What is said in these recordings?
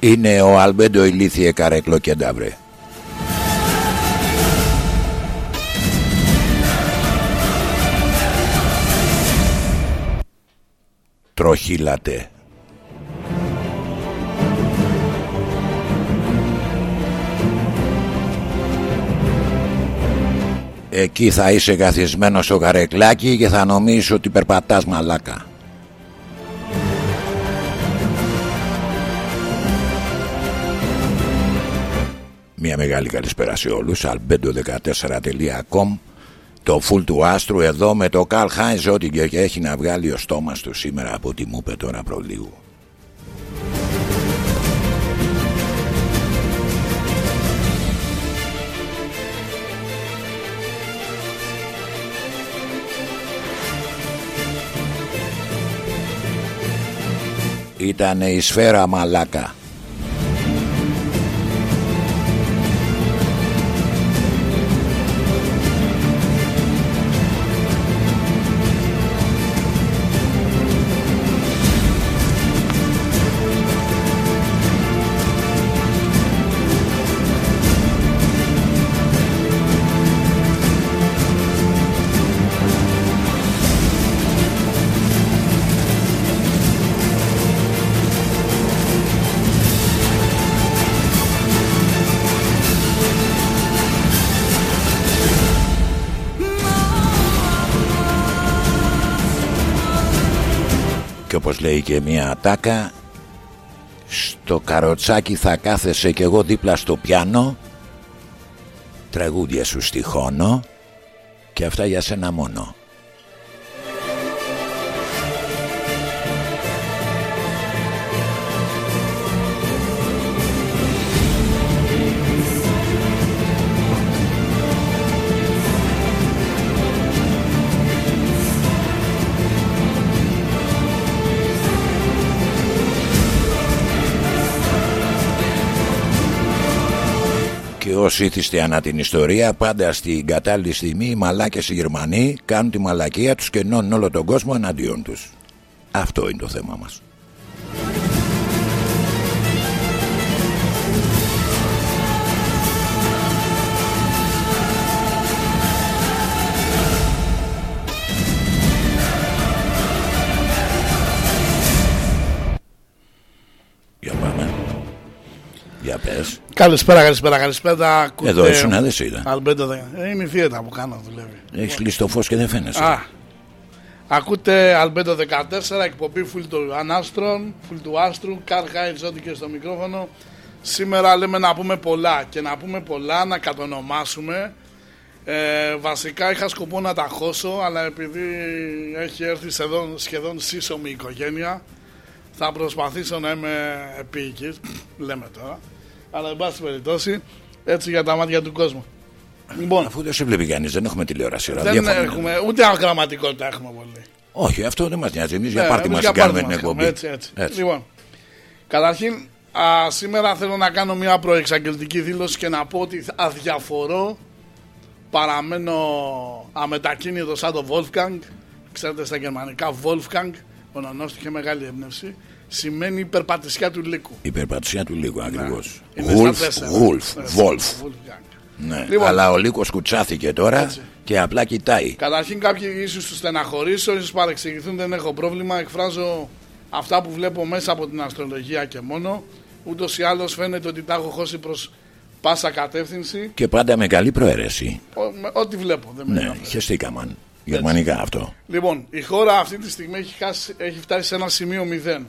Είναι ο Αλμπέντο ηλίθιε καρέκλο και νταύρε. Τροχύλατε. Εκεί θα είσαι καθισμένος στο καρεκλάκι και θα νομίζεις ότι περπατάς μαλάκα. Μεγάλη καλησπέρα σε όλους. albedo14.com Το φουλ του άστρου εδώ με το Καρλ Χάινζ ό,τι και έχει να βγάλει ο στόμας του σήμερα από ό,τι μου είπε τώρα προλίγου. Ήτανε η σφαίρα μαλάκα και μια ατάκα. Στο καροτσάκι θα κάθεσαι και εγώ δίπλα στο πιάνο. Τραγούδια σου στιχώνω και αυτά για σένα μόνο ως ήθιστε ανά την ιστορία πάντα στην κατάλληλη στιγμή οι μαλάκες οι Γερμανοί κάνουν τη μαλακία τους και ενώνουν όλο τον κόσμο εναντίον τους. Αυτό είναι το θέμα μας. Καλησπέρα, καλησπέρα, καλησπέρα. Ακούτε... Εδώ ήσουν, δεν σε είδα. Αλμπέντο, ε, είναι η θύετα που κάνω, δουλεύει. Έχεις κλείσει το φως και δεν φαίνεσαι. Α, ακούτε Αλμπέντο 14, εκπομπή φουλ του Ανάστρων, φουλ του Άστρου, Καρ Χάιντ, ό,τι και στο μικρόφωνο. Σήμερα λέμε να πούμε πολλά και να πούμε πολλά, να κατονομάσουμε. Ε, βασικά είχα σκοπό να τα χώσω, αλλά επειδή έχει έρθει σχεδόν, σχεδόν σύσσωμη οικογένεια, θα προσπαθήσω να είμαι επίκης, λέμε τώρα. Αλλά εν πάση περιπτώσει, έτσι για τα μάτια του κόσμου. Λοιπόν, Αφού δεν σε βλέπει κανείς, δεν έχουμε τηλεόραση. Δεν έχουμε, ούτε αγραμματικότητα έχουμε πολύ. Όχι, αυτό δεν μας νοιάζει. Εμείς για ναι, πάρτι μας κάνουμε την εκπομπή. Έτσι, έτσι. έτσι. Λοιπόν, καταρχήν, α, σήμερα θέλω να κάνω μια προεξαγγελτική δήλωση και να πω ότι αδιαφορώ. Παραμένω αμετακίνητος σαν το Wolfgang. Ξέρετε στα γερμανικά Wolfgang, ο νονός είχε μεγάλη έμπνευση σημαίνει υπερπατησιά του λύκου. Υπερπατησιά του λύκου, ακριβώς. Γουλφ, γουλφ, βολφ. Ναι, λοιπόν, αλλά ο λύκος κουτσάθηκε τώρα έτσι. και απλά κοιτάει. Καταρχήν, κάποιοι ίσως τους στεναχωρήσω, ίσως παρεξηγηθούν, δεν έχω πρόβλημα. Εκφράζω αυτά που βλέπω μέσα από την αστρολογία και μόνο. Ούτως ή άλλως φαίνεται ότι τα έχω χώσει προς πάσα κατεύθυνση. Και πάντα με καλή προαίρεση. Ό,τι βλέπω. Δεν ναι, χεστήκαμε. Γερμανικά αυτό. Λοιπόν, η χώρα αυτή τη στιγμή έχει, χάσει, έχει φτάσει σε ένα σημείο 0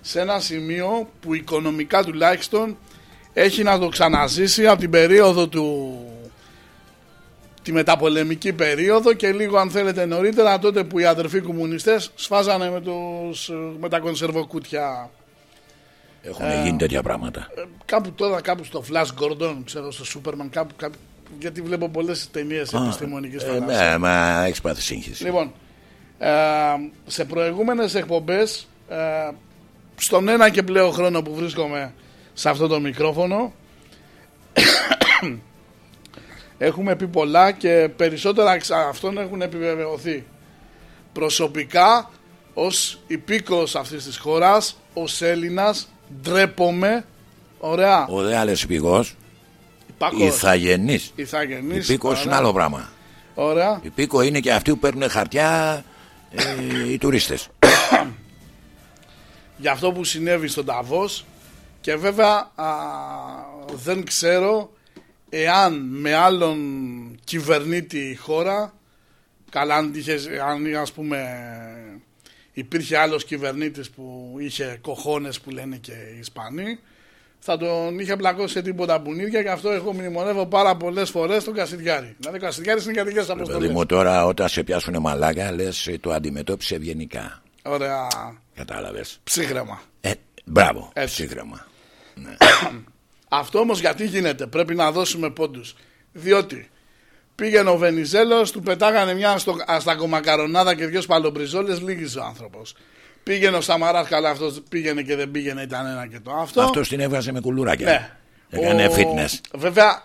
σε ένα σημείο που οικονομικά τουλάχιστον έχει να το ξαναζήσει από την περίοδο του τη μεταπολεμική περίοδο και λίγο αν θέλετε νωρίτερα τότε που οι αδερφοί κομμουνιστές σφάζανε με, τους, με τα κονσερβοκούτια. Έχουν ε, γίνει τέτοια πράγματα. ε, κάπου τώρα κάπου στο Flash Gordon ξέρω στο Superman κάπου, κάπου γιατί βλέπω πολλές ταινίες επιστημονικής ε, ναι, μα έχεις πάθει σύγχυση. Λοιπόν ε, σε προηγούμενες εκπομπές ε, στον ένα και πλέον χρόνο που βρίσκομαι σε αυτό το μικρόφωνο έχουμε πει πολλά και περισσότερα εξ αυτών έχουν επιβεβαιωθεί. Προσωπικά ως υπήκος αυτής της χώρας, ως Έλληνας, ντρέπομαι Ωραία. Ο δε άλλος υπηκός, Υπάκος. ηθαγενής. Ηθαγενής. Υπήκος είναι Ωραία. άλλο πράγμα. Ωραία. Υπήκο είναι και αυτοί που παίρνουν χαρτιά ε, οι τουρίστες. για αυτό που συνέβη στον Ταβός και βέβαια α, δεν ξέρω εάν με άλλον κυβερνήτη η χώρα καλά αν, είχες, αν ας πούμε υπήρχε άλλος κυβερνήτης που είχε κοχώνες που λένε και οι Ισπανοί θα τον είχε πλακώσει σε τίποτα μπουνίδια και αυτό εγώ μνημονεύω πάρα πολλές φορές τον Κασιδιάρη. Δηλαδή ο Κασιδιάρης είναι κατοικές Παιδί αποστολές. μου τώρα όταν σε πιάσουν μαλάκα λες ε, το αντιμετώπισε ευγενικά. Ωραία Κατάλαβες. ψύχρεμα. Ε, μπράβο. Έτσι. Σύγχρεμα. Αυτό όμως γιατί γίνεται, πρέπει να δώσουμε πόντους. Διότι πήγαινε ο Βενιζέλος, του πετάγανε μια στο, αστακομακαρονάδα και δυο σπαλομπριζόλες, λίγησε ο άνθρωπος. Πήγαινε ο Σαμαράς, καλά αυτός πήγαινε και δεν πήγαινε, ήταν ένα και το αυτό. Αυτός την έβγαζε με κουλουράκια. Ναι. Έκανε Ο- fitness. Βέβαια,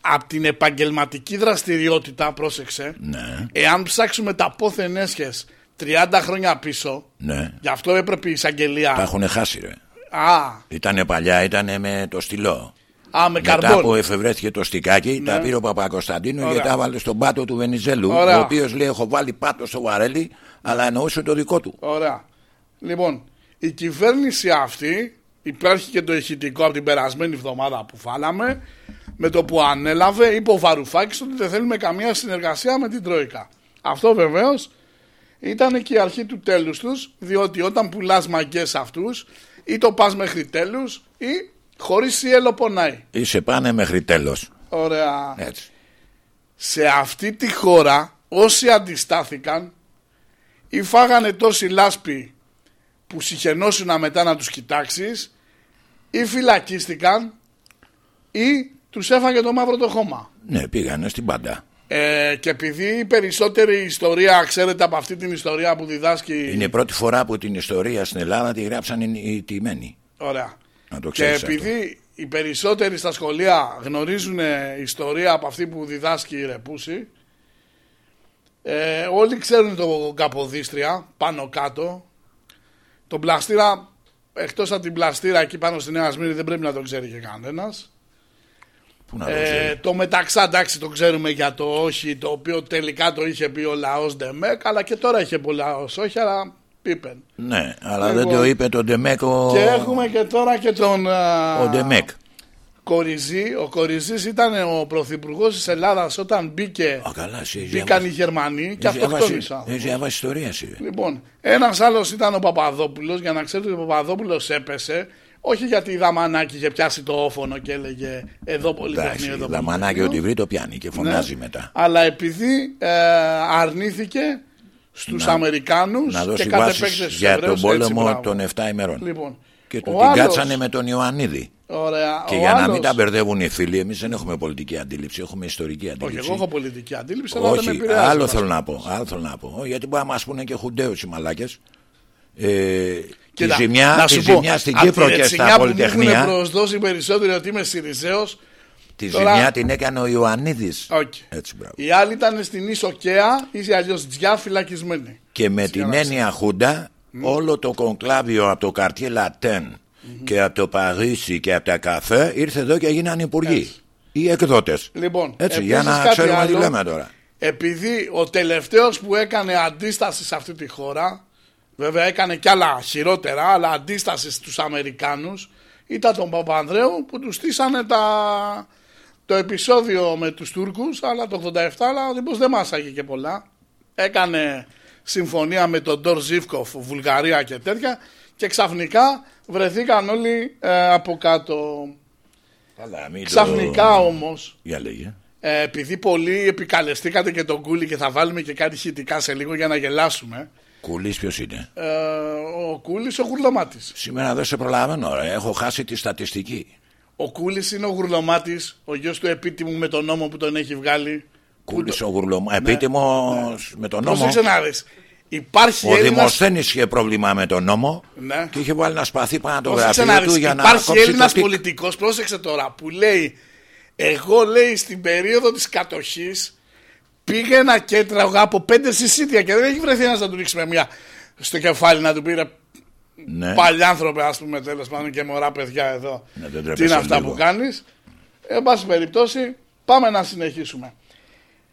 από την επαγγελματική δραστηριότητα, πρόσεξε, Ναι, εάν ψάξουμε τα πόθεν έσχες 30 χρόνια πίσω, ναι. γι' αυτό έπρεπε η εισαγγελία. Τα έχουν χάσει ρε. Α, Ήτανε παλιά, ήτανε με το στυλό. α, με Μετά καρμπόν. που εφευρέθηκε το στικάκι, τα πήρε ο Παπακοσταντίνου Ωραία. και τα βάλε στον πάτο του Βενιζέλου. Ωραία. Ο οποίος λέει: Έχω βάλει πάτο στο βαρέλι, αλλά εννοούσε το δικό του. Ωραία. Λοιπόν, η κυβέρνηση αυτή υπάρχει και το ηχητικό από την περασμένη εβδομάδα που φάλαμε με το που ανέλαβε είπε ο Βαρουφάκης ότι δεν θέλουμε καμία συνεργασία με την Τρόικα. Αυτό βεβαίως ήταν και η αρχή του τέλους τους διότι όταν πουλάς μαγκές αυτούς ή το πας μέχρι τέλους ή χωρίς σιέλο πονάει. Είσαι πάνε μέχρι τέλος. Ωραία. Έτσι. σε αυτή τη χώρα όσοι αντιστάθηκαν ή φάγανε τόση λάσπη που συχαινώσουν μετά να τους κοιτάξεις ή φυλακίστηκαν ή τους έφαγε το μαύρο το χώμα. Ναι, πήγανε στην πάντα. Ε, και επειδή η περισσότερη ιστορία, ξέρετε από αυτή την ιστορία που διδάσκει... Είναι η πρώτη φορά που την ιστορία στην Ελλάδα τη γράψαν οι οι τιμένοι. Ωραία. Να το Και ξέρεις επειδή οι περισσότεροι στα σχολεία γνωρίζουν ιστορία από αυτή που διδάσκει η Ρεπούση, ε, όλοι ξέρουν το Καποδίστρια πάνω κάτω. Τον Πλαστήρα, εκτός από την Πλαστήρα εκεί πάνω στη Νέα Σμύρνη δεν πρέπει να το ξέρει και κανένας. Πού να το Ε, ξέρει. το Μεταξά εντάξει το ξέρουμε για το όχι, το οποίο τελικά το είχε πει ο λαός Ντεμέκ, αλλά και τώρα είχε πει ο λαός όχι, αλλά πίπεν. Ναι, αλλά Λοιπόν. δεν το είπε τον Ντεμέκ ο, Και έχουμε και τώρα και τον... α, ο Ντεμέκ. Κοριζή. Ο Κοριζής ήταν ο πρωθυπουργός της Ελλάδας όταν μπήκε, Α, καλά, εσύ έχεις μπήκαν οι διαβάσει- Γερμανοί και έχεις διαβάσει- αυτοκτόνησαν. Έχεις διαβάσει ιστορία εσύ. Λοιπόν, ένας άλλος ήταν ο Παπαδόπουλος, για να ξέρετε ότι ο Παπαδόπουλος έπεσε, όχι γιατί η Δαμανάκη είχε πιάσει το όφωνο και έλεγε εδώ πολυτεχνείο, Εντάξει, εδώ δαμανάκι πολυτεχνείο. ότι βρει το πιάνει και φωνάζει Ναι. μετά. Αλλά επειδή ε, αρνήθηκε στους Αμερικάνους Να και δώσει κατ' βάσεις επέκταση στους για Εβραίους, τον έτσι, πόλεμο μπράβο. των 7 ημερών. Λοιπόν, Και του ο την άλλος- κάτσανε με τον Ιωαννίδη. Ωραία, Και ο για να μην άλλος- τα μπερδεύουν οι φίλοι, εμείς δεν έχουμε πολιτική αντίληψη, έχουμε ιστορική Όχι, αντίληψη. εγώ έχω πολιτική αντίληψη, αλλά δεν με Όχι, επηρεάζει. άλλο μας. θέλω να πω. Άλλο θέλω να πω. Γιατί μπορεί να μας πούνε και χουντέου οι μαλάκες. Ε, τη Κοίτα, ζημιά, να τη σου πω, ζημιά στην απ' Κύπρο τη και ρετσινιά στα που μου Πολυτεχνία. έχουν προσδώσει περισσότερο ότι είμαι Σιριζέος, Τη Τώρα- ζημιά την έκανε ο Ιωαννίδης. όχι. Έτσι, μπράβο. Οι άλλοι ήταν στην Ισοκαία ή αλλιώς τζιά φυλακισμένοι. Και με Έτσι, για την να έννοια Χούντα, όλο το κονκλάβιο από το καρτιέ Λατέν και από το Παρίσι και από τα καφέ ήρθε εδώ και έγιναν υπουργοί. Έτσι. Οι εκδότες. Λοιπόν, Έτσι, για επίσης να κάτι ξέρουμε τι άλλο. λέμε τώρα. Επειδή ο τελευταίος που έκανε αντίσταση σε αυτή τη χώρα, βέβαια έκανε κι άλλα χειρότερα, αλλά αντίσταση στους Αμερικάνους, ήταν τον Παπανδρέου που τους στήσανε τα... το επεισόδιο με τους Τούρκους, αλλά το 87, αλλά ο τύπος δεν μάσαγε και πολλά. Έκανε συμφωνία με τον Ντορ Ζίβκοφ, Βουλγαρία και τέτοια, και ξαφνικά βρεθήκαν όλοι ε, από κάτω. Καλά, μην το- Ξαφνικά όμως, Για λέγε. ε, επειδή πολλοί επικαλεστήκατε και τον Κούλι και θα βάλουμε και κάτι χητικά σε λίγο για να γελάσουμε. Κουλής ποιος είναι; Ε, ο Κούλης ο γουρλωμάτης. Σήμερα δεν σε προλαβαίνω, ρε. Έχω χάσει τη στατιστική. Ο Κούλης είναι ο γουρλωμάτης, ο γιος του επίτιμου με τον νόμο που τον έχει βγάλει. Κούλης ο γουρλωμα... Επίτιμος με τον νόμο. Πρόσεξε να δεις. Υπάρχει Ο Έλληνας... Δημοσθένης είχε πρόβλημα με τον νόμο Ναι. και είχε βάλει ένα σπαθί πάνω από το Πρόσεξε γραφείο να του δεις. για να Υπάρχει κόψει Έλληνας το τικ. πολιτικός, πρόσεξε τώρα, που λέει εγώ λέει στην περίοδο της κατοχής πήγαινα και έτραγα από πέντε συσίτια και δεν έχει βρεθεί ένας να του ρίξει με μια στο κεφάλι να του πει ρε, ναι. παλιάνθρωπε, ας πούμε, τέλος πάντων και μωρά παιδιά εδώ. Ναι, Τι είναι αυτά που κάνεις. Εν πάση περιπτώσει, πάμε να συνεχίσουμε.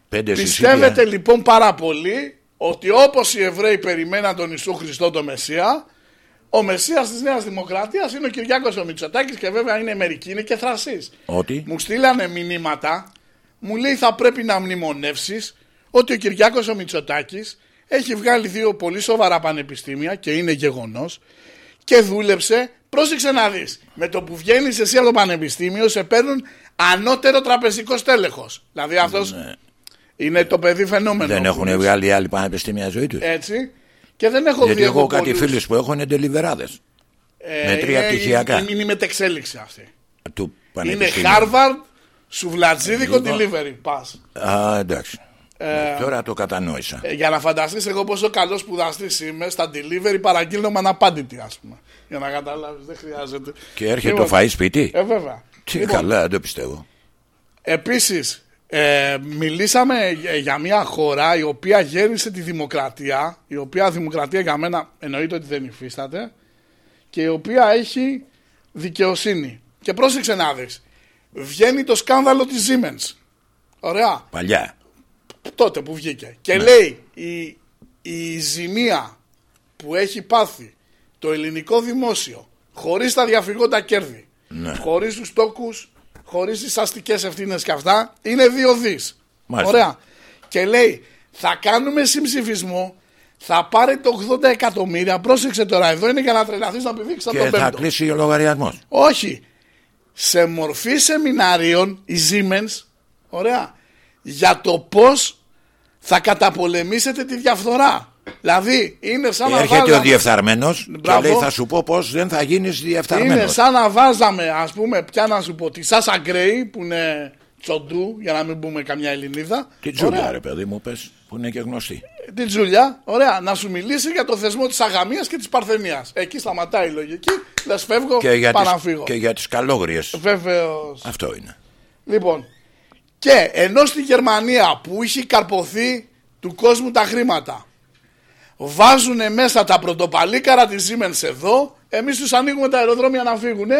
Πέντε Πιστεύετε λοιπόν πάρα πολύ ότι όπως οι Εβραίοι περιμέναν τον Ιησού Χριστό το Μεσσία, ο Μεσσίας της Νέας Δημοκρατίας είναι ο Κυριάκος ο Μητσοτάκης και βέβαια είναι μερικοί, είναι και θρασείς. Ότι; Μου στείλανε μηνύματα, μου λέει θα πρέπει να μνημονεύσεις ότι ο Κυριάκος ο Μητσοτάκης έχει βγάλει δύο πολύ σοβαρά πανεπιστήμια και είναι γεγονός και δούλεψε. Πρόσεξε να δεις. Με το που βγαίνεις εσύ από το πανεπιστήμιο, σε παίρνουν ανώτερο τραπεζικό στέλεχος. Δηλαδή αυτός ναι. είναι το παιδί φαινόμενο. Δεν έχουν βγάλει άλλοι πανεπιστήμια ζωή τους. Έτσι. Και δεν έχω Γιατί εγώ κάτι φίλους που έχω είναι τελιβεράδες. Ε, με τρία είναι, πτυχιακά. Είναι, είναι μετεξέλιξη αυτή. Του είναι Harvard, Σουβλατζίδικο λοιπόν. delivery pass. Α, εντάξει. Ε, τώρα το κατανόησα. Ε, για να φανταστείς εγώ πόσο καλός σπουδαστής είμαι, στα delivery παραγγείλω με αναπάντητη, ας πούμε. Για να καταλάβεις, δεν χρειάζεται. Και έρχεται λοιπόν, το φαΐ σπίτι; Ε, βέβαια. Τι λοιπόν, καλά, δεν το πιστεύω. Επίσης, ε, μιλήσαμε για μια χώρα η οποία γέννησε τη δημοκρατία, η οποία δημοκρατία για μένα εννοείται ότι δεν υφίσταται και η οποία έχει δικαιοσύνη. Και πρόσεξε να δεις, βγαίνει το σκάνδαλο της Siemens. Ωραία. Παλιά. Τότε που βγήκε. Και ναι. λέει η, η ζημία που έχει πάθει το ελληνικό δημόσιο χωρίς τα διαφυγόντα κέρδη, ναι. χωρίς τους τόκους χωρίς τις αστικές ευθύνες και αυτά, είναι δύο δις. Ωραία. Και λέει, θα κάνουμε συμψηφισμό, θα πάρει το 80 εκατομμύρια. Πρόσεξε τώρα, εδώ είναι για να τρελαθείς να πηδήξεις τον πέμπτο. Και θα κλείσει ο λογαριασμός. Όχι. Σε μορφή σεμινάριων, η Siemens, ωραία, για το πώς θα καταπολεμήσετε τη διαφθορά. Δηλαδή είναι σαν να Έρχεται ο διεφθαρμένος και λέει θα σου πω πώς δεν θα γίνεις διεφθαρμένος. Είναι σαν να βάζαμε, ας πούμε, πια να σου πω, τη Σάσα Γκρέι που είναι τσοντού, για να μην πούμε καμιά Ελληνίδα. Τη Τζούλια, ρε παιδί μου, πες, που είναι και γνωστή. Τη Τζούλια, ωραία, να σου μιλήσει για το θεσμό της Αγαμίας και της Παρθενίας. Εκεί σταματάει η λογική, λες φεύγω, και για να φύγω. Και για τις καλόγριες. Βεβαίως. Αυτό είναι. Λοιπόν, και ενώ στη Γερμανία που είχε καρποθεί του κόσμου τα χρήματα βάζουν μέσα τα πρωτοπαλίκαρα της Siemens εδώ, εμείς τους ανοίγουμε τα αεροδρόμια να φύγουν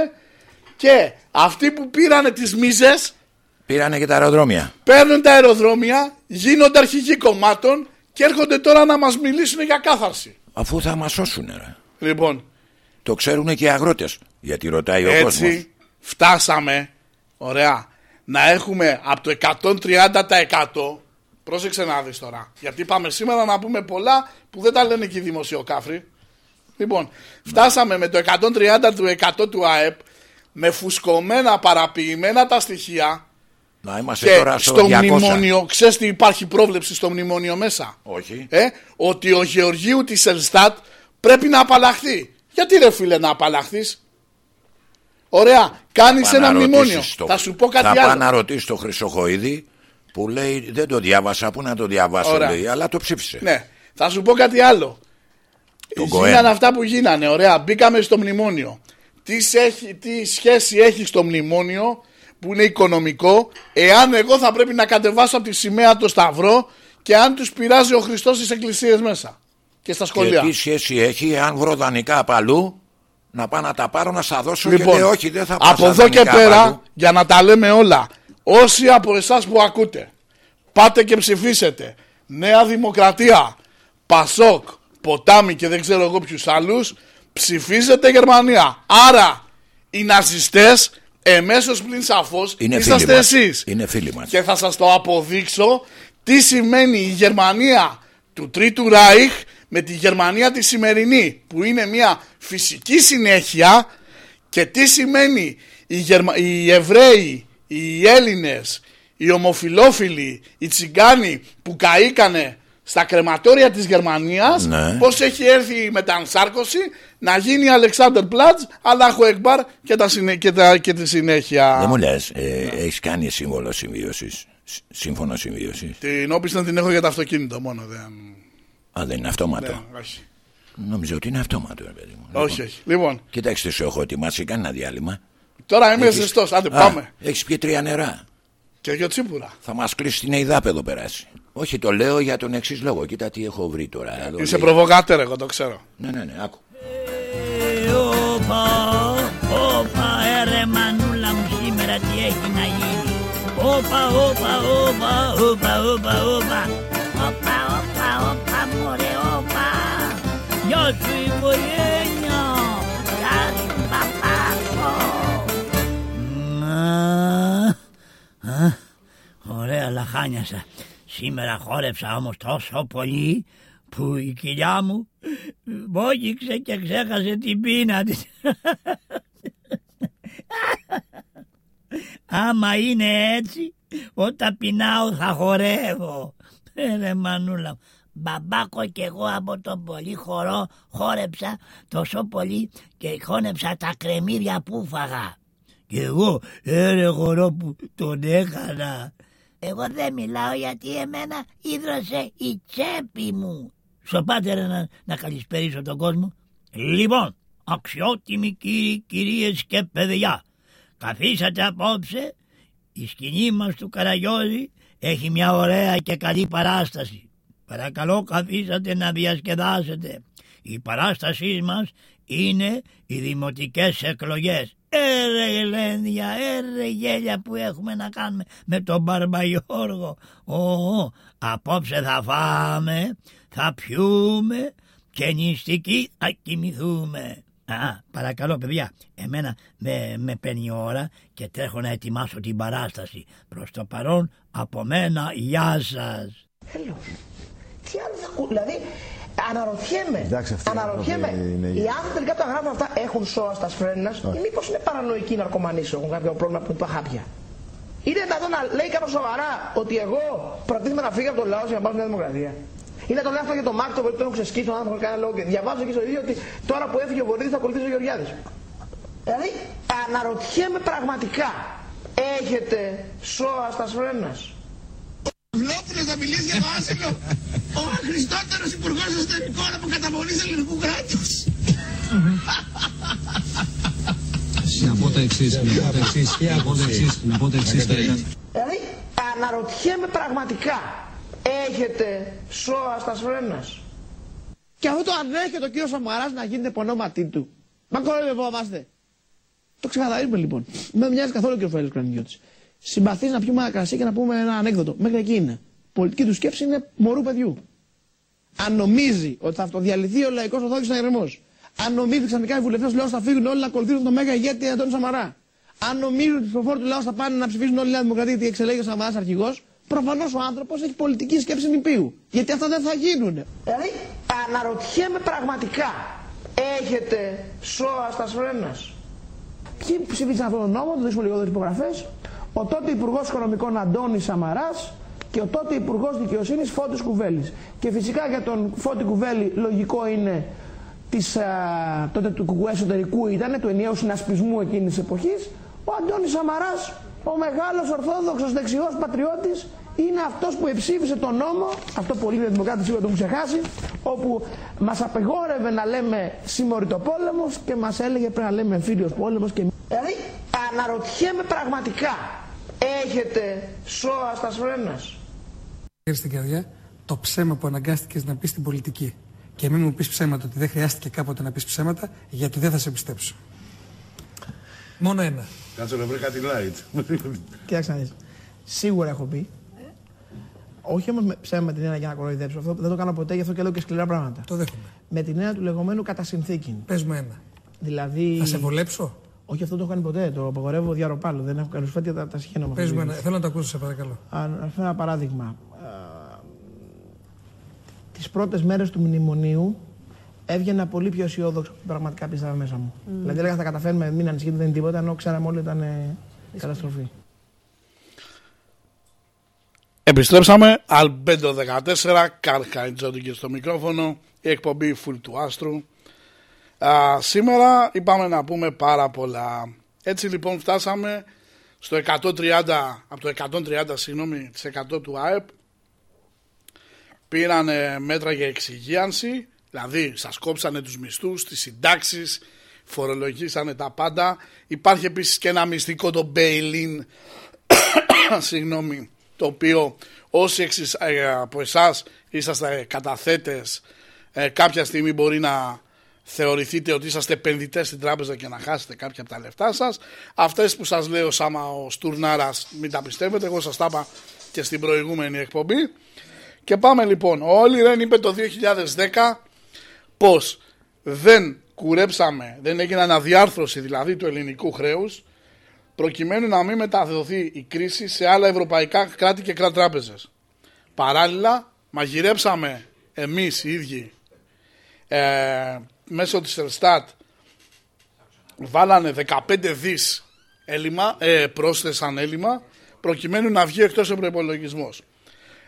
και αυτοί που πήρανε τις μίζες Πήρανε και τα αεροδρόμια. Παίρνουν τα αεροδρόμια, γίνονται αρχηγοί κομμάτων και έρχονται τώρα να μας μιλήσουν για κάθαρση. Αφού θα μας σώσουν, ρε. Λοιπόν. Το ξέρουν και οι αγρότες, γιατί ρωτάει ο Έτσι, κόσμος. φτάσαμε, ωραία, να έχουμε από το 130% Πρόσεξε να δεις τώρα. Γιατί πάμε σήμερα να πούμε πολλά που δεν τα λένε και οι δημοσιοκάφροι. Λοιπόν, φτάσαμε με το 130 του 100 του ΑΕΠ με φουσκωμένα παραποιημένα τα στοιχεία. Να είμαστε και τώρα στο, στο μνημόνιο, ξέρεις τι υπάρχει πρόβλεψη στο μνημόνιο μέσα; Όχι. Ε, ότι ο Γεωργίου της Ελστάτ πρέπει να απαλλαχθεί. Γιατί ρε φίλε να απαλλαχθείς; Ωραία, κάνεις ένα μνημόνιο. Θα σου πω κάτι θα άλλο. Θα να ρωτήσει το Χρυσοχοίδη που λέει δεν το διάβασα, πού να το διαβάσω λέει, αλλά το ψήφισε. Ναι, θα σου πω κάτι άλλο. Γίνανε αυτά που γίνανε, ωραία, μπήκαμε στο μνημόνιο. Τι, έχει, τι σχέση έχει στο μνημόνιο που είναι οικονομικό, εάν εγώ θα πρέπει να κατεβάσω από τη σημαία το σταυρό και αν τους πειράζει ο Χριστός στις εκκλησίες μέσα και στα σχολεία. Και τι σχέση έχει, αν βρω δανεικά από αλλού, να πάω να τα πάρω να στα δώσω λοιπόν, και όχι δεν θα πάω Από εδώ και πέρα, για να τα λέμε όλα, Όσοι από εσάς που ακούτε πάτε και ψηφίσετε Νέα Δημοκρατία, Πασόκ, Ποτάμι και δεν ξέρω εγώ ποιους άλλους ψηφίζετε Γερμανία. Άρα οι ναζιστές εμέσως πλην σαφώς είσαστε εσείς. Είναι φίλοι μας. Και θα σας το αποδείξω τι σημαίνει η Γερμανία του Τρίτου Ράιχ με τη Γερμανία τη σημερινή που είναι μια φυσική συνέχεια και τι σημαίνει οι, Γερμα... οι Εβραίοι οι Έλληνες, οι ομοφιλόφιλοι, οι τσιγκάνοι που καήκανε στα κρεματόρια της Γερμανίας ναι. πως έχει έρθει η μετανσάρκωση να γίνει Αλεξάνδρ Πλάτζ Αλάχο Εκμπάρ και, τα, και, τα, και τη συνέχεια Δεν μου λες, ε, έχεις κάνει σύμβολο συμβίωσης Σύμφωνο συμβίωσης; Την όπισθεν την έχω για το αυτοκίνητο μόνο δεν... Α δεν είναι αυτόματο ναι, όχι. Νομίζω ότι είναι αυτόματο παιδί μου. Όχι, λοιπόν, όχι. Λοιπόν. Κοιτάξτε, σου έχω ετοιμάσει κανένα διάλειμμα. Τώρα είμαι έχεις... ζεστός. Άντε, πάμε. Έχεις πιει τρία νερά. Και για τσίπουρα. Θα μας κλείσει την ΕΙΔΑΠ περάσει. Όχι, το λέω για τον εξής λόγο. Κοίτα τι έχω βρει τώρα. Είσαι προβοκάτερ, εγώ το ξέρω. Ναι, ναι, ναι, άκου. όπα, όπα, έρε μανούλα μου σήμερα τι έχει να γίνει. Όπα, όπα, όπα, όπα, όπα, όπα. Όπα, όπα, όπα, μωρέ, όπα. Γεια σου οικογένεια. Γεια σου παπάκο. Ωραία λαχάνιασα. Σήμερα χόρεψα όμως τόσο πολύ που η κοιλιά μου βόγιξε και ξέχασε την πείνα της. Άμα είναι έτσι, όταν πεινάω θα χορεύω. Ε, ρε μανούλα Μπαμπάκο και εγώ από το πολύ χορό χόρεψα τόσο πολύ και χώνεψα τα κρεμμύδια που φαγα. Και εγώ, έρε χορό που τον έκανα. Εγώ δεν μιλάω γιατί εμένα ίδρωσε η τσέπη μου. Σοπάτε να, να καλησπερίσω τον κόσμο. Λοιπόν, αξιότιμοι κύριοι, κυρίες και παιδιά, καθίσατε απόψε, η σκηνή μας του Καραγιώδη έχει μια ωραία και καλή παράσταση. Παρακαλώ καθίσατε να διασκεδάσετε. Η παράστασή μας είναι οι δημοτικές εκλογές. Έρε γλένδια, έρε γέλια που έχουμε να κάνουμε με τον Μπαρμπαγιώργο. Ω, απόψε θα φάμε, θα πιούμε και νηστικοί θα κοιμηθούμε. Α, παρακαλώ παιδιά, εμένα με, με παίρνει η ώρα και τρέχω να ετοιμάσω την παράσταση. Προς το παρόν, από μένα, γεια σας. Hello. Τι άλλο θα ακούω, δηλαδή αναρωτιέμαι, Εντάξει, αυτοί οι αναρωτιέμαι, άνθρωποι είναι- οι άνθρωποι τελικά που τα γράφουν αυτά έχουν σώα στα σφρένα ή μήπως είναι παρανοϊκοί ναρκωμανείς, έχουν κάποιο πρόβλημα που τα χάπια. Είναι δυνατόν να λέει κάποιος σοβαρά ότι εγώ προτίθεμαι να φύγω από τον λαό για να πάω στη Νέα Δημοκρατία. Ή να το λέω αυτό για τον Μάρκο που τον έχω ξεσκίσει τον άνθρωπος κανένα λόγο. Και διαβάζω εκεί στο ίδιο ότι τώρα που έφυγε ο Βορύδης θα ακολουθήσει ο Γεωργιάδης. Δηλαδή αναρωτιέμαι πραγματικά, έχετε σώα στα σφρένα. Βλόπουλος θα μιλήσει για το άσυλο. Ο Χριστότερος Υπουργός Εσωτερικών από καταβολής ελληνικού κράτους. Να πω το εξής, να πω το εξής, να πω το εξής, να πω το εξής, Δηλαδή αναρωτιέμαι πραγματικά, έχετε σώα στα σφρένας; Και αυτό το ανέχεται ο κύριος Σαμαράς να γίνεται πονόματί του. Μα κοροϊδευόμαστε. Το ξεκαθαρίζουμε λοιπόν. Δεν μοιάζει καθόλου και ο Φέλης Κρανιώτης. Συμπαθείς να πιούμε ένα κρασί και να πούμε ένα ανέκδοτο. Μέχρι εκεί είναι. Πολιτική του σκέψη είναι μωρού παιδιού. Αν νομίζει ότι θα αυτοδιαλυθεί ο λαϊκός ορθόδοξος αγερμό, αν νομίζει ξαφνικά οι βουλευτές του λαού θα φύγουν όλοι να ακολουθήσουν τον μέγα ηγέτη Αντώνη Σαμαρά, αν νομίζει ότι οι ψηφοφόροι του λαού θα πάνε να ψηφίσουν όλη η Νέα Δημοκρατία γιατί εξελέγει ο Σαμαράς αρχηγός, προφανώς ο άνθρωπος έχει πολιτική σκέψη νηπίου. Γιατί αυτά δεν θα γίνουν. Δηλαδή, αναρωτιέμαι πραγματικά, έχετε σώα στα σφρένας; Ποιοι ψήφισαν αυτόν τον νόμο, το δείξουμε λιγότερε υπογραφές, ο τότε Υπουργός Οικονομικών Αντώνης Σαμαράς και ο τότε Υπουργός Δικαιοσύνης Φώτης Κουβέλης. Και φυσικά για τον Φώτη Κουβέλη λογικό είναι της, α, τότε του κουκουέ εσωτερικού ήταν, του ενιαίου συνασπισμού εκείνης της εποχής. Ο Αντώνης Σαμαράς, ο μεγάλος ορθόδοξος δεξιός πατριώτης, είναι αυτός που εψήφισε τον νόμο, αυτό πολλοί δημοκράτες σίγουρα το έχουν ξεχάσει, όπου μας απεγόρευε να λέμε συμμοριτοπόλεμος και μας έλεγε πρέπει να λέμε εμφύλιος πόλεμος. Και... Δηλαδή, αναρωτιέμαι πραγματικά, έχετε σώα στα σφρένας; στην καρδιά το ψέμα που αναγκάστηκες να πεις στην πολιτική. Και μην μου πεις ψέματα ότι δεν χρειάστηκε κάποτε να πεις ψέματα, γιατί δεν θα σε πιστέψω. Μόνο ένα. Κάτσε να βρει κάτι light. Κοίταξε να δεις. Σίγουρα έχω πει. Όχι όμως ψέμα με την έννοια για να κοροϊδέψω. Αυτό δεν το κάνω ποτέ, γι' αυτό και λέω και σκληρά πράγματα. Το δέχομαι. Με την έννοια του λεγόμενου κατά συνθήκη. Πες μου ένα. Δηλαδή. Θα σε βολέψω; Όχι, αυτό το έχω κάνει ποτέ. Το απαγορεύω διαρροπάλου. Δεν έχω κάνει φέτια τα, τα συχαίνω με Πες αυτό. μου ένα. Θέλω να το ακούσω, σε παρακαλώ. Αν φέρω ένα παράδειγμα. Τις πρώτες μέρες του μνημονίου έβγαινα πολύ πιο αισιόδοξο που πραγματικά πίστευα μέσα μου. Δηλαδή έλεγα θα καταφέρουμε, μην ανησυχείτε, δεν είναι τίποτα, ενώ ξέραμε όλοι ήταν ε, καταστροφή. Επιστρέψαμε, Αλμπέντο 14, Καρχάιν και στο μικρόφωνο, η εκπομπή Full του Άστρου. Α, σήμερα είπαμε να πούμε πάρα πολλά. Έτσι λοιπόν φτάσαμε στο 130, από το 130 συγγνώμη, τις 100 του ΑΕΠ. Πήραν μέτρα για εξυγίανση, δηλαδή σας κόψανε τους μισθούς, τις συντάξεις, φορολογήσανε τα πάντα. Υπάρχει επίσης και ένα μυστικό το bail-in, συγγνώμη, το οποίο όσοι εξις, ε, από εσάς είσαστε καταθέτες ε, κάποια στιγμή μπορεί να θεωρηθείτε ότι είσαστε επενδυτές στην τράπεζα και να χάσετε κάποια από τα λεφτά σας. Αυτές που σας λέω σάμα ο Στουρνάρας μην τα πιστεύετε, εγώ σας τα είπα και στην προηγούμενη εκπομπή. Και πάμε λοιπόν, ο Όλη Ρεν είπε το 2010 πως δεν κουρέψαμε, δεν έγινε αναδιάρθρωση δηλαδή του ελληνικού χρέους προκειμένου να μην μεταδοθεί η κρίση σε άλλα ευρωπαϊκά κράτη και τράπεζες. Παράλληλα, μαγειρέψαμε εμείς οι ίδιοι ε, μέσω της Ελστάτ βάλανε 15 δις έλλειμμα, ε, πρόσθεσαν έλλειμμα προκειμένου να βγει εκτός ο προπολογισμό.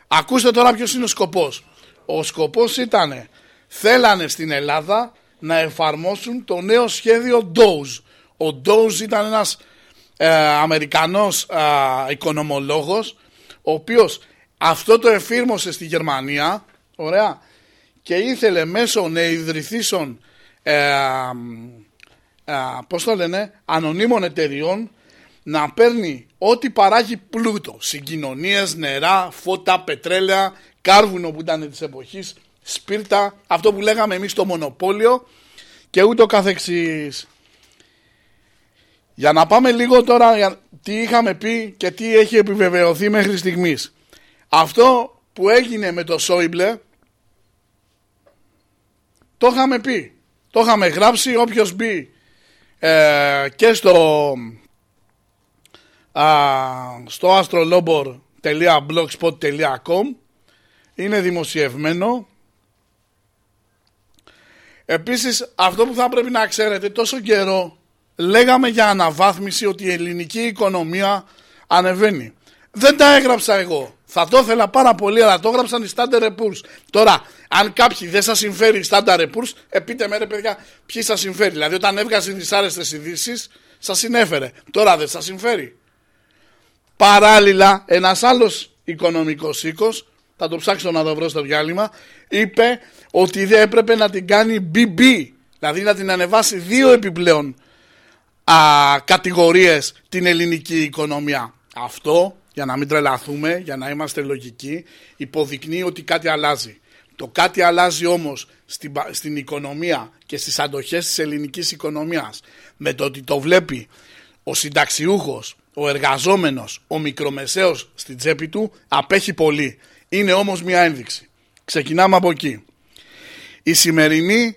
Ακούστε τώρα ποιος είναι ο σκοπός. Ο σκοπός ήταν θέλανε στην Ελλάδα να εφαρμόσουν το νέο σχέδιο DOGE. Ο DOGE ήταν ένας ε, Αμερικανός ε, οικονομολόγος ο οποίος αυτό το εφήρμοσε στη Γερμανία ωραία, και ήθελε μέσω νεειδρυθήσεων ε, ε, πώς το λένε, ανωνύμων εταιριών να παίρνει ό,τι παράγει πλούτο, συγκοινωνίες, νερά, φώτα, πετρέλαια, κάρβουνο που ήταν της εποχής, σπίρτα, αυτό που λέγαμε εμείς το μονοπόλιο και ούτω καθεξής. Για να πάμε λίγο τώρα για τι είχαμε πει και τι έχει επιβεβαιωθεί μέχρι στιγμής. Αυτό που έγινε με το Σόιμπλε το είχαμε πει. Το είχαμε γράψει όποιος μπει ε, και στο α, στο astrolobor.blogspot.com είναι δημοσιευμένο Επίσης αυτό που θα πρέπει να ξέρετε τόσο καιρό λέγαμε για αναβάθμιση ότι η ελληνική οικονομία ανεβαίνει. Δεν τα έγραψα εγώ. Θα το ήθελα πάρα πολύ, αλλά το έγραψαν οι Standard Poor's. Τώρα, αν κάποιοι δεν σας συμφέρει οι Standard Poor's, ε, πείτε με ρε παιδιά, ποιοι σας συμφέρει. Δηλαδή, όταν έβγαζε δυσάρεστε ειδήσεις, σας συνέφερε. Τώρα δεν σας συμφέρει. Παράλληλα, ένας άλλος οικονομικός οίκος, θα το ψάξω να το βρω στο διάλειμμα, είπε ότι δεν έπρεπε να την κάνει BB, δηλαδή να την ανεβάσει δύο επιπλέον α, κατηγορίες την ελληνική οικονομία. Αυτό για να μην τρελαθούμε, για να είμαστε λογικοί, υποδεικνύει ότι κάτι αλλάζει. Το κάτι αλλάζει όμως στην, στην οικονομία και στις αντοχές της ελληνικής οικονομίας με το ότι το βλέπει ο συνταξιούχος, ο εργαζόμενος, ο μικρομεσαίος στην τσέπη του απέχει πολύ. Είναι όμως μια ένδειξη. Ξεκινάμε από εκεί. Η σημερινή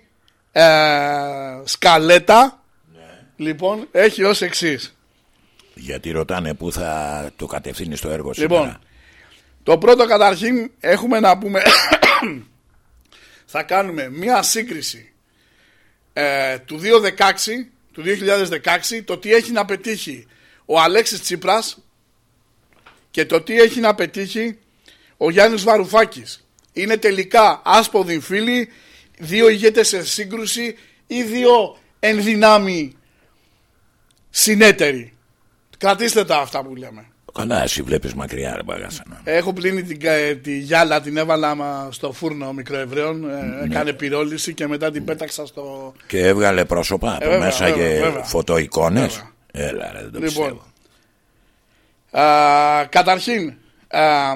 ε, σκαλέτα ναι. λοιπόν έχει ως εξής. Γιατί ρωτάνε πού θα το κατευθύνεις το έργο λοιπόν, σήμερα. Το πρώτο καταρχήν έχουμε να πούμε θα κάνουμε μία σύγκριση ε, του 2016 του 2016 το τι έχει να πετύχει ο Αλέξης Τσίπρας και το τι έχει να πετύχει ο Γιάννης Βαρουφάκης. Είναι τελικά άσποδοι φίλοι, δύο ηγέτες σε σύγκρουση ή δύο ενδυνάμει συνέτεροι. Κρατήστε τα αυτά που λέμε. Καλά, εσύ βλέπεις μακριά, ρε μπαγάσανα. Έχω πλύνει την, τη γυάλα, την έβαλα στο φούρνο μικροευρέων. Ναι. Έκανε πυρόληση και μετά την πέταξα στο. Και έβγαλε πρόσωπα από μέσα και φωτοεικόνες. Έλα, ρε, δεν το λοιπόν, α, καταρχήν, α,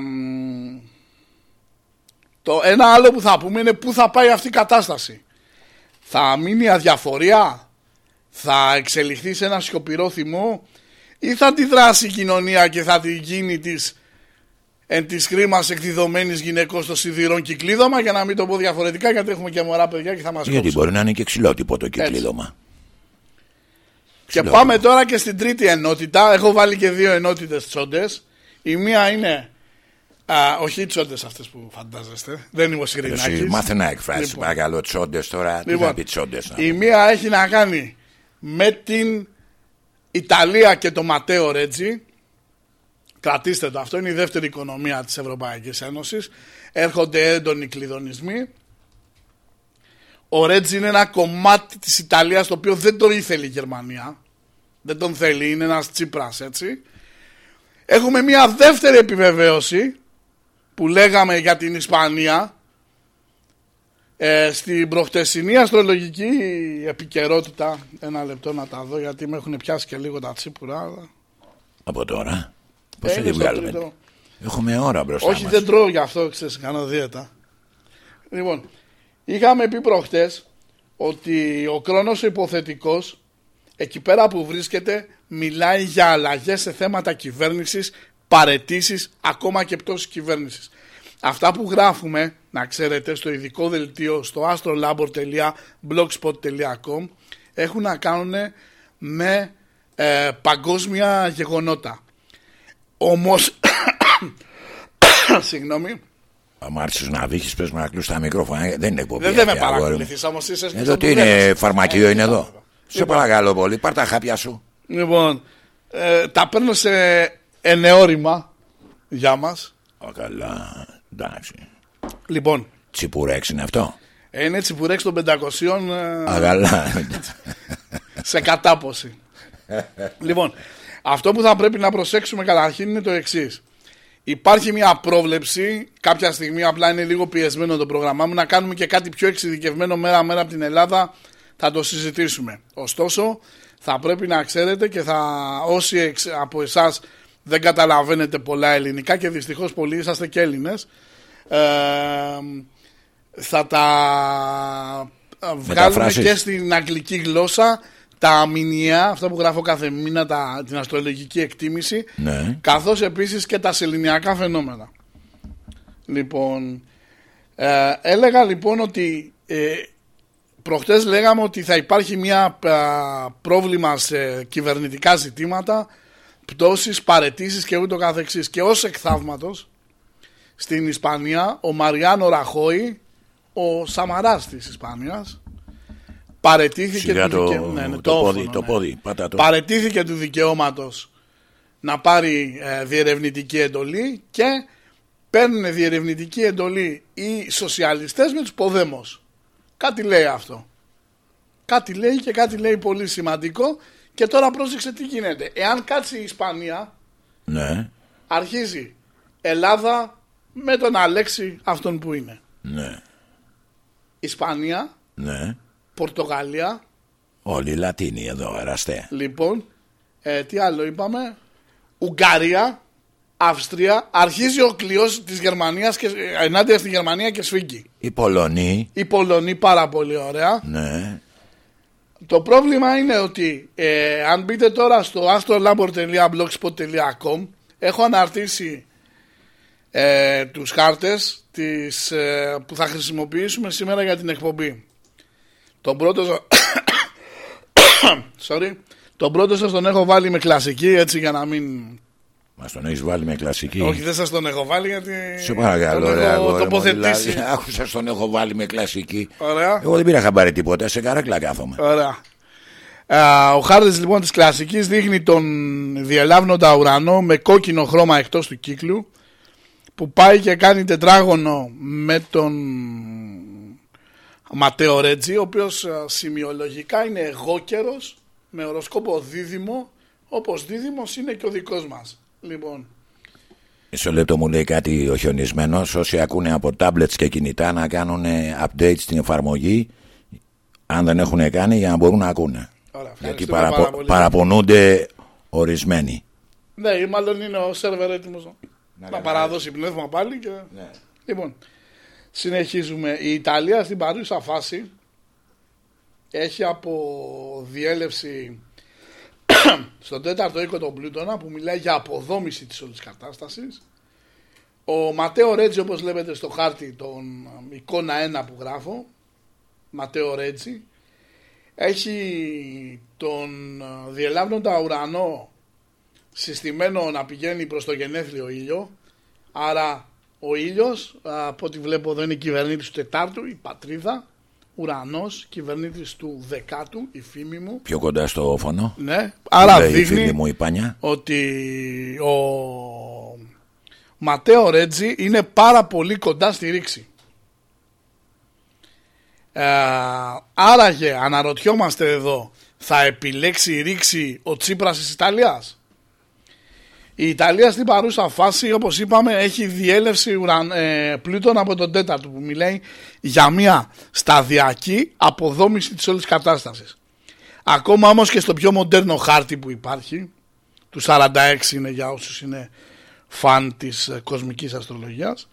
το ένα άλλο που θα πούμε είναι πού θα πάει αυτή η κατάσταση. Θα μείνει αδιαφορία, θα εξελιχθεί σε ένα σιωπηρό θυμό; Ή θα αντιδράσει η κοινωνία και θα τη γίνει της εν της χρήμας εκδιδομένης γυναικός στο σιδηρόν κυκλίδωμα για να μην το πω διαφορετικά γιατί έχουμε και μωρά παιδιά και θα μας Γιατί μπορεί να είναι και ξυλότυπο το κυκλίδωμα. Και πάμε τώρα και στην τρίτη ενότητα. Έχω βάλει και δύο ενότητες τσόντες. Η μία είναι Α, όχι οι τσόντες αυτές που φαντάζεστε. Δεν είμαι ο Σιρινάκης. Μάθε να εκφράσει λοιπόν. παρακαλώ τσόντες τώρα. Λοιπόν, τι θα πει τσόντες. Η μία έχει να κάνει με την Ιταλία και το Ματέο Ρέτζι. Κρατήστε το, αυτό είναι η δεύτερη οικονομία της Ευρωπαϊκής Ένωσης. Έρχονται έντονοι κλειδονισμοί. Ο Ρέτζι είναι ένα κομμάτι της Ιταλίας το οποίο δεν το ήθελε η Γερμανία. Δεν τον θέλει, είναι ένας Τσίπρας έτσι. Έχουμε μια δεύτερη επιβεβαίωση που λέγαμε για την Ισπανία ε, στην προχτεσινή αστρολογική επικαιρότητα, ένα λεπτό να τα δω γιατί με έχουν πιάσει και λίγο τα τσίπουρα. Από τώρα; Πώς θα τη βγάλουμε; Έχουμε ώρα μπροστά Όχι δεν τρώω γι' αυτό, ξέρεις, κάνω δίαιτα. Λοιπόν, είχαμε πει προχτές ότι ο Κρόνος ο υποθετικός εκεί πέρα που βρίσκεται μιλάει για αλλαγές σε θέματα κυβέρνησης, παρετήσεις, ακόμα και πτώσεις κυβέρνησης. Αυτά που γράφουμε, να ξέρετε, στο ειδικό δελτίο στο astrolabor.blogspot.com έχουν να κάνουν με ε, παγκόσμια γεγονότα. Όμως, συγγνώμη, Αν άρχισε να βύχει, πες να κλείσεις τα μικρόφωνα. Ε, Δεν είναι εκπομπή. δεν, δεν με αυτή, αγόρι μου. παρακολουθείς όμως είσαι Εδώ τι είναι, φαρμακείο είναι εδώ; Σε παρακαλώ πολύ, πάρ τα χάπια σου. Λοιπόν, ε, τα παίρνω σε ενεώρημα για μας. Ω, καλά, εντάξει. Λοιπόν, Τσιπουρέξ είναι αυτό. ε, είναι τσιπουρέξ των 500 ε, Αγαλά. σε κατάποση. λοιπόν, αυτό που θα πρέπει να προσέξουμε καταρχήν είναι το εξής. Υπάρχει μια πρόβλεψη, κάποια στιγμή απλά είναι λίγο πιεσμένο το πρόγραμμά μου, να κάνουμε και κάτι πιο εξειδικευμένο μέρα-μέρα από την Ελλάδα, θα το συζητήσουμε. Ωστόσο, θα πρέπει να ξέρετε και θα, όσοι εξ- από εσάς δεν καταλαβαίνετε πολλά ελληνικά και δυστυχώς πολλοί είσαστε και Έλληνες, ε, θα τα ε, βγάλουμε Μεταφράσεις. και στην αγγλική γλώσσα τα μηνιαία, αυτά που γράφω κάθε μήνα, τα, την αστρολογική εκτίμηση, Ναι. καθώς επίσης και τα σεληνιακά φαινόμενα. Λοιπόν, ε, έλεγα λοιπόν ότι ε, προχτές λέγαμε ότι θα υπάρχει μια α, πρόβλημα σε κυβερνητικά ζητήματα, πτώσεις, παρετήσεις και ούτω καθεξής. Και ως εκθαύματος, στην Ισπανία, ο Μαριάνο Ραχώη, ο Σαμαράς της Ισπανίας, παρετήθηκε Σιγά του το, δικαι- ναι, ναι, το, πόδι, όφωνο, το ναι. πόδι. Πάτα το. παρετήθηκε του δικαιώματος να πάρει ε, διερευνητική εντολή και παίρνουν διερευνητική εντολή οι σοσιαλιστές με τους Ποδέμος. Κάτι λέει αυτό. Κάτι λέει και κάτι λέει πολύ σημαντικό και τώρα πρόσεξε τι γίνεται. Εάν κάτσει η Ισπανία Ναι, αρχίζει Ελλάδα με τον Αλέξη αυτόν που είναι. ναι, Ισπανία, ναι. Πορτογαλία, Όλοι οι Λατίνοι εδώ, εραστέ. Λοιπόν, ε, τι άλλο είπαμε; Ουγγαρία, Αυστρία. Αρχίζει ο κλειός της Γερμανίας και ε, ενάντια στη Γερμανία και σφίγγει. Οι Πολωνοί, Οι Πολωνοί πάρα πολύ ωραία. ναι. Το πρόβλημα είναι ότι ε, αν μπείτε τώρα στο astrolabor.blogspot.com έχω αναρτήσει ε, τους χάρτες τις, ε, που θα χρησιμοποιήσουμε σήμερα για την εκπομπή. Τον πρώτο, σα- Sorry. Τον πρώτο σας τον έχω βάλει με κλασική έτσι για να μην... Μας τον έχεις βάλει με κλασική. Όχι δεν σας τον έχω βάλει γιατί Σε παρακαλώ, τον ρε έχω αγόρι μου, τοποθετήσει. δηλαδή, άκουσα τον έχω βάλει με κλασική. Ωραία. Εγώ δεν πήρα χαμπάρι τίποτα, σε καρέκλα κάθομαι. Ωραία. Α, ο χάρτης λοιπόν της κλασικής δείχνει τον διελάβνοντα ουρανό με κόκκινο χρώμα εκτός του κύκλου που πάει και κάνει τετράγωνο με τον Ματέο Ρέτζι ο οποίος α, σημειολογικά είναι εγώκερος με οροσκόπο δίδυμο όπως δίδυμος είναι και ο δικός μας. Λοιπόν, Μισό λεπτό μου λέει κάτι ο χιονισμένος. Όσοι ακούνε από tablets και κινητά να κάνουν update στην εφαρμογή, αν δεν έχουν κάνει, για να μπορούν να ακούνε. Ωραία, Γιατί ευχαριστούμε παραπο- πάρα πολύ. παραπονούνται ορισμένοι. ναι, ή μάλλον είναι ο σερβερ έτοιμος να, παραδώσει πνεύμα πάλι και... Ναι. Λοιπόν, συνεχίζουμε. Η Ιταλία στην παρούσα φάση έχει από διέλευση στον τέταρτο οίκο των πλούτονα που μιλάει για αποδόμηση της όλης κατάστασης. Ο Ματέο Ρέτζι όπως βλέπετε στο χάρτη τον ε, εικόνα 1 που γράφω Ματέο Ρέτζι έχει τον ε, διελάβνοντα ουρανό συστημένο να πηγαίνει προς το γενέθλιο ήλιο άρα ο ήλιος α, από ό,τι βλέπω εδώ είναι κυβερνήτης του τετάρτου η πατρίδα ουρανός κυβερνήτης του δεκάτου η φήμη μου Πιο κοντά στο όφωνο. ναι, άρα λέει η φίλη δείχνει μου η Πάνια. ότι ο Ματέο Ρέτζι είναι πάρα πολύ κοντά στη ρήξη. Ε, άραγε αναρωτιόμαστε εδώ θα επιλέξει η ρήξη ο Τσίπρας της Ιταλίας; Η Ιταλία στην παρούσα φάση όπως είπαμε έχει διέλευση ουραν, ε, πλούτων από τον τέταρτο που μιλάει για μια σταδιακή αποδόμηση της όλης κατάστασης. Ακόμα όμως και στο πιο μοντέρνο χάρτη που υπάρχει του 46 είναι για όσους είναι φαν της ε, κοσμικής αστρολογίας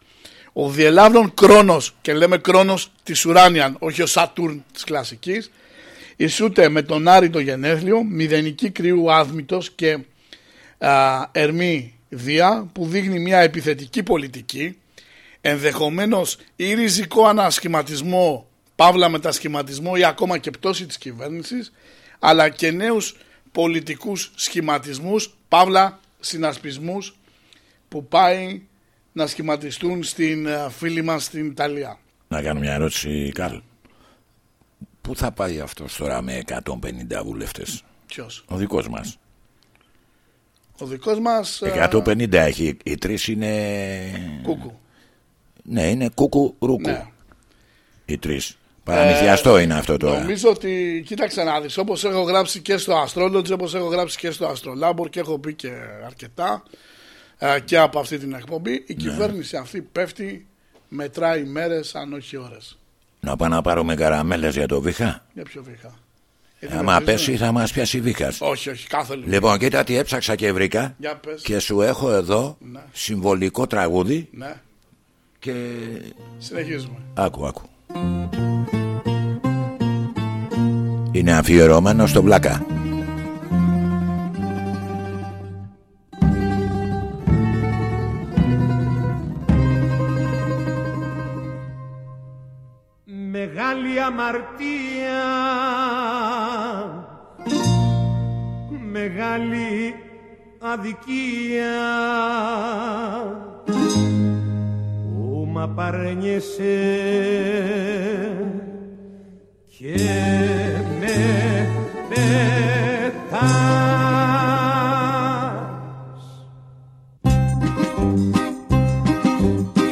Ο διελάβρον Κρόνος και λέμε Κρόνος της Ουράνιαν, όχι ο Σατούρν της κλασικής, ισούται με τον Άρη το γενέθλιο, μηδενική κρυού άδμητος και α, ερμή δία που δείχνει μια επιθετική πολιτική, ενδεχομένως ή ριζικό ανασχηματισμό, παύλα μετασχηματισμό ή ακόμα και πτώση της κυβέρνησης, αλλά και νέους πολιτικούς σχηματισμούς, παύλα συνασπισμούς που πάει να σχηματιστούν στην ε, φίλη μας στην Ιταλία. Να κάνω μια ερώτηση, Καρλ. Πού θα πάει αυτός τώρα με 150 βουλευτές; Ποιος; Ο δικός μας. Ο δικός μας... ε, 150 έχει. Οι τρεις είναι. Κούκου. Ναι, είναι κούκου ρούκου. Ναι. Οι τρεις. Παραμυθιαστό είναι αυτό τώρα. Νομίζω ότι, κοίταξε να δεις, όπως έχω γράψει και στο Astrology, όπως έχω γράψει και στο Astrolabor και έχω πει και αρκετά ε, και από αυτή την εκπομπή, Ναι. η κυβέρνηση αυτή πέφτει, μετράει μέρες αν όχι ώρες. Να πάω να πάρουμε καραμέλες για το βήχα. Για ποιο βήχα; Γιατί Άμα με πέσει βρίζουνε. θα μας πιάσει βήχας. Όχι, όχι, κάθε λίγο. Λοιπόν, κοίτα τι έψαξα και βρήκα. Για πες. Και σου έχω εδώ Ναι. συμβολικό τραγούδι Ναι, και συνεχίζουμε. άκου, άκου. Είναι αφιερωμένο στο Βλάκα. Μεγάλη αμαρτία. Μεγάλη αδικία. Που μ' απαρνιέσαι και με πετάς.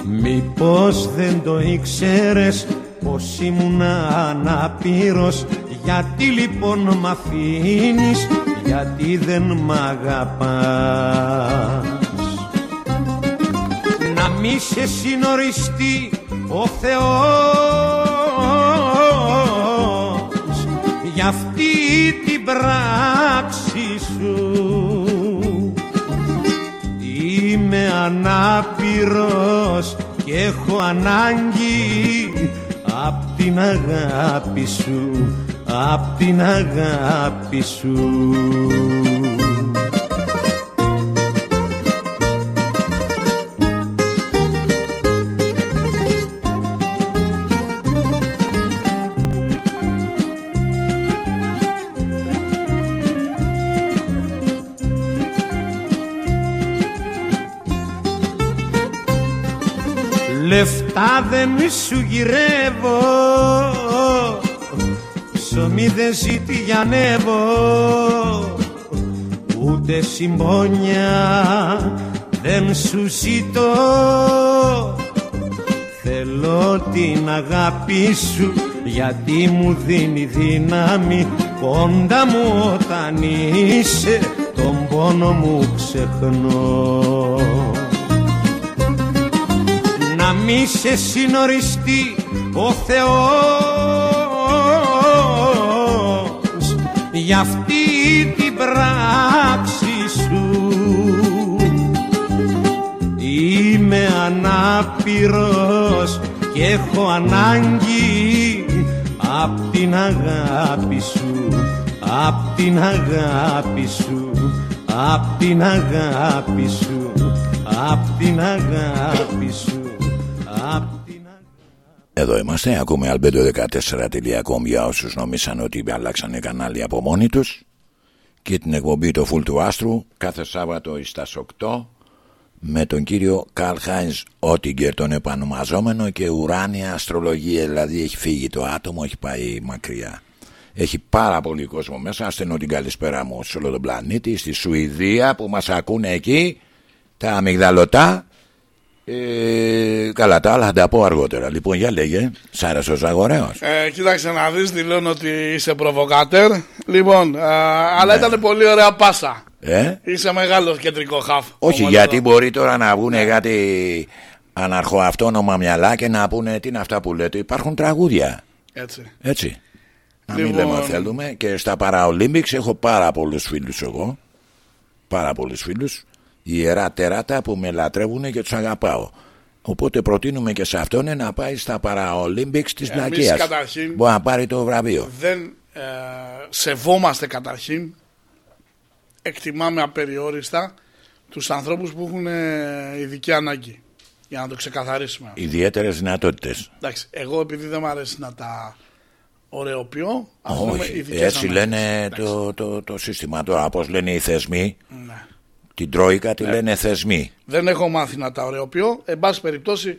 Μήπως δεν το ήξερες πως ήμουν αναπήρος. Γιατί λοιπόν μ' αφήνεις, γιατί δεν μ' αγαπάς. Να μη σε συνοριστεί ο Θεός για αυτή την πράξη σου. Είμαι ανάπηρος και έχω ανάγκη απ' την αγάπη σου, απ' την αγάπη σου. Λεφτά δεν σου γυρεύω. Ψωμί δεν ζητιανεύω Ούτε συμπόνια δεν σου ζητώ. Θέλω την αγάπη σου γιατί μου δίνει δύναμη. Κοντά μου όταν είσαι τον πόνο μου ξεχνώ να μη σε συνοριστεί ο Θεός για αυτή την πράξη σου. Είμαι ανάπηρος και έχω ανάγκη απ' την αγάπη σου απ' την αγάπη σου απ' την αγάπη σου απ' την αγάπη σου. απ' την Εδώ είμαστε, ακούμε albedo14.com για όσους νομίσαν ότι αλλάξανε κανάλι από μόνοι τους. Και την εκπομπή το Φουλ του Άστρου κάθε Σάββατο στα 8 με τον κύριο Καρλ Χάινς Ότιγκερ τον επανομαζόμενο και ουράνια αστρολογία δηλαδή έχει φύγει το άτομο, έχει πάει μακριά. Έχει πάρα πολύ κόσμο μέσα στενώ την καλησπέρα μου σε όλο τον πλανήτη στη Σουηδία που μας ακούνε εκεί τα αμυγδαλωτά ε, καλά τα άλλα θα τα πω αργότερα λοιπόν για λέγε σ' άρεσε ο Ζαγορέος Ε, κοίταξε να δεις, δηλώνω ότι είσαι προβοκάτερ. Λοιπόν, α, αλλά ήταν πολύ ωραία πάσα. ε; Είσαι μεγάλο κεντρικό χαφ. όχι ομολογώ. γιατί μπορεί τώρα να βγουν κάτι αναρχοαυτόνομα μυαλά και να πούνε τι είναι αυτά που λέτε υπάρχουν τραγούδια Έτσι. έτσι να μην Λοιπόν. λέμε ότι θέλουμε και στα Παραολύμπιξ έχω πάρα πολλούς φίλους εγώ πάρα πολλούς φίλους ιερά τεράτα που με λατρεύουν και τους αγαπάω Οπότε προτείνουμε και σε αυτόν να πάει στα Παραολύμπιξ της Εμείς Λακίας. καταρχήν- Μπορεί να πάρει το βραβείο. Δεν ε, σεβόμαστε καταρχήν, εκτιμάμε απεριόριστα τους ανθρώπους που έχουν ε, ειδική ανάγκη. Για να το ξεκαθαρίσουμε. Ιδιαίτερες δυνατότητες. Εντάξει, εγώ επειδή δεν μου αρέσει να τα ωρεοποιώ, αφήνουμε Όχι, ειδικές έτσι ανάγκες. λένε Εντάξει. το, το, το σύστημα. Τώρα, πώς λένε οι θεσμοί, Ναι. Την Τρόικα τη λένε θεσμοί. Δεν έχω μάθει να τα ωρεοποιώ. Εν πάση περιπτώσει,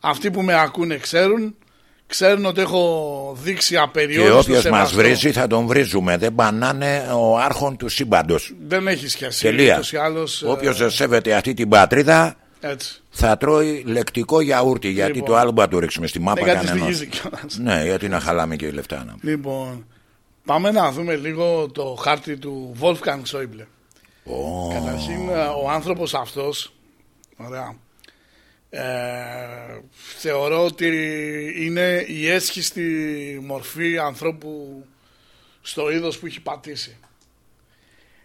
αυτοί που με ακούνε ξέρουν. Ξέρουν ότι έχω δείξει Και απεριόριστο όποιος μας σεβαστό. βρίζει θα τον βρίζουμε. Δεν πανάνε ο άρχον του σύμπαντος. Δεν έχει σχέση. Τελεία. Ούτως ή άλλως, ε, Όποιος δεν σέβεται αυτή την πατρίδα Έτσι. θα τρώει λεκτικό γιαούρτι. Γιατί Λοιπόν. το άλλο μπορεί να το ρίξουμε στη μάπα Ναι, γιατί κανένας. στοιχίζει κιόλας. Ναι, γιατί να χαλάμε και λεφτά. να. Λοιπόν, πάμε να δούμε λίγο το χάρτη του Wolfgang Schäuble. Ω, Καταρχήν, ε, ο άνθρωπος αυτός, ωραία, ε, θεωρώ ότι είναι η έσχιστη μορφή ανθρώπου στο είδος που έχει πατήσει.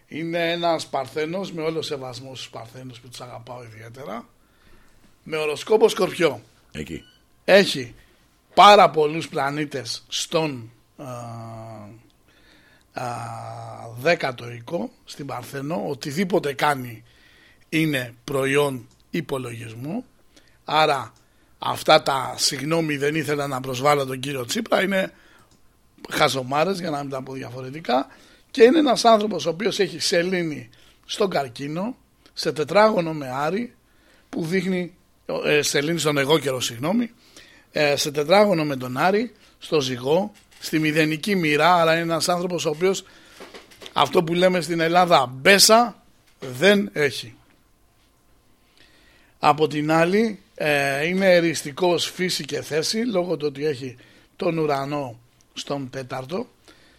Είναι ένας παρθένος, με όλο σεβασμό στους παρθένους που τους αγαπάω ιδιαίτερα, με οροσκόπο σκορπιό. Εκεί. Έχει πάρα πολλούς πλανήτες στον α, α, δέκατο οίκο, στην Παρθένο. Οτιδήποτε κάνει είναι προϊόν υπολογισμού. Άρα αυτά τα συγγνώμη δεν ήθελα να προσβάλλω τον κύριο Τσίπρα είναι χαζομάρες για να μην τα πω διαφορετικά και είναι ένας άνθρωπος ο οποίος έχει σελήνη στον καρκίνο σε τετράγωνο με άρη που δείχνει ε, σελήνη στον εγώ καιρό συγγνώμη ε, σε τετράγωνο με τον Άρη στο ζυγό στη μηδενική μοίρα άρα είναι ένας άνθρωπος ο οποίος αυτό που λέμε στην Ελλάδα μπέσα δεν έχει. Από την άλλη ε, είναι εριστικός φύση και θέση λόγω του ότι έχει τον ουρανό στον τέταρτο.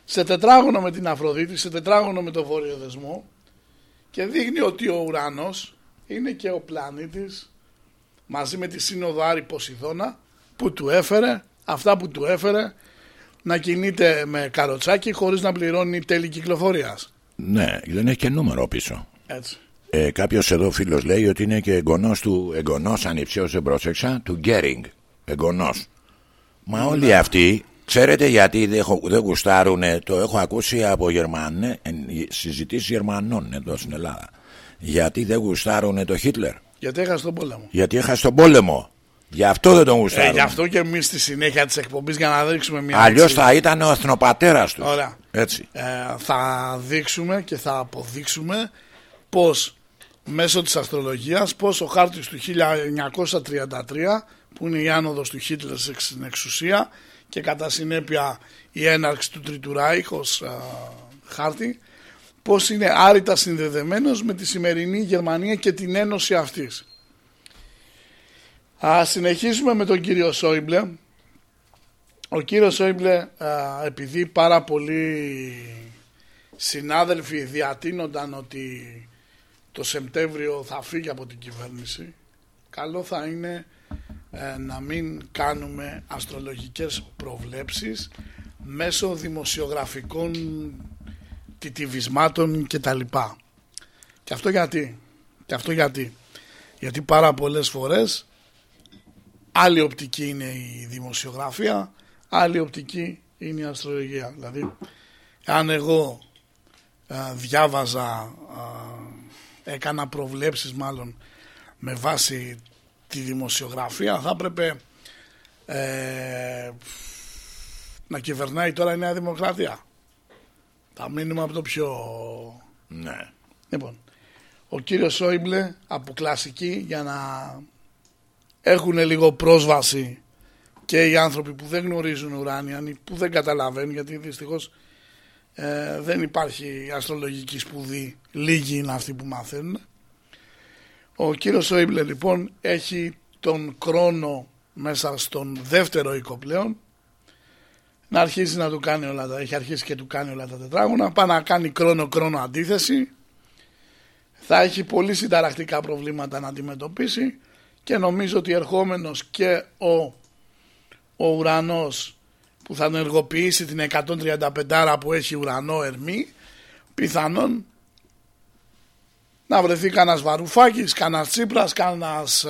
Σε τετράγωνο με την Αφροδίτη, σε τετράγωνο με το βόρειο δεσμό. Και δείχνει ότι ο ουρανός είναι και ο πλανήτης μαζί με τη σύνοδο Άρη Ποσειδώνα που του έφερε αυτά που του έφερε να κινείται με καροτσάκι χωρίς να πληρώνει τέλη κυκλοφορίας. Ναι, δεν έχει και νούμερο πίσω. Έτσι. Ε, Κάποιος εδώ φίλος λέει ότι είναι και εγγονός του, εγγονός ανιψιό, δεν πρόσεξα, του Γκέρινγκ. Εγγονός. Μα όλοι αυτοί, ξέρετε γιατί δεν, έχω- δεν γουστάρουν, το έχω ακούσει από Γερμανέ, συζητήσεις Γερμανών εδώ στην Ελλάδα. Γιατί δεν γουστάρουν το Χίτλερ; Γιατί έχασε τον πόλεμο. Γιατί έχασε τον πόλεμο. Γι' αυτό δεν τον Ε, γουστάρουν. γι' αυτό και εμείς στη συνέχεια της εκπομπής για να δείξουμε μια. Αλλιώς έτσι, θα ήταν ο εθνοπατέρας τους. Ωραία. Έτσι. ε, θα δείξουμε και θα αποδείξουμε πως μέσω της αστρολογίας πως ο χάρτης του 1933 που είναι η άνοδος του Χίτλερ στην εξουσία και κατά συνέπεια η έναρξη του Τρίτου Ράιχ ως α, χάρτη πως είναι άρρητα συνδεδεμένος με τη σημερινή Γερμανία και την ένωση αυτής. Α συνεχίσουμε με τον κύριο Σόιμπλε ο κύριος Σόιμπλε α, επειδή πάρα πολλοί συνάδελφοι διατείνονταν ότι το Σεπτέμβριο θα φύγει από την κυβέρνηση καλό θα είναι ε, να μην κάνουμε αστρολογικές προβλέψεις μέσω δημοσιογραφικών τιτιβισμάτων και τα λοιπά. Και αυτό γιατί; Και αυτό γιατί; Γιατί πάρα πολλές φορές άλλη οπτική είναι η δημοσιογραφία, άλλη οπτική είναι η αστρολογία. Δηλαδή, αν εγώ α, διάβαζα, α, έκανα προβλέψεις μάλλον με βάση τη δημοσιογραφία, θα έπρεπε ε, να κυβερνάει τώρα η Νέα Δημοκρατία. Θα μείνουμε από το πιο... Ναι. Λοιπόν, ο κύριος Σόιμπλε από κλασική για να έχουν λίγο πρόσβαση και οι άνθρωποι που δεν γνωρίζουν ουράνια που δεν καταλαβαίνουν γιατί δυστυχώς ε, δεν υπάρχει αστρολογική σπουδή. Λίγοι είναι αυτοί που μαθαίνουν ο κύριος Σόιμπλε λοιπόν έχει τον χρόνο μέσα στον δεύτερο οίκο πλέον. Να αρχίσει να του κάνει όλα τα έχει αρχίσει και του κάνει όλα τα τετράγωνα. Πάει να κάνει χρόνο-χρόνο αντίθεση. Θα έχει πολύ συνταρακτικά προβλήματα να αντιμετωπίσει και νομίζω ότι ερχόμενος και ο, ο ουρανός που θα ενεργοποιήσει την 135 που έχει ουρανό ερμή πιθανόν να βρεθεί κανένας Βαρουφάκης, κανένας Τσίπρας, κανένας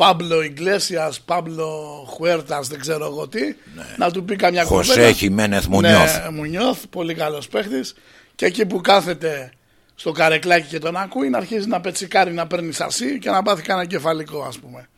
Πάμπλο Ιγκλέσιας, Πάμπλο Χουέρτας, δεν ξέρω εγώ τι, ναι. να του πει καμιά κουβέντα. Χωσέ Χιμένεθ Μουνιώθ. Ναι, Μουνιώθ, πολύ καλός παίχτης. Και εκεί που κάθεται στο καρεκλάκι και τον ακούει να αρχίζει να πετσικάρει να παίρνει σασί και να πάθει κανένα κεφαλικό ας πούμε.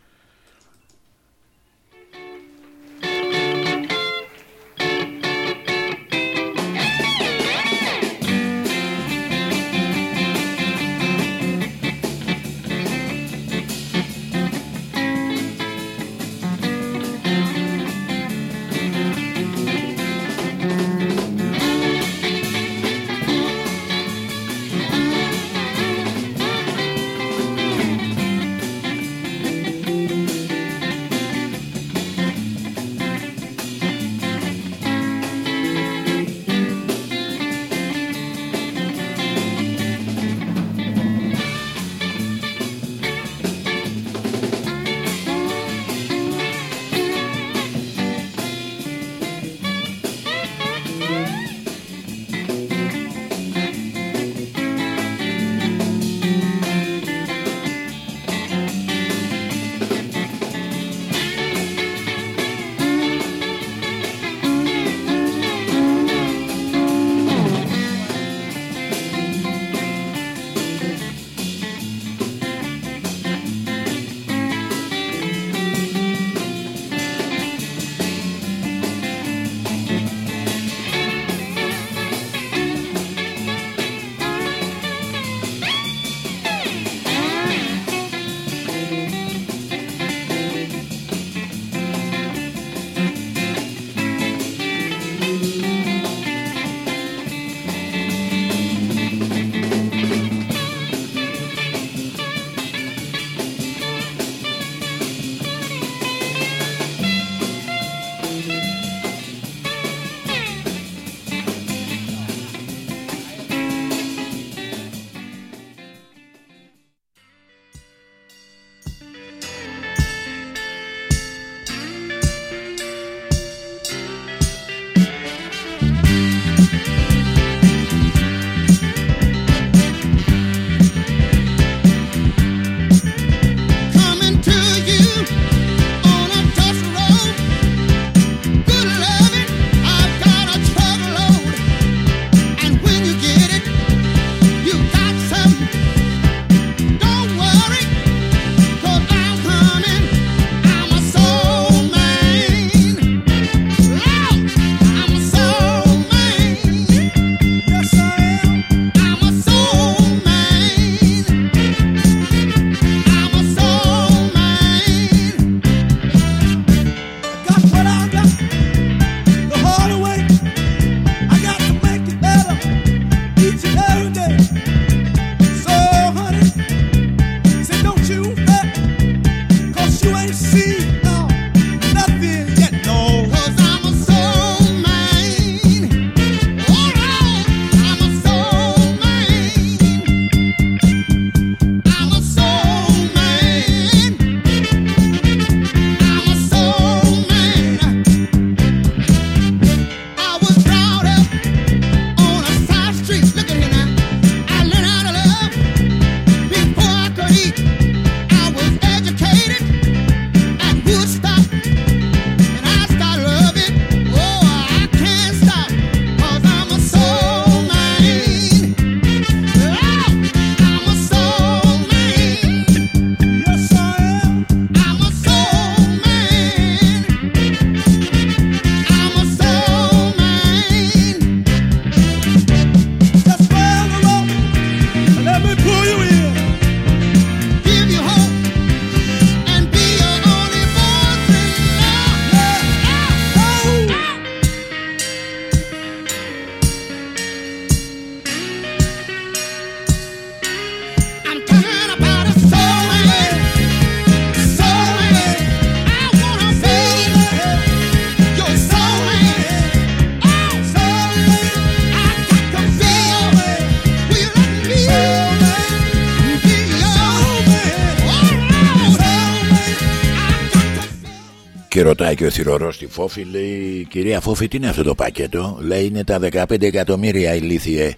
και ο θηρορός στη Φόφη λέει «Κυρία Φόφη τι είναι αυτό το πακέτο» λέει «Είναι τα 15 εκατομμύρια ηλίθιε».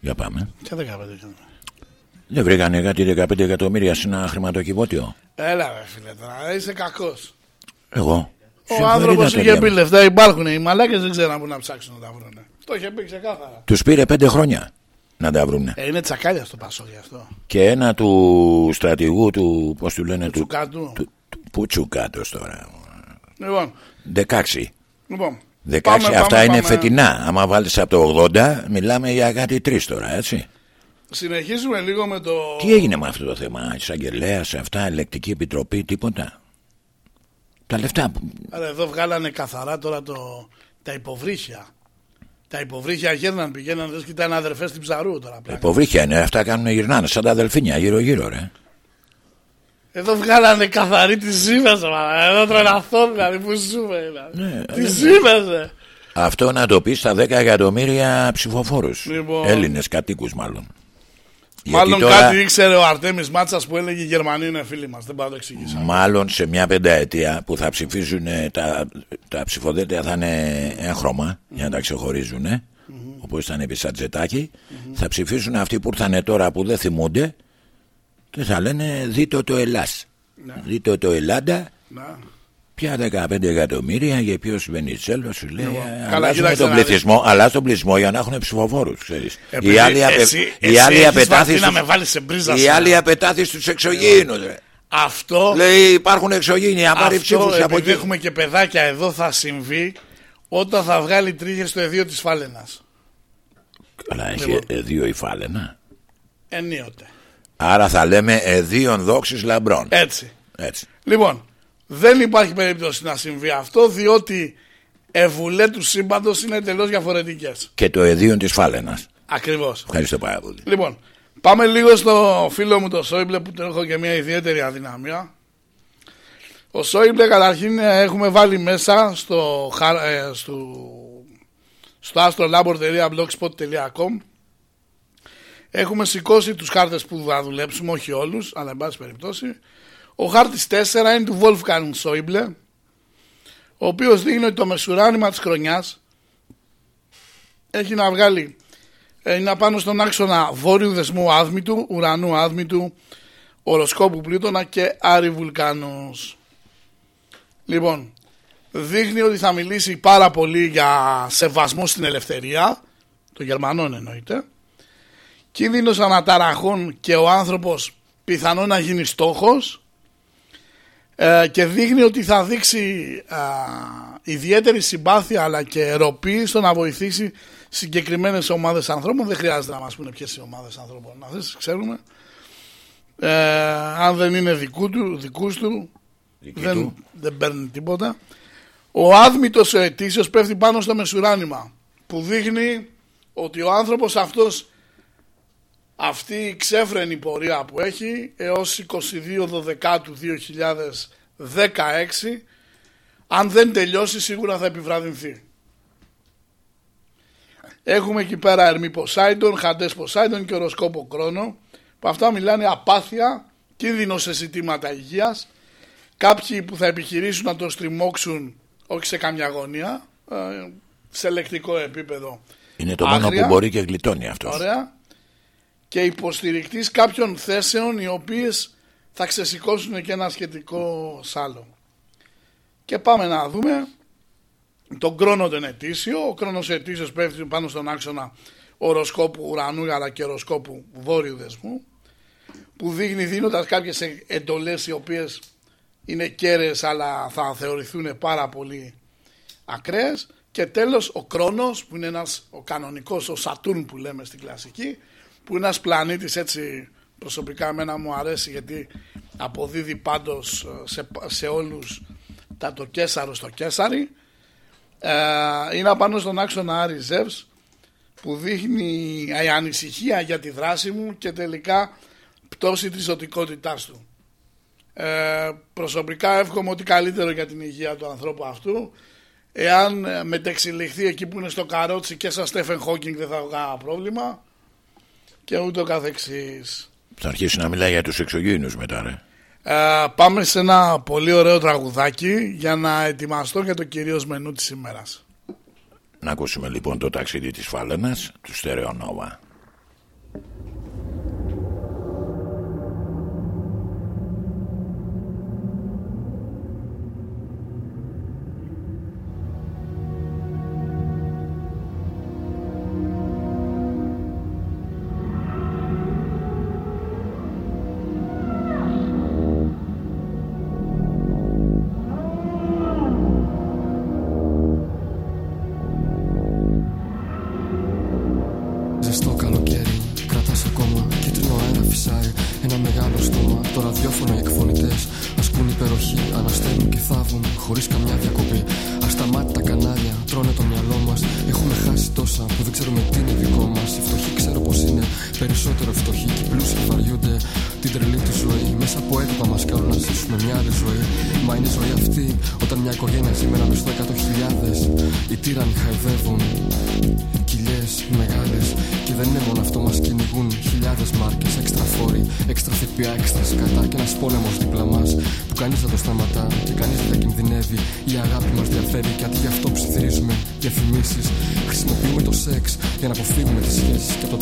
Για πάμε. Τι 15 εκατομμύρια. Δεν βρήκανε κάτι 15 εκατομμύρια σε ένα χρηματοκιβώτιο; Έλα ρε φίλε τώρα, είσαι κακός. Εγώ. Ο άνθρωπος είχε πει λεφτά, υπάρχουν οι μαλάκες, δεν ξέραν που να ψάξουν να τα βρουν. Το είχε πει ξεκάθαρα. Τους πήρε πέντε χρόνια να τα βρουν. Ε, είναι τσακάλια στο Πασό γι' αυτό. Και ένα του στρατηγού του, πώς του λένε, του, του, τώρα. Λοιπόν, 16. λοιπόν. 16 πάμε, αυτά πάμε, είναι πάμε. φετινά. Άμα βάλεις από το 80, μιλάμε για κάτι τρεις τώρα, έτσι. Συνεχίζουμε λίγο με το. Τι έγινε με αυτό το θέμα, εισαγγελέας, αυτά, ελεκτική επιτροπή, τίποτα; Τα λεφτά που. Άρα εδώ βγάλανε καθαρά τώρα το... τα υποβρύχια. Τα υποβρύχια γέρναν, πηγαίναν, λες και ήταν αδερφές στην ψαρού τώρα. πλάκα. Υποβρύχια είναι, αυτά κάνουν γυρνάνε, σαν τα αδελφίνια γύρω-γύρω, ρε. Εδώ βγάλανε καθαρή τη ζήμες, μα. Εδώ τρελαθώ δηλαδή που ζούμε. Δηλαδή. Ναι, τι ναι. ζήμες, ρε. Αυτό να το πεις στα 10 εκατομμύρια ψηφοφόρους. Λοιπόν. Έλληνες κατοίκους, μάλλον. Μάλλον τώρα- κάτι ήξερε ο Αρτέμις Μάτσας που έλεγε οι Γερμανοί είναι φίλοι μας. Δεν πάω να το εξηγήσω. Μάλλον σε μια πενταετία που θα ψηφίζουν ε, τα, τα ψηφοδέλτια θα είναι έγχρωμα για να τα ξεχωρίζουν. Όπως ήταν επί Σατζετάκη. Θα ψηφίσουν αυτοί που ήρθαν τώρα που δεν θυμούνται και θα λένε δείτε το Ελλάς. Δείτε το Ελλάδα. Να. Πια 15 εκατομμύρια για ποιος Βενιτσέλο σου λέει. Λοιπόν, ε, καλά, αλλάζουμε κοίταξε τον να δεις. πληθυσμό, αλλά τον πληθυσμό για να έχουν ψηφοφόρους. Επειδή Οι άλλοι, απε, εσύ- οι εσύ άλλοι έχεις απετάθη βαρθεί να με στους- βάλεις σε μπρίζα οι σήμερα. άλλοι απετάθη στου εξωγήινους. Αυτό, Λέει υπάρχουν εξωγήινοι, αν πάρει ψήφους αυτό από επειδή εκεί. έχουμε και παιδάκια εδώ θα συμβεί όταν θα βγάλει τρίχες στο εδίο της Φάλαινας. Αλλά έχει Λοιπόν. ε, δύο υφάλαινα. Ενίοτε. Άρα θα λέμε εδίων δόξης λαμπρών. Έτσι. Έτσι. Λοιπόν, δεν υπάρχει περίπτωση να συμβεί αυτό διότι ευουλέ του σύμπαντος είναι εντελώ διαφορετικές. Και το εδίων της φάλαινας. Ακριβώς. Ευχαριστώ πάρα πολύ. Λοιπόν, πάμε λίγο στο φίλο μου το Σόιμπλε που τον έχω και μια ιδιαίτερη αδυναμία. Ο Σόιμπλε καταρχήν ε, έχουμε βάλει μέσα στο, χα- ε, στο, στο astrolabor.blogspot.com Έχουμε σηκώσει τους χάρτες που θα δουλέψουμε, όχι όλους, αλλά εν πάση περιπτώσει. Ο χάρτης 4 είναι του Wolfgang Σόιμπλε, ο οποίος δείχνει ότι το μεσουράνημα της χρονιάς έχει να βγάλει ε, είναι πάνω στον άξονα βόρειου δεσμού άδμητου, ουρανού άδμητου, οροσκόπου πλούτονα και άρη βουλκάνους. Λοιπόν, δείχνει ότι θα μιλήσει πάρα πολύ για σεβασμό στην ελευθερία, των Γερμανών εννοείται, κίνδυνος αναταραχών και ο άνθρωπος πιθανό να γίνει στόχος ε, και δείχνει ότι θα δείξει α, ιδιαίτερη συμπάθεια αλλά και ροπή στο να βοηθήσει συγκεκριμένες ομάδες ανθρώπων. Δεν χρειάζεται να μας πούνε ποιες οι ομάδες ανθρώπων να θες, ξέρουμε. Ε, αν δεν είναι δικού του, δικούς του, Δική δεν, του. δεν παίρνει τίποτα. Ο άδμητος ο ετήσιος πέφτει πάνω στο μεσουράνημα που δείχνει ότι ο άνθρωπος αυτός αυτή η ξέφρενη πορεία που έχει έως 22 Δεκάτου 2016 αν δεν τελειώσει σίγουρα θα επιβραδυνθεί. Έχουμε εκεί πέρα Ερμή Ποσάιντον, Χαντές Ποσάιντον και Οροσκόπο Κρόνο που αυτά μιλάνε απάθεια, κίνδυνο σε ζητήματα υγείας κάποιοι που θα επιχειρήσουν να το στριμώξουν όχι σε καμιά γωνία ε, σε λεκτικό επίπεδο Είναι το μόνο Άγρια. που μπορεί και γλιτώνει αυτός. Ωραία. Και υποστηρικτής κάποιων θέσεων οι οποίες θα ξεσηκώσουν και ένα σχετικό σάλο. Και πάμε να δούμε τον κρόνο τον ετήσιο. Ο κρόνος ετήσιος πέφτει πάνω στον άξονα οροσκόπου ουρανού αλλά και οροσκόπου βόρειου δεσμού που δείχνει δίνοντας κάποιες εντολές οι οποίες είναι κέρες αλλά θα θεωρηθούν πάρα πολύ ακραίες και τέλος ο Κρόνος που είναι ένας ο κανονικός ο Σατούρν που λέμε στην κλασική που είναι ένας πλανήτης έτσι προσωπικά εμένα μου αρέσει γιατί αποδίδει πάντως ε, σε, σε όλους τα το Κέσαρο στο Κέσαρι ε, είναι απάνω στον άξονα Άρη Ζεύς που δείχνει η ανησυχία για τη δράση μου και τελικά πτώση της ζωτικότητάς του. Ε, προσωπικά εύχομαι ότι καλύτερο για την υγεία του ανθρώπου αυτού. Εάν ε, μετεξελιχθεί εκεί που είναι στο καρότσι και σαν Στέφεν Χόκινγκ δεν θα έχω κανένα πρόβλημα και ούτω καθεξής. Θα αρχίσει να μιλάει για τους εξωγήινους μετά ρε. Ε, πάμε σε ένα πολύ ωραίο τραγουδάκι για να ετοιμαστώ για το κυρίως μενού της ημέρας. Να ακούσουμε λοιπόν το ταξίδι της Φάλαινας του Στερεονόβα. ζωή αυτή. Όταν μια οικογένεια σήμερα μισθό 100.000, οι τύρανοι χαϊδεύουν. Κοιλιές μεγάλες και δεν είναι μόνο αυτό, μας κυνηγούν χιλιάδες μάρκες. Έξτρα φόροι, έξτρα θεπιά, έξτρα σκατά και ένας πόλεμος δίπλα μας που κανείς δεν το σταματά και κανείς δεν τα κινδυνεύει. Η αγάπη μας διαφέρει και αντί γι' αυτό ψιθυρίζουμε διαφημίσεις. Χρησιμοποιούμε το σεξ για να αποφύγουμε τις σχέσεις και από το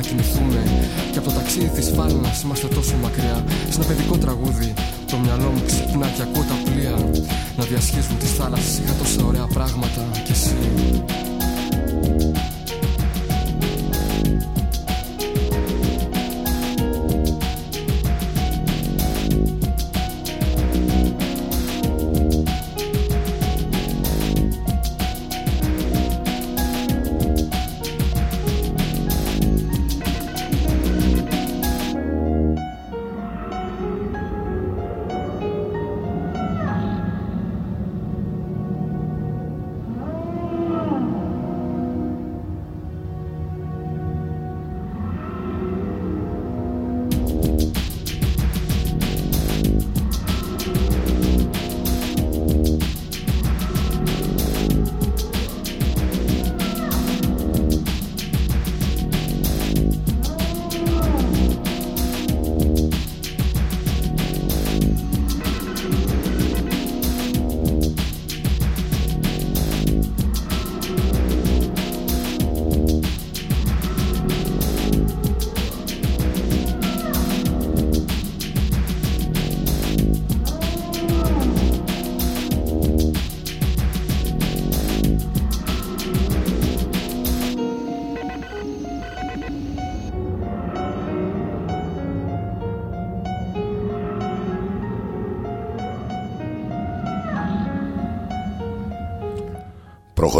να κοιμηθούμε. Και από το ταξίδι της φάλα είμαστε τόσο μακριά. Σε ένα παιδικό τραγούδι, το μυαλό μου ξυπνά και ακούω τα πλοία να διασχίζουν τις θάλασσες. Είχα τόσα ωραία πράγματα και εσύ.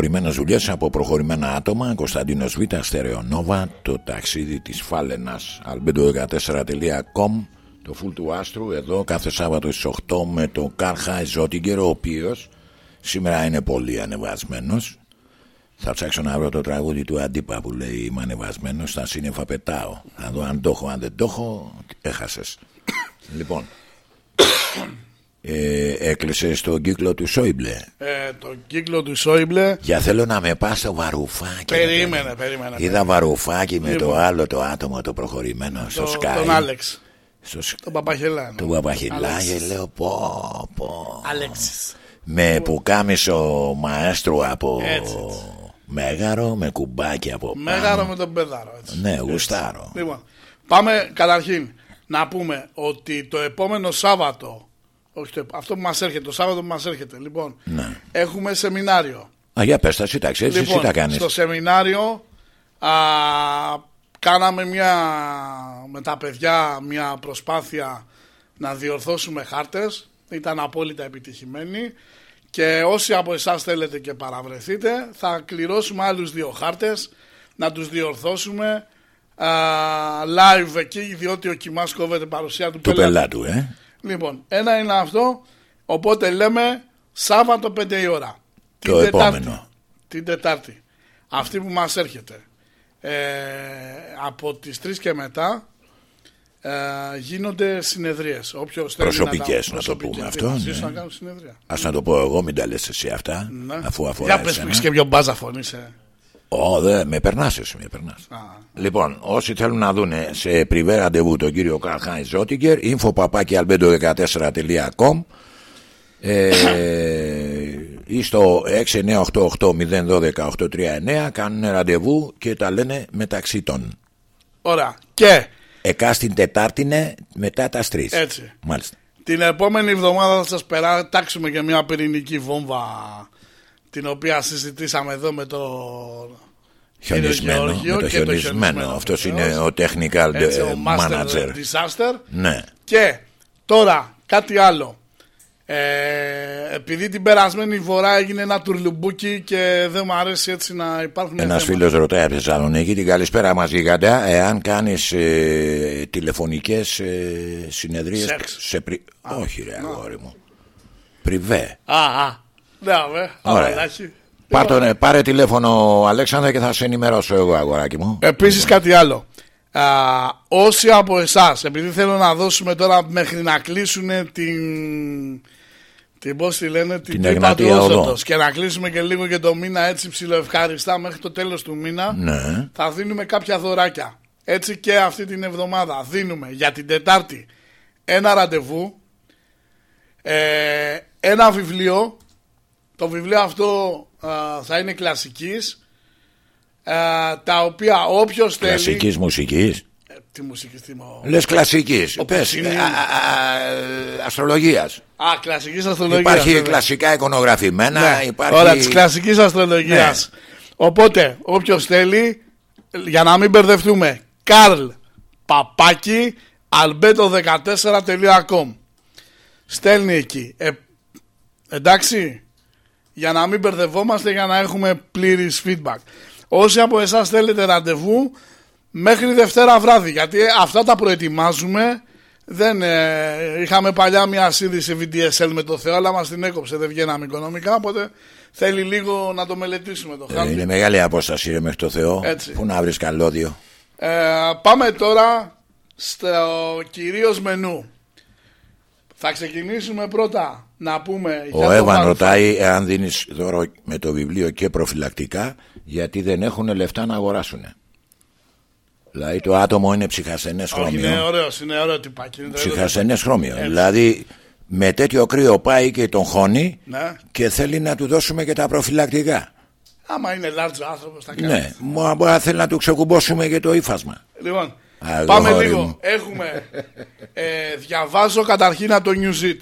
προχωρημένες δουλειές από προχωρημένα άτομα. Κωνσταντίνος Β, Στερεονόβα Το ταξίδι της Φάλαινας. Αλμπέντο14.com Το φουλ του άστρου εδώ κάθε Σάββατο στις 8 με τον Κάρχα Ζώτιγκερ Ο οποίος σήμερα είναι πολύ ανεβασμένος. Θα ψάξω να βρω το τραγούδι του Αντίπα που λέει Είμαι ανεβασμένος, στα σύννεφα πετάω Θα δω αν το έχω, αν δεν το έχω, έχασες. Λοιπόν ε, έκλεισε στον κύκλο του Σόιμπλε. Ε, το κύκλο του Σόιμπλε. Για θέλω να με πας στο βαρουφάκι. Περίμενε, περίμενε. Είδα βαρουφάκι με το Λοιπόν. άλλο το άτομο το προχωρημένο στο Το- Sky. Τον Άλεξ. Στο Sky. Τον Παπαχελά. Του Παπαχιλά Αλέξης. και λέω πω πω Αλέξης. Με πουκάμισο μαέστρου από Έτσι, Μέγαρο Με κουμπάκι από πάνω Μέγαρο με τον Πέδαρο. Έτσι. Ναι γουστάρω Λοιπόν, πάμε καταρχήν να πούμε ότι το επόμενο Σάββατο, όχι το, αυτό που μας έρχεται, το Σάββατο που μας έρχεται, λοιπόν, Ναι. έχουμε σεμινάριο. Α, για πες τα, σύνταξε, εσύ λοιπόν, τι τα κάνεις στο σεμινάριο α, κάναμε μια, με τα παιδιά μια προσπάθεια να διορθώσουμε χάρτες. Ήταν απόλυτα επιτυχημένοι. Και όσοι από εσάς θέλετε και παραβρεθείτε, θα κληρώσουμε άλλους δύο χάρτες, να τους διορθώσουμε α, live εκεί, διότι ο Κιμάς κόβεται παρουσία του, Του πελάτου ε Λοιπόν, ένα είναι αυτό, οπότε λέμε Σάββατο 5 η ώρα. Το επόμενο. Την Τετάρτη. Αυτή που μας έρχεται. Ε, από τις 3 και μετά ε, γίνονται συνεδρίες. Όποιος θέλει Προσωπικές, τα- να το πούμε προσωπικές. αυτό, Θα ζήσουν ναι. να κάνουν συνεδρία. Ας να το πω εγώ μην τα λες εσύ αυτά Ναι. Αφού αφορά Για πες που εσένα. έχεις και πιο μπάζα φωνή σε. Ω, δε, με περνάς εσύ, με περνάς. Λοιπόν, όσοι θέλουν να δουν σε πριβέ ραντεβού τον κύριο Καρχάη Ζότιγκερ, info παπάκι albedo14.com ε, ή στο 6988-012-839 κάνουν ραντεβού και τα λένε μεταξύ των. Ωραία. Και Εκάστην Τετάρτη είναι μετά τα τρεις. Έτσι. Μάλιστα. την επόμενη εβδομάδα θα σας περάταξουμε και μια πυρηνική βόμβα την οποία συζητήσαμε εδώ με το Χιονισμένο, Γεωργίο με το και το χιονισμένο. χιονισμένο, Αυτός βεβαίως. είναι ο technical Έτσι, ε, ο Master manager. Disaster. Ναι. Και τώρα κάτι άλλο. Ε, επειδή την περασμένη φορά έγινε ένα τουρλουμπούκι και δεν μου αρέσει έτσι να υπάρχουν Ένας θέματα. φίλος ρωτάει από Θεσσαλονίκη την καλησπέρα μας, Γιγαντά. Εάν κάνεις ε, τηλεφωνικές ε, συνεδρίες. Σεξ. Σε πρι... Όχι, ρε αγόρι μου. Πριβέ. Α, α. Ναι, αβε. Ωραία. Αβαλάκι. Πάρ' τον, ε, πάρε τηλέφωνο, Αλέξανδρα, και θα σε ενημερώσω εγώ, αγοράκι μου. Επίσης κάτι άλλο. Α, όσοι από εσάς, επειδή θέλω να δώσουμε τώρα μέχρι να κλείσουν την... Την πώς τη λένε, την, Την τρύπα του Εγνατία Οδό. Όσοντος και να κλείσουμε και λίγο και το μήνα έτσι ψηλοευχαριστά μέχρι το τέλος του μήνα Ναι. θα δίνουμε κάποια δωράκια. Έτσι και αυτή την εβδομάδα δίνουμε για την Τετάρτη ένα ραντεβού, ε, ένα βιβλίο. Το βιβλίο αυτό α, θα είναι κλασικής, α, τα οποία όποιος θέλει... Κλασικής μουσικής. Ε, τι μουσικής θυμώ. Λες κλασικής. Ο Πες. Πουσίνη. Αστρολογίας. Α, κλασικής αστρολογίας. Υπάρχει βέβαια. κλασικά εικονογραφημένα. Ναι, Υπάρχει... Ωραία, της κλασικής αστρολογίας. Ναι. Οπότε, όποιος θέλει, για να μην μπερδευτούμε, Καρλ Παπάκι albedo14.com Στέλνει εκεί. Ε, εντάξει, για να μην μπερδευόμαστε, για να έχουμε πλήρης feedback. Όσοι από εσάς θέλετε ραντεβού, μέχρι Δευτέρα βράδυ, γιατί αυτά τα προετοιμάζουμε. Δεν, ε, είχαμε παλιά μια σύνδεση VDSL με το Θεό, αλλά μας την έκοψε, δεν βγαίναμε οικονομικά, οπότε θέλει λίγο να το μελετήσουμε το Ε, χάρτη. Είναι μεγάλη απόσταση ρε, μέχρι το Θεό. Έτσι. Πού να βρεις καλώδιο. Ε, πάμε τώρα στο κυρίως μενού. Θα ξεκινήσουμε πρώτα να πούμε για Ο το Εύαν παρελθόν. ρωτάει εάν δίνεις δώρο με το βιβλίο και προφυλακτικά γιατί δεν έχουν λεφτά να αγοράσουν. Δηλαδή το άτομο είναι ψυχασθενές Όχι, είναι χρώμιο. ωραίος, είναι ωραίο τυπάκι. είναι το Ψυχασθενές χρώμιο. Έτσι. Δηλαδή με τέτοιο κρύο πάει και τον χώνει Ναι. και θέλει να του δώσουμε και τα προφυλακτικά. Άμα είναι large άνθρωπος θα κάνει. Ναι, μα μπορεί να θέλει να του ξεκουμπώσουμε και το ύφασμα. Λοιπόν, Αγόρι πάμε μου. λίγο. Έχουμε, ε, διαβάζω καταρχήν από το Newsit.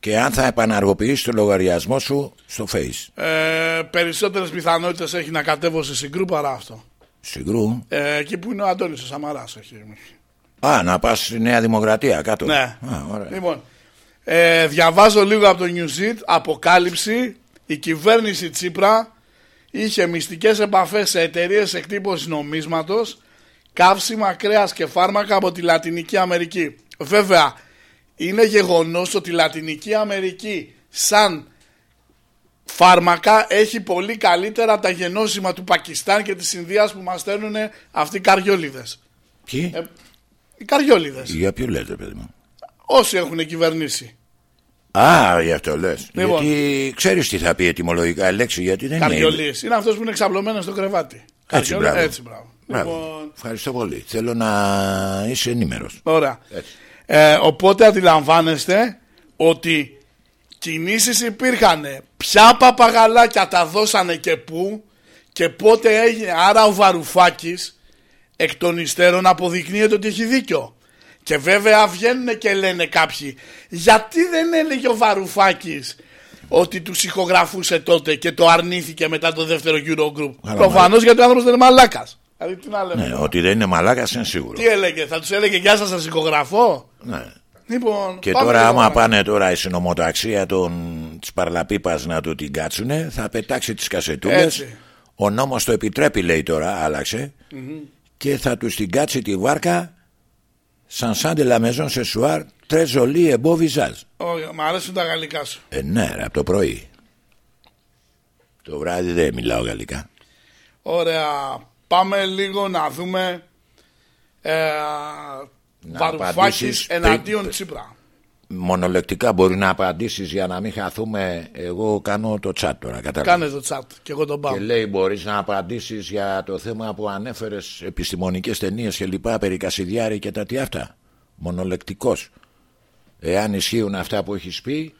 Και αν θα επαναργοποιήσει το λογαριασμό σου στο Face. Ε, περισσότερες πιθανότητες έχει να κατέβω σε συγκρού παρά αυτό. Συγκρού. Ε, εκεί που είναι ο Αντώνης ο Σαμαράς. Όχι. Α, να πας στη Νέα Δημοκρατία κάτω. Ναι. Α, ωραία. Λοιπόν, ε, διαβάζω λίγο από το Newsit. Αποκάλυψη. Η κυβέρνηση Τσίπρα είχε μυστικές επαφές σε εταιρείες εκτύπωσης νομίσματος, καύσιμα, κρέας και φάρμακα από τη Λατινική Αμερική. Βέβαια, είναι γεγονός ότι η Λατινική Αμερική σαν φάρμακα έχει πολύ καλύτερα τα γενώσιμα του Πακιστάν και της Ινδίας που μας στέλνουν αυτοί οι καριόλιδες. Ποιοι; Ε, οι καριόλιδες. Για ποιο λέτε, παιδί μου; Όσοι έχουν κυβερνήσει. Α, γι' αυτό λες. Λοιπόν. Γιατί ξέρεις τι θα πει ετοιμολογικά η λέξη, γιατί δεν είναι. Καριολής. Είναι αυτός που είναι ξαπλωμένος στο κρεβάτι. Έτσι, Καριόλι- μπράβο. Έτσι, μπράβο. Μπράβο. Λοιπόν, Ευχαριστώ πολύ. Θέλω να είσαι ενήμερος. Ωραία. Ε, οπότε αντιλαμβάνεστε ότι κινήσεις υπήρχαν. Ποια παπαγαλάκια τα δώσανε και πού και πότε έγινε. Άρα ο Βαρουφάκης εκ των υστέρων αποδεικνύεται ότι έχει δίκιο. Και βέβαια βγαίνουν και λένε κάποιοι γιατί δεν έλεγε ο Βαρουφάκης ότι τους ηχογραφούσε τότε και το αρνήθηκε μετά το δεύτερο Eurogroup; Καλά, Προφανώς γιατί ο άνθρωπος δεν είναι μαλάκας. Δηλαδή τι να λέμε. Ναι, ότι δεν είναι μαλάκας είναι σίγουρο. Τι έλεγε, θα τους έλεγε γεια σας σας ηχογραφώ. Ναι. Λοιπόν, Και πάμε τώρα, λίγο άμα να- πάνε τώρα η συνομοταξία των... της παραλαπίπας να του την κάτσουνε, θα πετάξει τις κασετούλες. Έτσι. Ο νόμος το επιτρέπει, λέει τώρα, άλλαξε. Μμμ. Και θα τους την κάτσει τη βάρκα σαν σαν de la maison ce soir, très joli et beau visage. Όχι, μ' αρέσουν τα γαλλικά σου. Ε, ναι, ρε, από το πρωί. Το βράδυ δεν μιλάω γαλλικά. Ωραία. Πάμε λίγο να δούμε ε, Βαρουφάκης απαντήσεις εναντίον πριν- Τσίπρα. Μονολεκτικά μπορεί να απαντήσεις για να μην χαθούμε. Εγώ κάνω το chat τώρα. Κατάλαβα. Κάνε το chat και εγώ τον πάω. Και λέει μπορείς να απαντήσεις για το θέμα που ανέφερες επιστημονικές ταινίες και λοιπά περί Κασιδιάρη και τα τι αυτά. Μονολεκτικός. Εάν ισχύουν αυτά που έχεις πει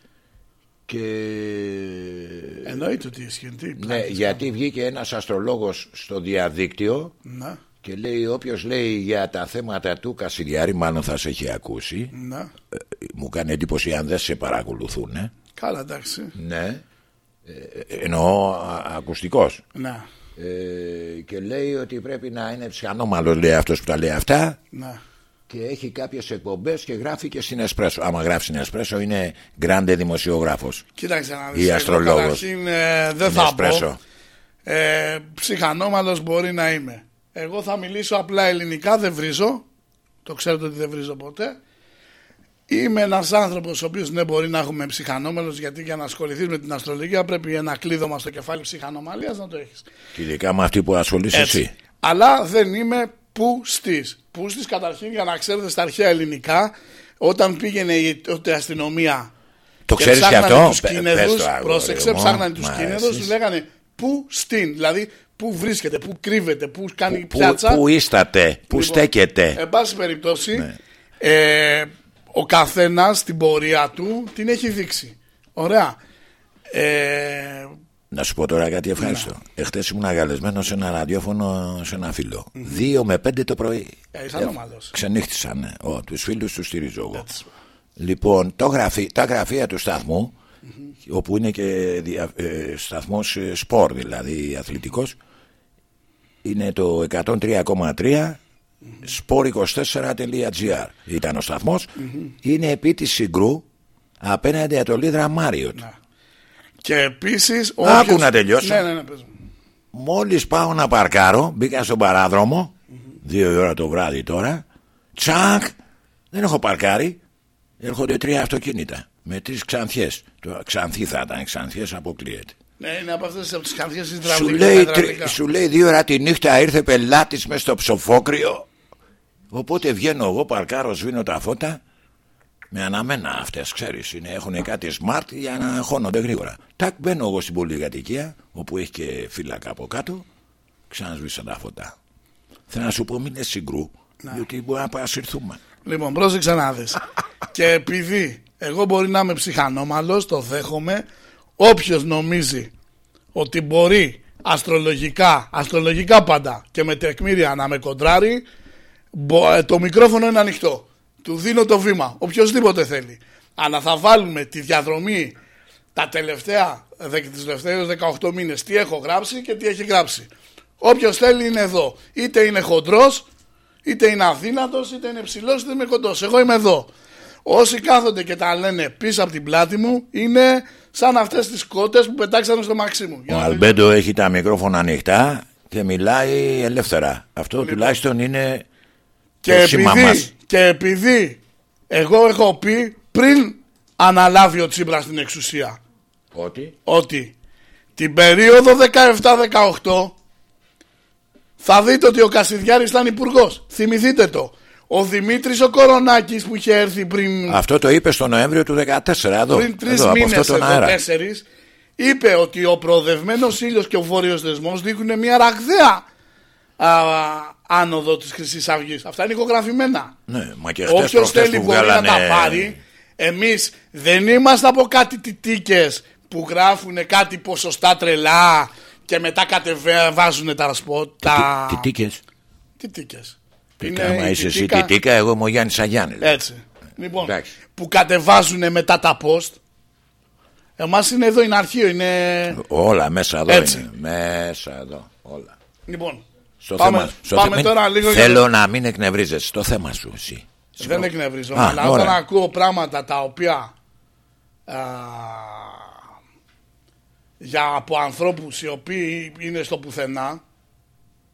και... Εννοείται ότι ισχύει. Τι Ναι, πλάκες γιατί βγήκε ένας αστρολόγος στο διαδίκτυο Ναι. και λέει όποιος λέει για τα θέματα του Κασιδιάρη μάλλον θα σε έχει ακούσει. Ναι. Ε, Μου κάνει εντύπωση αν δεν σε παρακολουθούν. ε. Καλά, εντάξει. Ναι. Ε, εννοώ α, ακουστικός. Ναι. Ε, και λέει ότι πρέπει να είναι ψυχανόμαλος λέει αυτός που τα λέει αυτά Ναι. Και έχει κάποιες εκπομπές και γράφει και στην Εσπρέσο άμα γράφει στην Εσπρέσο είναι γκράντε δημοσιογράφος Κοίταξε να δεις. ή εγώ αστρολόγος καταρχήν, ε, δεν στην θα Εσπρέσο. πω. Ε, ψυχανόμαλος μπορεί να είμαι. Εγώ θα μιλήσω απλά ελληνικά, δεν βρίζω. Το ξέρετε ότι δεν βρίζω ποτέ. Είμαι ένας άνθρωπος ο οποίος δεν μπορεί να έχουμε ψυχανόμαλος γιατί για να ασχοληθείς με την αστρολογία πρέπει ένα κλείδωμα στο κεφάλι ψυχανομαλίας να το έχεις. και ειδικά με αυτή που ασχολείσαι εσύ Αλλά δεν είμαι που στι. Που στι καταρχήν για να ξέρετε στα αρχαία ελληνικά, όταν πήγαινε η τότε αστυνομία. Το ξέρεις και ψάχνανε αυτό; Τους Πε- κίνεδους, πες το, αγόρι πρόσεξε, μου. ψάχνανε τους Μα κίνεδους, εσείς. του λέγανε πού στην. Δηλαδή πού βρίσκεται, πού κρύβεται, πού κάνει που, πιάτσα. πουίσταται, που Λοιπόν, στέκεται Εν πάση περιπτώσει, ε, ο καθένας στην πορεία του την έχει δείξει. Ωραία. Ε, Να σου πω τώρα κάτι ευχάριστο. Ναι. Εχθές ήμουν καλεσμένο σε ένα ραδιόφωνο σε ένα φίλο. Δύο με πέντε το πρωί. Ε, είσαι ανώμαλος. Ξενύχτησαν. Ναι. Τους φίλους τους στηρίζω εγώ. Λοιπόν, το γραφή, τα γραφεία του σταθμου όπου είναι και δια, ε, σταθμός ε, σπορ, δηλαδή αθλητικός, είναι το 103,3 sport24.gr ήταν ο σταθμος είναι επί της Συγκρού απέναντι από το Λίδρα Μάριοτ και επίσης. Άκου να τελειώσω. Ναι, ναι, ναι, πες μου. Μόλις πάω να παρκάρω, μπήκα στον παράδρομο, δύο η ώρα το βράδυ τώρα, τσακ, δεν έχω παρκάρει, έρχονται τρία αυτοκίνητα με τρεις ξανθιές. Το ξανθή θα ήταν, ξανθιές αποκλείεται. Ναι, είναι από αυτές από τις καρδιέ της Σου λέει, τρι- σου λέει δύο ώρα τη νύχτα ήρθε πελάτης μες στο ψοφόκριο, οπότε βγαίνω εγώ, παρκάρω, σβήνω τα φώτα, με αναμένα αυτές, ξέρεις, είναι, έχουν κάτι smart για να χώνονται γρήγορα. Τάκ, μπαίνω εγώ στην πολυκατοικία, όπου έχει και φύλακα από κάτω, ξανασβήσα τα φώτα. Θέλω να σου πω, μην είναι συγκρού, διότι μπορεί να παρασυρθούμε. Λοιπόν, πρόσεξε να δεις. και επειδή εγώ μπορεί να είμαι ψυχανόμαλος, το δέχομαι, όποιος νομίζει ότι μπορεί αστρολογικά, αστρολογικά πάντα και με τεκμήρια να με κοντράρει, μπο- ε, το μικρόφωνο είναι ανοιχτό. Του δίνω το βήμα, οποιοδήποτε θέλει. Αλλά θα βάλουμε τη διαδρομή τα τελευταία, δε- τις τελευταίους 18 μήνες τι έχω γράψει και τι έχει γράψει. Όποιος θέλει είναι εδώ. Είτε είναι χοντρός, είτε είναι αδύνατος, είτε είναι ψηλός, είτε είναι κοντός. Εγώ είμαι εδώ. Όσοι κάθονται και τα λένε πίσω από την πλάτη μου είναι σαν αυτές τις κότες που πετάξανε στο μαξί μου. Για Ο να Αλμπέντο έχει τα μικρόφωνα ανοιχτά και μιλάει ελεύθερα. Αυτό τουλάχιστον είναι Και το σήμα επειδή, μας. Και επειδή εγώ έχω πει πριν αναλάβει ο Τσίπρας την εξουσία Ότι; ότι Την περίοδο 17-18 θα δείτε ότι ο Κασιδιάρης ήταν υπουργός. Θυμηθείτε το. Ο Δημήτρης ο Κορονάκης που είχε έρθει πριν, Αυτό το είπε στο Νοέμβριο του 2014. Εδώ, πριν τρεις εδώ από μήνες αυτό τον εδώ, αέρα. τέσσερις, είπε ότι ο προοδευμένος ήλιος και ο βόρειος δεσμός δείχνουν μια ραγδαία α, άνοδο της Χρυσής Αυγής. Αυτά είναι ηχογραφημένα. Ναι, μα και χτες Όποιος προχτές θέλει που μπορεί βγάλανε- να τα πάρει. Εμείς δεν είμαστε από κάτι τιτίκες που γράφουν κάτι ποσοστά τρελά και μετά κατεβάζουν τα σποτ. Τα... Τι τίκες; Τιτίκες. Τιτίκα, Είναι άμα η είσαι εσύ τιτίκα- τιτίκα, εγώ είμαι ο Γιάννης Αγιάννης. Έτσι. Λοιπόν, Εντάξει. που κατεβάζουν μετά τα post. Εμάς είναι εδώ, είναι αρχείο, είναι... Όλα μέσα εδώ Έτσι. είναι. Μέσα εδώ. Όλα. Λοιπόν, Στο πάμε, θέμα, στο πάμε θέμα- τώρα λίγο για Θέλω το- να μην εκνευρίζεσαι στο θέμα σου εσύ. Δεν εκνευρίζω, Α, αλλά ωραία. όταν ακούω πράγματα τα οποία α, για από ανθρώπους οι οποίοι είναι στο πουθενά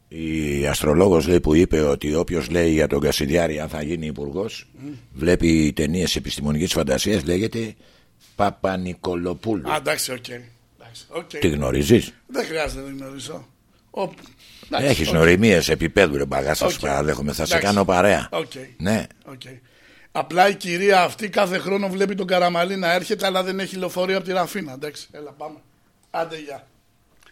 Η αστρολόγος λέει που είπε ότι όποιος λέει για τον Κασιδιάρη αν θα γίνει υπουργός, βλέπει ταινίες επιστημονικής φαντασίας λέγεται Παπα-Νικολοπούλου. Α, εντάξει, οκ. Εντάξει, οκ. Τι γνωρίζεις; Δεν χρειάζεται να το γνωρίσω. Ο- εντάξει, Έχεις οκ. νοημίες επίπεδου ρε μπαγάσα Οκ. σου παραδέχομαι θα σε Εντάξει. κάνω παρέα. Οκ. Ναι. Οκ. Απλά η κυρία αυτή κάθε χρόνο βλέπει τον Καραμαλή να έρχεται, αλλά δεν έχει λεωφορείο από τη Ραφίνα. Εντάξει, έλα πάμε. Άντε γεια.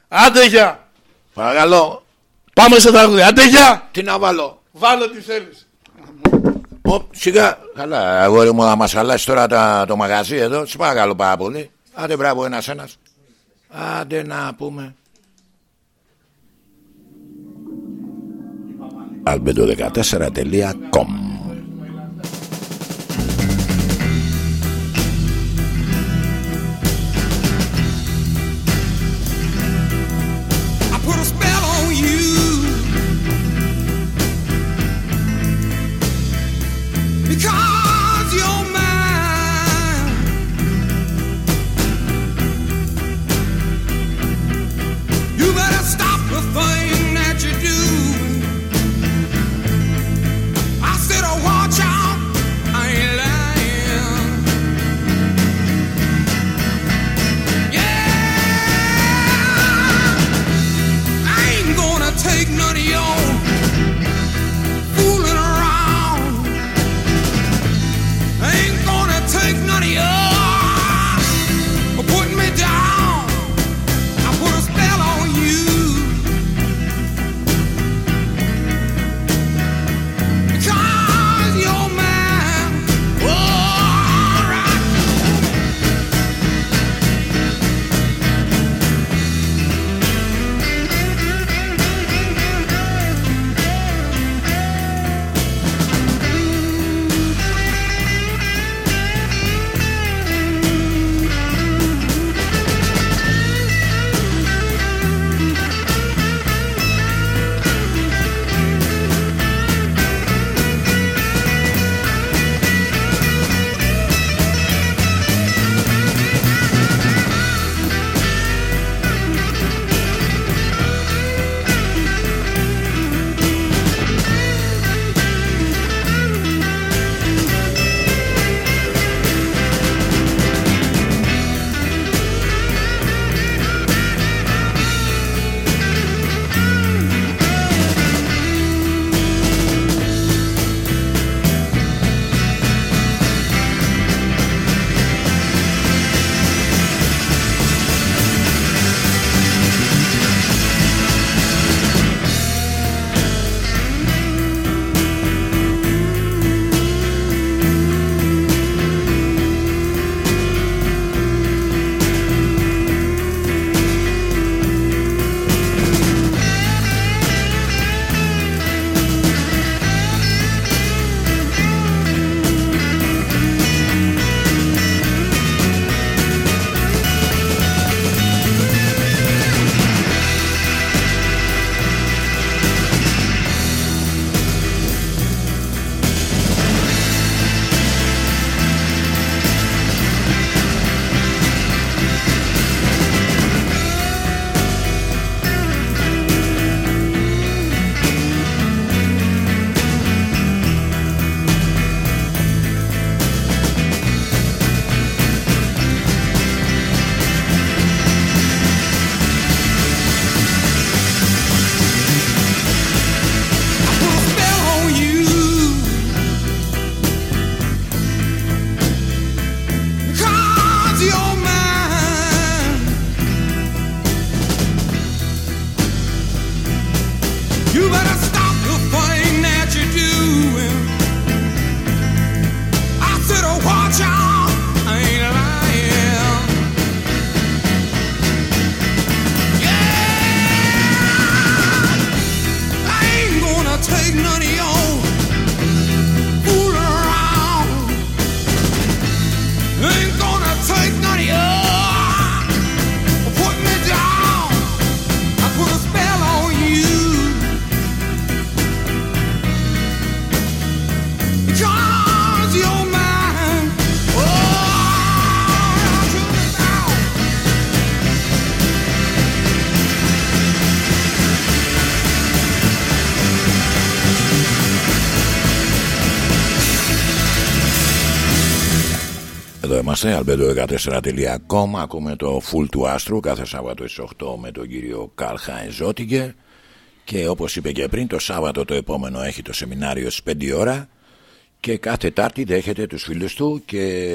Άντε γεια. Παρακαλώ. Πάμε σε τραγούδι. Άντε γεια. Τι να βάλω; Βάλω τι θέλεις. Ω, σιγά. Καλά, αγόρι μου, να μας αλλάξει τώρα τα- το μαγαζί εδώ. Σε παρακαλώ πάρα πολύ. Άντε, μπράβο, ένας ένας. Άντε να πούμε. albedo14.com είμαστε, albedo14.com Ακούμε το full του άστρου κάθε Σάββατο στις 8 με τον κύριο Καρλ Χάιν Ζότιγκε και όπως είπε και πριν το Σάββατο το επόμενο έχει το σεμινάριο στις 5 ώρα. Και κάθε Τετάρτη δέχεται τους φίλους του και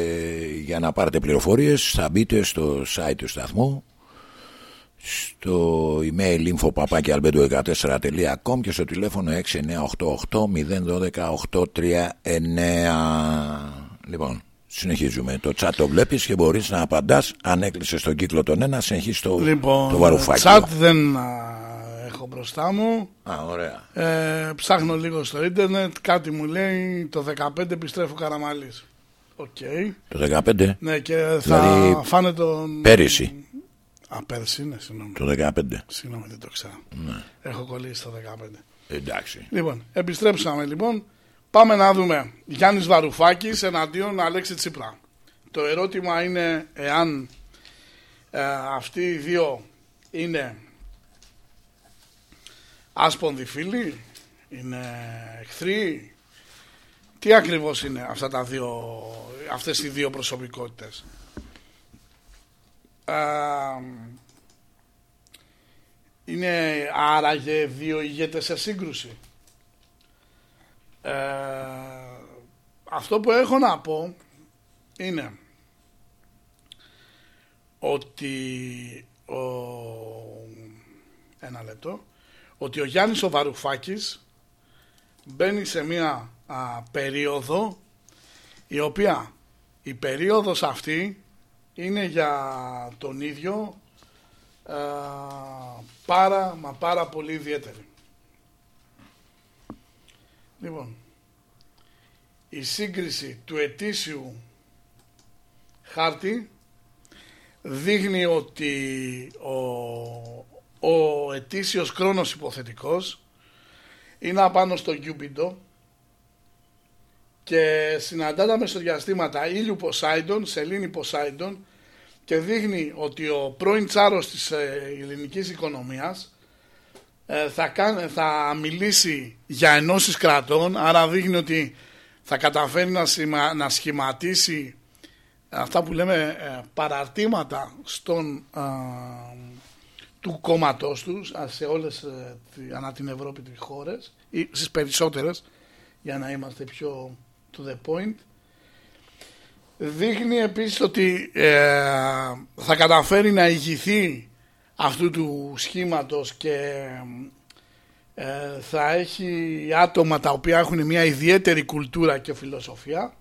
για να πάρετε πληροφορίες θα μπείτε στο site του σταθμού στο email info.albedo14.com και στο τηλέφωνο 6988-012-839 Λοιπόν, συνεχίζουμε. Το chat το βλέπεις και μπορείς να απαντάς αν έκλεισε τον κύκλο τον ένα, συνεχίσεις το, Λοιπόν, το Βαρουφάκη. chat δεν α, έχω μπροστά μου. Α, ωραία. Ε, ψάχνω λίγο στο ίντερνετ, κάτι μου λέει το 15 επιστρέφω Καραμαλής. Οκ. Το 15. Ναι, και θα Δηλαδή, φάνε τον... πέρυσι. Α, πέρυσι είναι, συγγνώμη. Το 15. Συγγνώμη, δεν το ξέρω. Ναι. Έχω κολλήσει το 15. Εντάξει. Λοιπόν, επιστρέψαμε λοιπόν. Πάμε να δούμε Γιάννης Βαρουφάκης εναντίον Αλέξη Τσίπρα. Το ερώτημα είναι εάν ε, αυτοί οι δύο είναι άσπονδοι φίλοι, είναι εχθροί, τι ακριβώς είναι αυτά τα δύο, αυτές οι δύο προσωπικότητες; Ε, είναι άραγε δύο ηγέτες σε σύγκρουση; Ε, αυτό που έχω να πω είναι ότι ο, ένα λεπτό ότι ο Γιάννης ο Βαρουφάκης μπαίνει σε μια α, περίοδο η οποία η περίοδος αυτή είναι για τον ίδιο α, πάρα μα πάρα πολύ ιδιαίτερη. Λοιπόν, η σύγκριση του ετήσιου χάρτη δείχνει ότι ο, ο ετήσιος χρόνος υποθετικός είναι απάνω στο Κιούπιντο και συναντά τα μεσοδιαστήματα ήλιου Ποσάιντον, σελήνη Ποσάιντον και δείχνει ότι ο πρώην τσάρος της ε, ελληνικής οικονομίας ε, θα, κάν- θα μιλήσει για ενώσεις κρατών, άρα δείχνει ότι θα καταφέρει να, σημα- να σχηματίσει αυτά που λέμε ε, παραρτήματα στον, α, του κόμματός τους α, σε όλες ε, τη- ανά την Ευρώπη τις χώρες ή στις περισσότερες για να είμαστε πιο to the point. Δείχνει επίσης ότι ε, θα καταφέρει να ηγηθεί αυτού του σχήματος και ε, θα έχει άτομα τα οποία έχουν μια ιδιαίτερη κουλτούρα και φιλοσοφία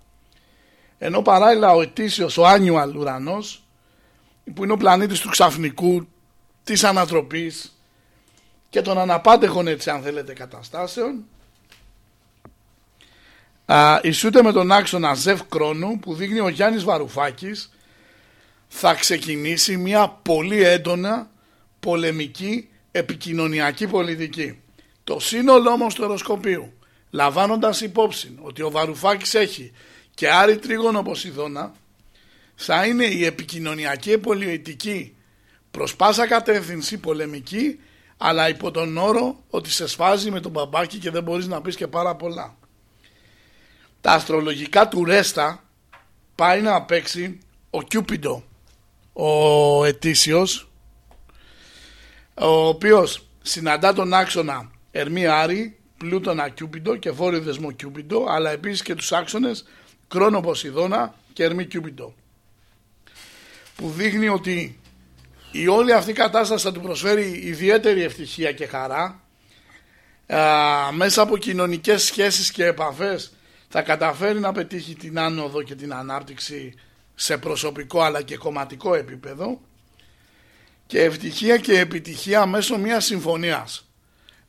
ενώ παράλληλα ο ετήσιος, ο annual ουρανός που είναι ο πλανήτης του ξαφνικού της ανατροπής και των αναπάντεχων έτσι αν θέλετε καταστάσεων α, ισούται με τον άξονα Ζευ Κρόνου που δείχνει ο Γιάννης Βαρουφάκης θα ξεκινήσει μια πολύ έντονα πολεμική επικοινωνιακή πολιτική. Το σύνολο όμως του οροσκοπίου λαμβάνοντας υπόψη ότι ο Βαρουφάκης έχει και Άρη Τρίγωνο Ποσειδώνα θα είναι η επικοινωνιακή πολιτική προς πάσα κατεύθυνση πολεμική αλλά υπό τον όρο ότι σε σφάζει με τον μπαμπάκι και δεν μπορείς να πεις και πάρα πολλά. Τα αστρολογικά του Ρέστα πάει να παίξει ο Κιούπιντο, ο ετήσιος, ο οποίος συναντά τον άξονα Ερμή Άρη, Πλούτονα Κιούπιντο και Βόρειο Δεσμό Κιούπιντο, αλλά επίσης και τους άξονες Κρόνο Ποσειδώνα και Ερμή Κιούπιντο. Που δείχνει ότι η όλη αυτή κατάσταση θα του προσφέρει ιδιαίτερη ευτυχία και χαρά α, μέσα από κοινωνικές σχέσεις και επαφές θα καταφέρει να πετύχει την άνοδο και την ανάπτυξη σε προσωπικό αλλά και κομματικό επίπεδο και ευτυχία και επιτυχία μέσω μιας συμφωνίας.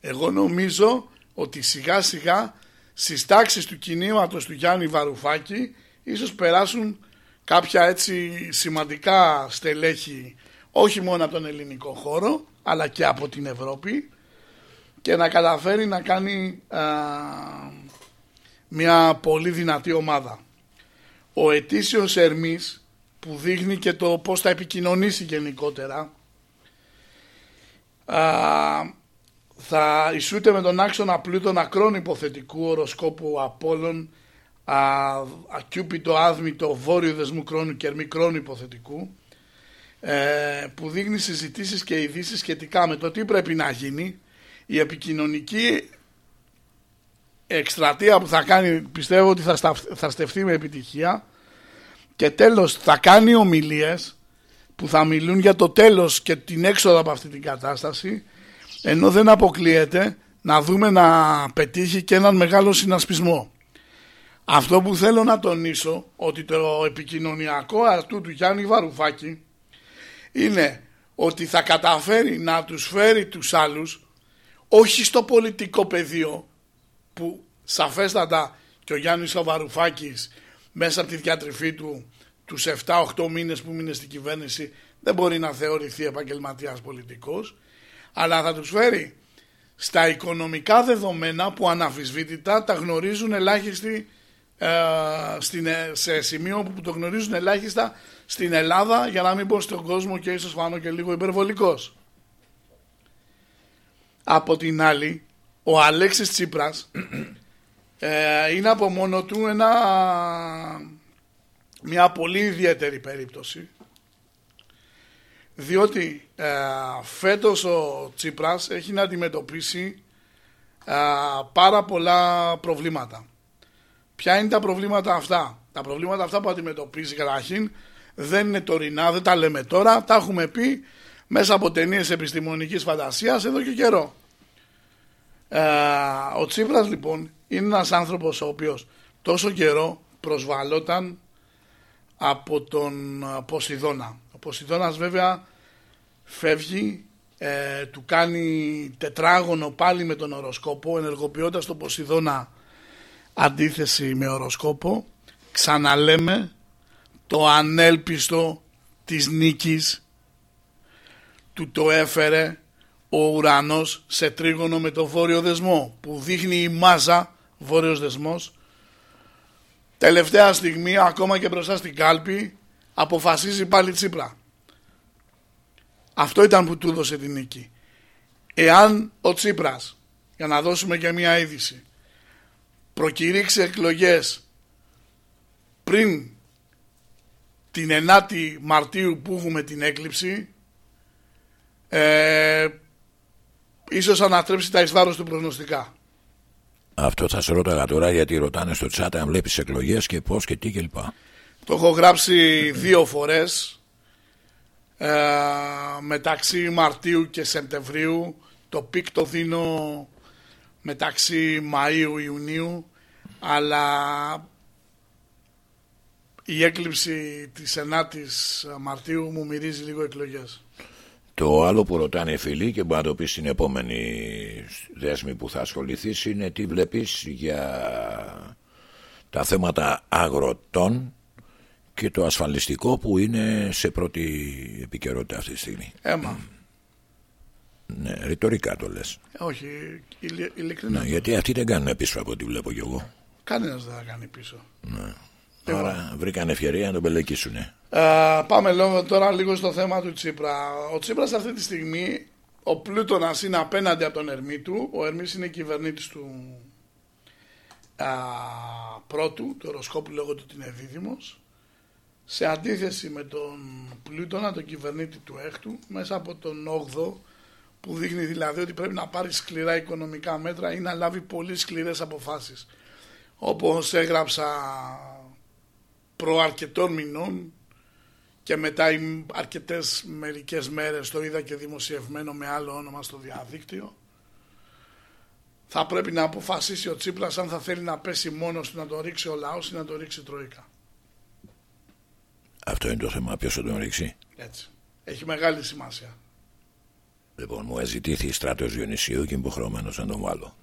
Εγώ νομίζω ότι σιγά σιγά στις τάξεις του κινήματος του Γιάννη Βαρουφάκη ίσως περάσουν κάποια έτσι σημαντικά στελέχη όχι μόνο από τον ελληνικό χώρο αλλά και από την Ευρώπη και να καταφέρει να κάνει α, μια πολύ δυνατή ομάδα. Ο ετήσιος Ερμής που δείχνει και το πώς θα επικοινωνήσει γενικότερα α, θα ισούται με τον άξονα πλούτων ακρών υποθετικού οροσκόπου Απόλλων α, ακιούπιτο άδμητο βόρειο δεσμού κρόνου και κρόνου υποθετικού ε, που δείχνει συζητήσεις και ειδήσεις σχετικά με το τι πρέπει να γίνει. Η επικοινωνική εκστρατεία που θα κάνει πιστεύω ότι θα, σταφ, θα στεφθεί με επιτυχία. Και τέλος θα κάνει ομιλίες που θα μιλούν για το τέλος και την έξοδο από αυτή την κατάσταση ενώ δεν αποκλείεται να δούμε να πετύχει και έναν μεγάλο συνασπισμό. Αυτό που θέλω να τονίσω ότι το επικοινωνιακό αρτού του Γιάννη Βαρουφάκη είναι ότι θα καταφέρει να τους φέρει τους άλλους όχι στο πολιτικό πεδίο που σαφέστατα και ο Γιάννης ο Βαρουφάκης μέσα από τη διατροφή του τους 7-8 μήνες που μείνε στην κυβέρνηση δεν μπορεί να θεωρηθεί επαγγελματίας πολιτικός αλλά θα τους φέρει στα οικονομικά δεδομένα που αναφυσβήτητα τα γνωρίζουν ελάχιστοι ε, στην, ε, σε σημείο που το γνωρίζουν ελάχιστα στην Ελλάδα για να μην πω στον κόσμο και ίσως φάνω και λίγο υπερβολικός. Από την άλλη, ο Αλέξης Τσίπρας ε, είναι από μόνο του ένα, μια πολύ ιδιαίτερη περίπτωση διότι ε, φέτος ο Τσίπρας έχει να αντιμετωπίσει ε, πάρα πολλά προβλήματα. Ποια είναι τα προβλήματα αυτά; Τα προβλήματα αυτά που αντιμετωπίζει καταρχήν δεν είναι τωρινά, δεν τα λέμε τώρα, τα έχουμε πει μέσα από ταινίες επιστημονικής φαντασίας εδώ και καιρό. Ε, ο Τσίπρας λοιπόν είναι ένας άνθρωπος ο οποίος τόσο καιρό προσβαλόταν από τον Ποσειδώνα. Ο Ποσειδώνας βέβαια φεύγει, ε, του κάνει τετράγωνο πάλι με τον οροσκόπο ενεργοποιώντας τον Ποσειδώνα αντίθεση με οροσκόπο ξαναλέμε το ανέλπιστο της νίκης του το έφερε ο ουρανός σε τρίγωνο με το βόρειο δεσμό που δείχνει η μάζα βόρειος δεσμός τελευταία στιγμή ακόμα και μπροστά στην κάλπη αποφασίζει πάλι Τσίπρα αυτό ήταν που του έδωσε την νίκη εάν ο Τσίπρας για να δώσουμε και μια είδηση προκηρύξει εκλογές πριν την 9η Μαρτίου που έχουμε την έκλειψη ε, ίσως ανατρέψει τα εις βάρος του προγνωστικά. Αυτό θα σε ρώταγα τώρα γιατί ρωτάνε στο chat αν βλέπεις εκλογές και πώς και τι κλπ. Το έχω γράψει δύο φορές ε, μεταξύ Μαρτίου και Σεπτεμβρίου το peak το δίνω μεταξύ Μαΐου Ιουνίου αλλά η έκλειψη της 9ης Μαρτίου μου μυρίζει λίγο εκλογές. Το άλλο που ρωτάνε οι φίλοι και μπορεί να το πεις στην επόμενη δέσμη που θα ασχοληθείς είναι τι βλέπεις για τα θέματα αγροτών και το ασφαλιστικό που είναι σε πρώτη επικαιρότητα αυτή τη στιγμή. Έμα. Ναι, ρητορικά το λες. Όχι, ειλι- ειλικρινά. Ναι, γιατί αυτοί δεν κάνουν πίσω από ό,τι βλέπω κι εγώ. Κανένας δεν θα κάνει πίσω. Ναι. Άρα βρήκαν ευκαιρία να τον πελεκίσουνε. Ε, πάμε λίγο, τώρα λίγο στο θέμα του Τσίπρα. Ο Τσίπρας αυτή τη στιγμή, ο Πλούτονας είναι απέναντι από τον Ερμή του. Ο Ερμής είναι κυβερνήτης του α, πρώτου, του οροσκόπου λέγονται ότι είναι δίδυμος. Σε αντίθεση με τον Πλούτονα, τον κυβερνήτη του έκτου, μέσα από τον 8ο, που δείχνει δηλαδή ότι πρέπει να πάρει σκληρά οικονομικά μέτρα ή να λάβει πολύ σκληρές αποφάσεις. Όπως έγραψα προ αρκετών μηνών και μετά οι αρκετές μερικές μέρες το είδα και δημοσιευμένο με άλλο όνομα στο διαδίκτυο θα πρέπει να αποφασίσει ο Τσίπρας αν θα θέλει να πέσει μόνος του να τον ρίξει ο λαός ή να τον ρίξει η Τρόικα. Αυτό είναι το θέμα. Ποιος θα τον ρίξει; Έτσι. Έχει μεγάλη σημασία. Λοιπόν, μου ζητήθη στράτος Διονυσίου και είμαι υποχρεωμένος να τον βάλω.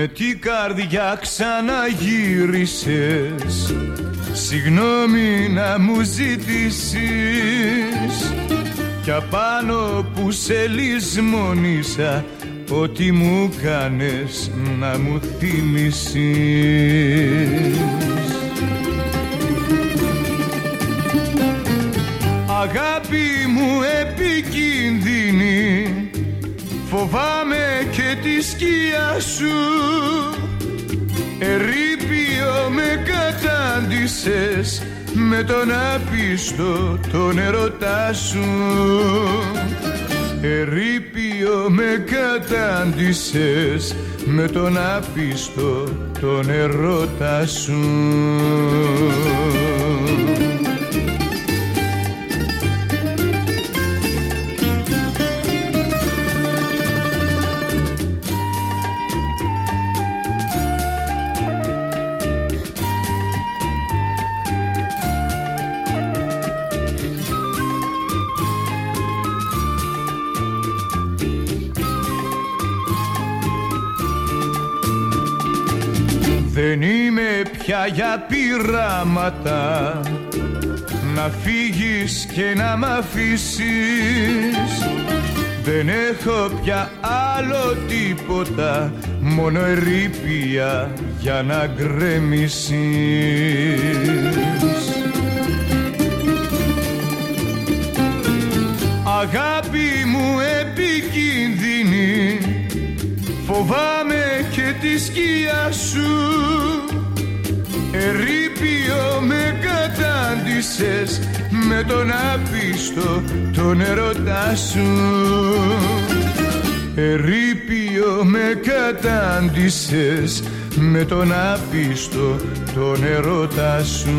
Με την καρδιά ξαναγύρισες. Συγγνώμη να μου ζητήσεις. Κι απάνω που σε λησμονήσα Ό,τι μου κάνες να μου θύμισεις Αγάπη μου επικίνδυνη Φοβάμαι και τη σκιά σου. Ερήπιο με κατάντησες. Με τον άπιστο τον ερωτά σου. Ερήπιο με κατάντησες. Με τον άπιστο τον ερωτά σου πια για πειράματα. Να φύγεις και να μ' αφήσεις. Δεν έχω πια άλλο τίποτα. Μόνο ερήπια για να γκρεμίσεις. Αγάπη μου επικίνδυνη. Φοβάμαι και τη σκιά σου Ερήπιο με κατάντησες Με τον άπιστο τον ερωτά σου. Ερήπιο με κατάντησες Με τον άπιστο τον ερωτά σου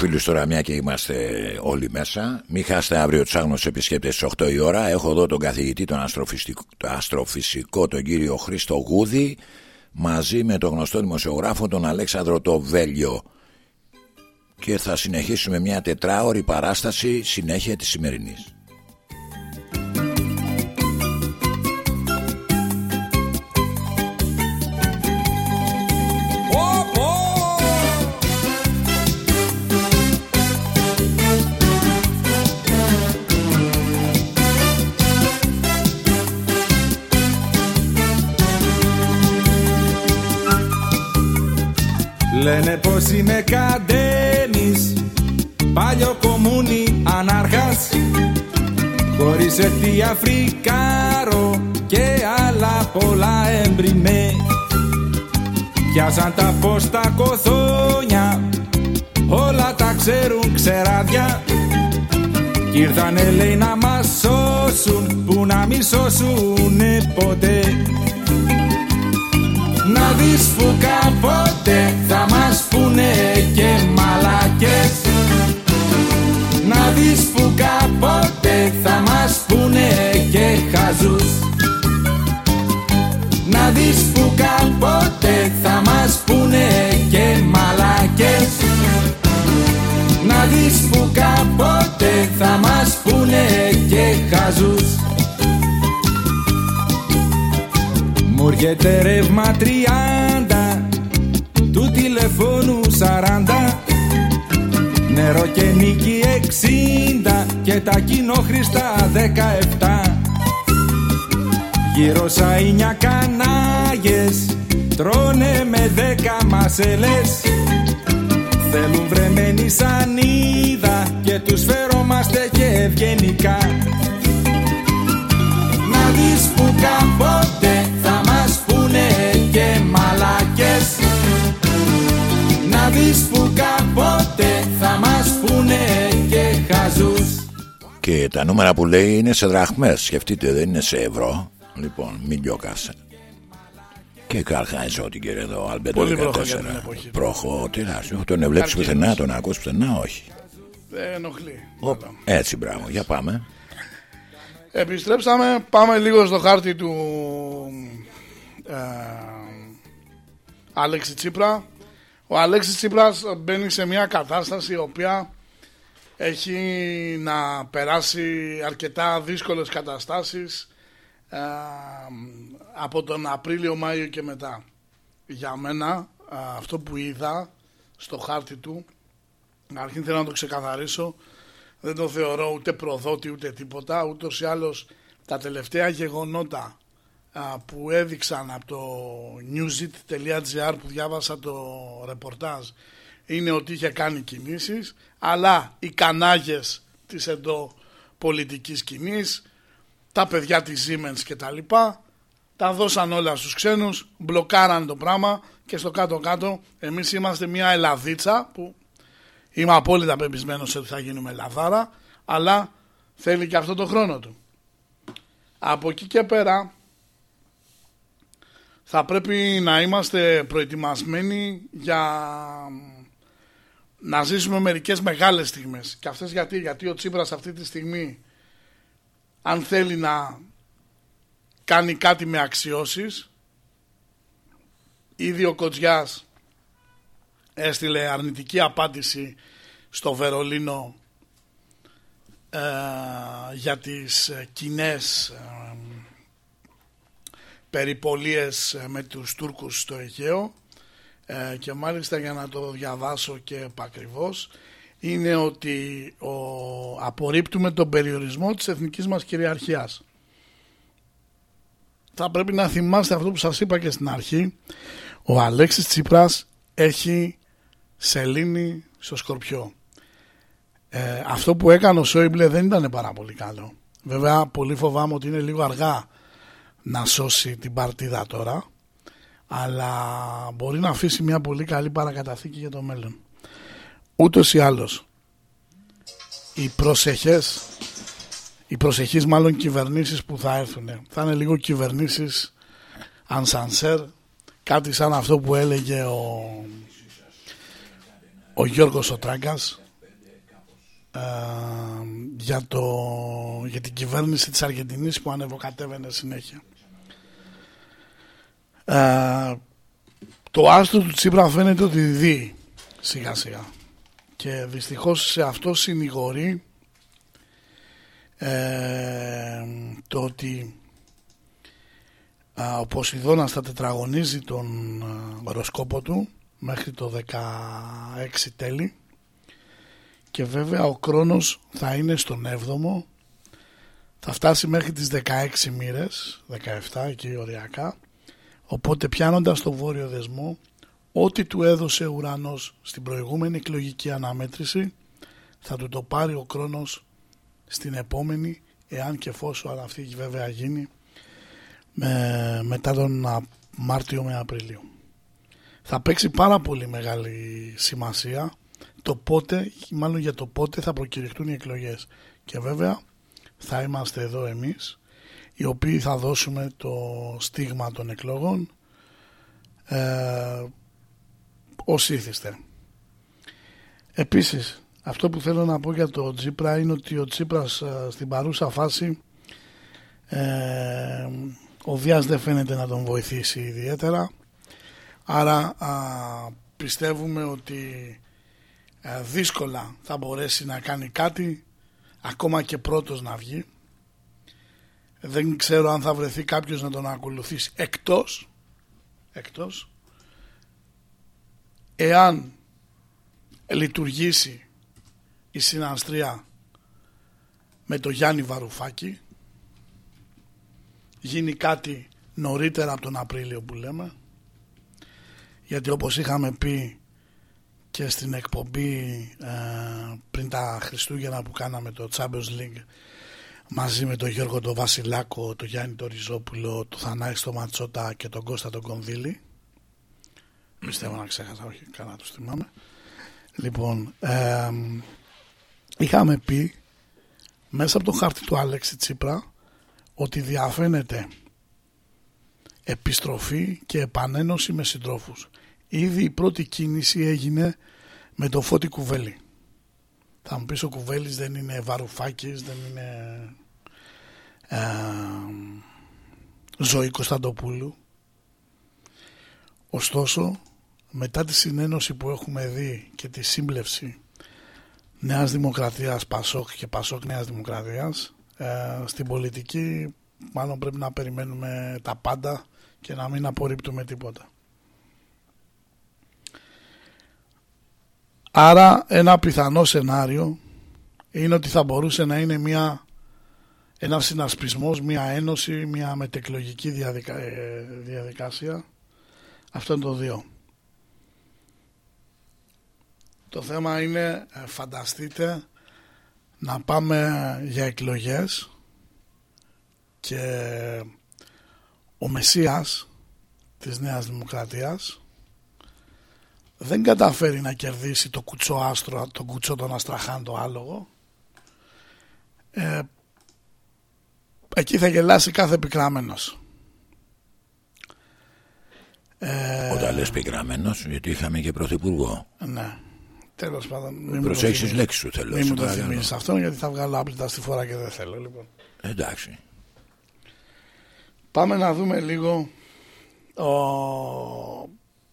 φίλους τώρα, μια και είμαστε όλοι μέσα, μην χάσετε αύριο τους άγνωστους επισκέπτες στις 8 η ώρα. Έχω εδώ τον καθηγητή, τον αστροφυσικό, το αστροφυσικό, τον κύριο Χρήστο Γούδη, μαζί με τον γνωστό δημοσιογράφο, τον Αλέξανδρο το Βέλιο. Και θα συνεχίσουμε μια τετράωρη παράσταση συνέχεια της σημερινής. Λένε πως είμαι καντένης Παλιό κομμούνι ανάρχας. Χωρίς αιτία φρικάρο Και άλλα πολλά έμπριμέ Πιάσαν τα πως τα κοθόνια Όλα τα ξέρουν ξεράδια. Κι ήρθανε λέει να μας σώσουν Που να μη σώσουνε ποτέ να δεις που κάποτε θα μας πούνε και μαλακές. Να δεις που κάποτε θα μας πούνε και χαζούς. Να δεις που κάποτε θα μας πούνε και μαλακές. Να δεις που κάποτε θα μας πούνε και χαζούς Μου έρχεται ρεύμα τριάντα Του τηλεφώνου σαράντα. Νερό και νίκη εξήντα Και τα κοινόχρηστα δεκαεφτά Γύρω σαΐνια κανάγες Τρώνε με δέκα μασελές. Θέλουν βρεμένη σανίδα Και τους φερόμαστε και ευγενικά. Να δεις που κάποτε δεις που κάποτε θα μας πούνε και χαζούς Και τα νούμερα που λέει είναι σε δραχμές Σκεφτείτε δεν είναι σε ευρώ Λοιπόν μην γιώκασε και Καρχάιζ ό,τι κύριε εδώ, Αλμπέντο Πολύ 14. προχώ για την εποχή. Προχώ, τεράστιο. Τον βλέπει Αρχίζει. πουθενά, τον ακούς πουθενά, όχι. Δεν ενοχλεί. Οπ, Έτσι, μπράβο, για πάμε. Επιστρέψαμε, πάμε λίγο στο χάρτη του ε, Αλέξη Τσίπρα. Ο Αλέξης Τσίπρας μπαίνει σε μια κατάσταση η οποία έχει να περάσει αρκετά δύσκολες καταστάσεις ε, από τον Απρίλιο, Μάιο και μετά. Για μένα ε, αυτό που είδα στο χάρτη του, αρχήν θέλω να το ξεκαθαρίσω, δεν το θεωρώ ούτε προδότη ούτε τίποτα, ούτως ή άλλως τα τελευταία γεγονότα α, που έδειξαν από το newsit.gr που διάβασα το ρεπορτάζ είναι ότι είχε κάνει κινήσεις αλλά οι κανάγες της εντό πολιτικής κοινής τα παιδιά της Siemens και τα λοιπά τα δώσαν όλα στους ξένους μπλοκάραν το πράγμα και στο κάτω κάτω εμείς είμαστε μια ελαδίτσα που Είμαι απόλυτα πεπισμένος ότι θα γίνουμε λαδάρα, αλλά θέλει και αυτό το χρόνο του. Από εκεί και πέρα θα πρέπει να είμαστε προετοιμασμένοι για να ζήσουμε μερικές μεγάλες στιγμές. Και αυτές γιατί, γιατί ο Τσίπρας αυτή τη στιγμή αν θέλει να κάνει κάτι με αξιώσεις ήδη ο Κοτζιάς έστειλε αρνητική απάντηση στο Βερολίνο ε, για τις ε, κοινές ε, περιπολίες ε, με τους Τούρκους στο Αιγαίο ε, και μάλιστα για να το διαβάσω και επακριβώς είναι ότι ο, απορρίπτουμε τον περιορισμό της εθνικής μας κυριαρχίας. Θα πρέπει να θυμάστε αυτό που σας είπα και στην αρχή. Ο Αλέξης Τσίπρας έχει σελήνη στο Σκορπιό. Ε, αυτό που έκανε ο Σόιμπλε δεν ήταν πάρα πολύ καλό. Βέβαια πολύ φοβάμαι ότι είναι λίγο αργά να σώσει την παρτίδα τώρα αλλά μπορεί να αφήσει μια πολύ καλή παρακαταθήκη για το μέλλον. Ούτως ή άλλως οι προσεχές οι προσεχείς μάλλον κυβερνήσεις που θα έρθουν θα είναι λίγο κυβερνήσεις ανσανσέρ κάτι σαν αυτό που έλεγε ο ο Γιώργος ο Τράγκας ε, για, το, για την κυβέρνηση της Αργεντινής που ανεβοκατέβαινε συνέχεια. Ε, το άστρο του Τσίπρα φαίνεται ότι δει σιγά σιγά. Και δυστυχώς σε αυτό συνηγορεί ε, το ότι α, ο Ποσειδώνας θα τετραγωνίζει τον α, οροσκόπο του μέχρι το 16 τέλη. Και βέβαια ο Κρόνος θα είναι στον 7ο θα φτάσει μέχρι τις 16 μοίρες 17 εκεί οριακά οπότε πιάνοντας το βόρειο δεσμό ό,τι του έδωσε ο ουρανός στην προηγούμενη εκλογική αναμέτρηση θα του το πάρει ο Κρόνος στην επόμενη εάν και εφόσον αυτή βέβαια γίνει με, μετά τον Α, Μάρτιο με Απριλίο. Θα παίξει πάρα πολύ μεγάλη σημασία το πότε, μάλλον για το πότε θα προκηρυχτούν οι εκλογές. Και βέβαια θα είμαστε εδώ εμείς οι οποίοι θα δώσουμε το στίγμα των εκλογών ε, ως ήθιστε. Επίσης, αυτό που θέλω να πω για το Τσίπρα είναι ότι ο Τσίπρας ε, στην παρούσα φάση ε, ο Δίας δεν φαίνεται να τον βοηθήσει ιδιαίτερα άρα α, πιστεύουμε ότι ε, δύσκολα θα μπορέσει να κάνει κάτι ακόμα και πρώτος να βγει δεν ξέρω αν θα βρεθεί κάποιος να τον ακολουθήσει. Εκτός εκτός εάν λειτουργήσει η συναστρία με το Γιάννη Βαρουφάκη γίνει κάτι νωρίτερα από τον Απρίλιο που λέμε γιατί όπως είχαμε πει και στην εκπομπή ε, πριν τα Χριστούγεννα που κάναμε το Champions League μαζί με τον Γιώργο τον Βασιλάκο, τον Γιάννη τον Ριζόπουλο, τον Θανάη τον Ματσότα και τον Κώστα τον Κονδύλη πιστεύω να ξέχασα, όχι καλά τους θυμάμαι λοιπόν ε, είχαμε πει μέσα από το χάρτη του Άλεξη Τσίπρα ότι διαφαίνεται επιστροφή και επανένωση με συντρόφους. Ήδη η πρώτη κίνηση έγινε με το Φώτη Κουβέλη. Θα μου πεις ο Κουβέλης δεν είναι Βαρουφάκης, δεν είναι ε, Ζωή Κωνσταντοπούλου. Ωστόσο, μετά τη συνένωση που έχουμε δει και τη σύμπλευση Νέας Δημοκρατίας Πασόκ και Πασόκ Νέας Δημοκρατίας ε, στην πολιτική μάλλον πρέπει να περιμένουμε τα πάντα και να μην απορρίπτουμε τίποτα. Άρα ένα πιθανό σενάριο είναι ότι θα μπορούσε να είναι μια, ένα συνασπισμός, μια ένωση, μια μετεκλογική διαδικα, ε, διαδικασία. Αυτό είναι το δύο. Το θέμα είναι, ε, φανταστείτε, να πάμε για εκλογές και ο Μεσσίας της Νέας Δημοκρατίας δεν καταφέρει να κερδίσει το κουτσό άστρο, το κουτσό των Αστραχάν το άλογο ε, εκεί θα γελάσει κάθε επικράμενος ε, Όταν λες πικραμένος γιατί είχαμε και πρωθυπουργό Ναι Τέλος πάντων. μην Προσέχεις μου τις το λέξεις σου, θέλω. Μην μου σε το παρακαλώ. θυμίσει αυτό γιατί θα βγάλω άπλυτα στη φορά και δεν θέλω. Λοιπόν. Εντάξει. Πάμε να δούμε λίγο ο...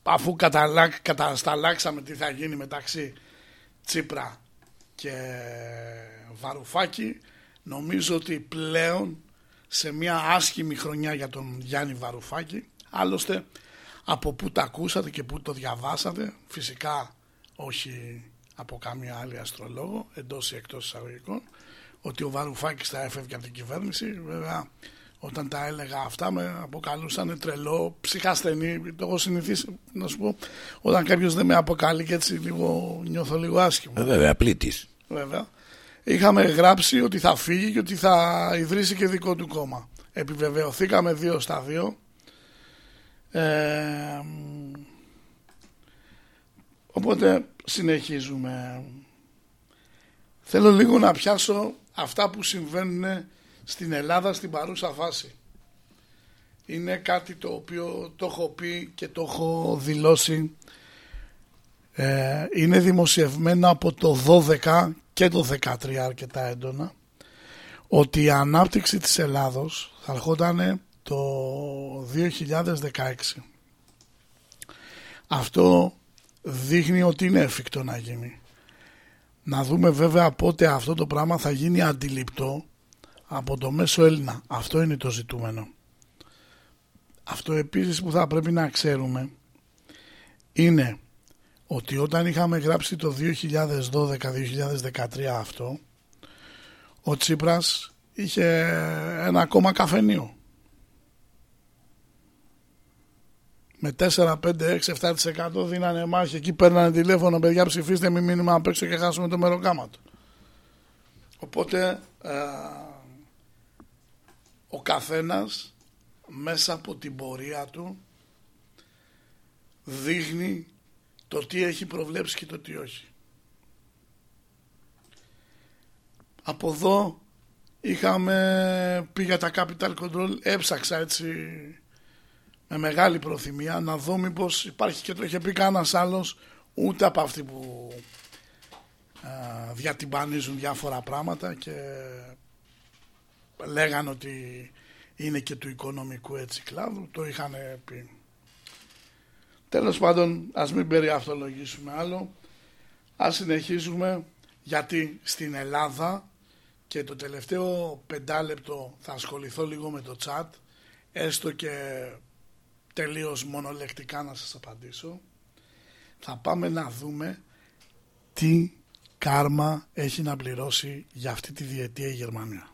αφού καταλάκ, κατασταλάξαμε τι θα γίνει μεταξύ Τσίπρα και Βαρουφάκη νομίζω ότι πλέον σε μια άσχημη χρονιά για τον Γιάννη Βαρουφάκη άλλωστε από πού τα ακούσατε και πού το διαβάσατε φυσικά όχι από καμία άλλη αστρολόγο εντός ή εκτός εισαγωγικών ότι ο Βαρουφάκης θα έφευγε από την κυβέρνηση βέβαια όταν τα έλεγα αυτά με αποκαλούσαν τρελό, ψυχασθενή. Το έχω συνηθίσει να σου πω. Όταν κάποιος δεν με αποκαλεί και έτσι λίγο, νιώθω λίγο άσχημο. Ε, βέβαια, πλήτη. Βέβαια. Είχαμε γράψει ότι θα φύγει και ότι θα ιδρύσει και δικό του κόμμα. Επιβεβαιωθήκαμε δύο στα δύο. Ε, οπότε συνεχίζουμε. Θέλω λίγο να πιάσω αυτά που συμβαίνουν στην Ελλάδα στην παρούσα φάση. Είναι κάτι το οποίο το έχω πει και το έχω δηλώσει Ε, είναι δημοσιευμένο από το 12 και το 13 αρκετά έντονα ότι η ανάπτυξη της Ελλάδος θα ερχόταν το 2016. Αυτό δείχνει ότι είναι εφικτό να γίνει. Να δούμε βέβαια πότε αυτό το πράγμα θα γίνει αντιληπτό από το μέσο Έλληνα. Αυτό είναι το ζητούμενο. Αυτό επίσης που θα πρέπει να ξέρουμε είναι ότι όταν είχαμε γράψει το 2012-2013 αυτό ο Τσίπρας είχε ένα ακόμα καφενείο με 4, 5, 6, 7% δίνανε μάχη εκεί παίρνανε τηλέφωνο παιδιά ψηφίστε μη μήνυμα απ' έξω και χάσουμε το μεροκάμα του οπότε ε, ο καθένας μέσα από την πορεία του δείχνει το τι έχει προβλέψει και το τι όχι. Από εδώ είχαμε πει για τα capital control, έψαξα έτσι με μεγάλη προθυμία να δω μήπως υπάρχει και το είχε πει κανένας άλλος ούτε από αυτοί που α, διατυμπανίζουν διάφορα πράγματα και λέγανε ότι είναι και του οικονομικού έτσι κλάδου, το είχαν πει. Τέλος πάντων, ας μην περιαυτολογήσουμε άλλο, ας συνεχίσουμε γιατί στην Ελλάδα και το τελευταίο πεντάλεπτο θα ασχοληθώ λίγο με το chat, έστω και τελείως μονολεκτικά να σας απαντήσω, θα πάμε να δούμε τι κάρμα έχει να πληρώσει για αυτή τη διετία η Γερμανία.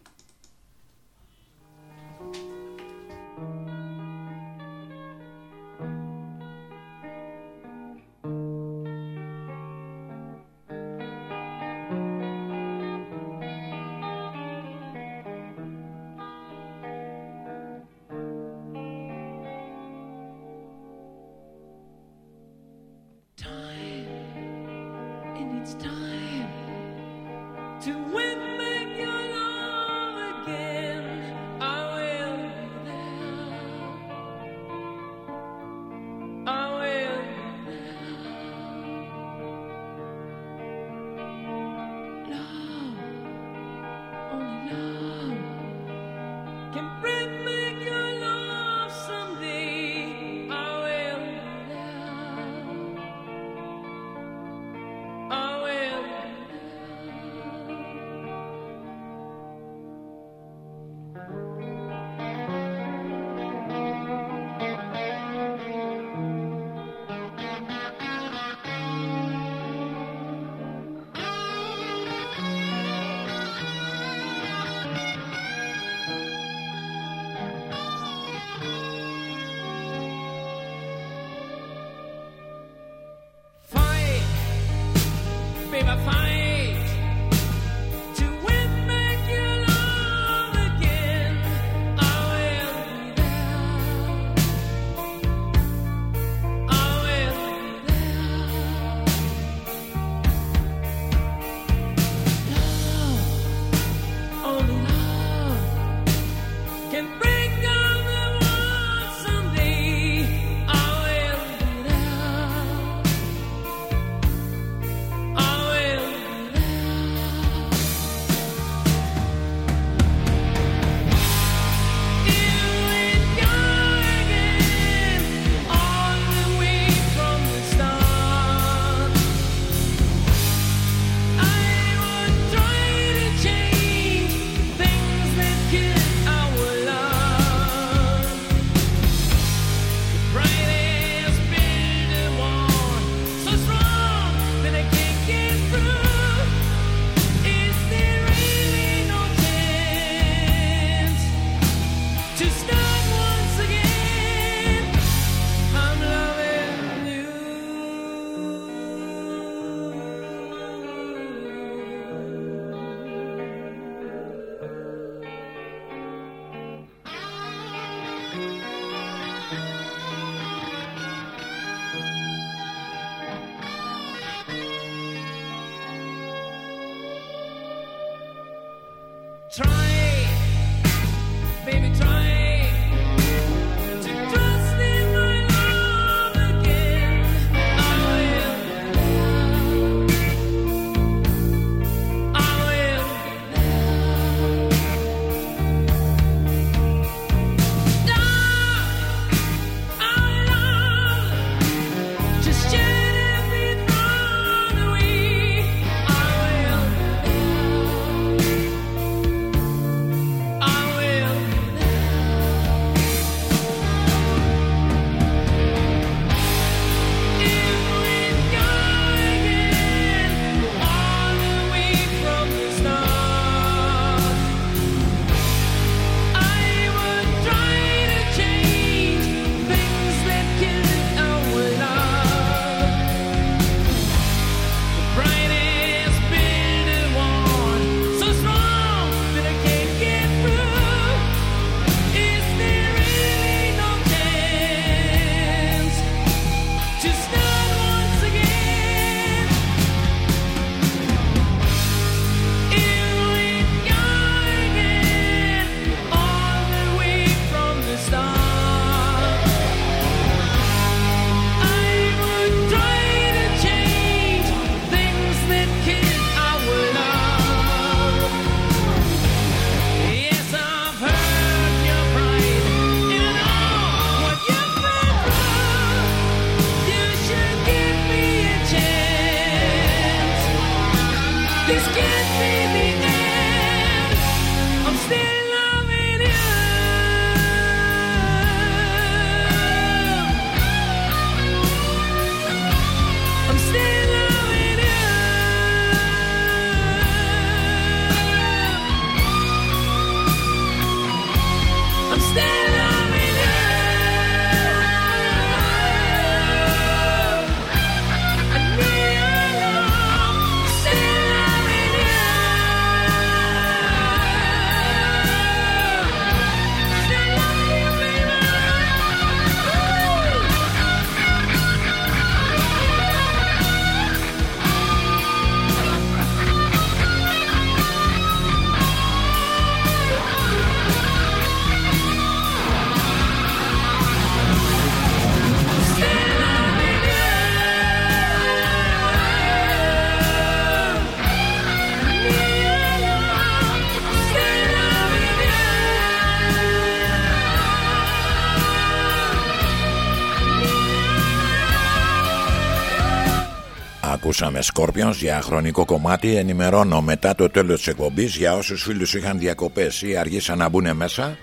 Ακούσαμε Scorpions για χρονικό κομμάτι. Ενημερώνω μετά το τέλος της εκπομπής για όσους φίλους είχαν διακοπές ή αργήσαν να μπουν μέσα.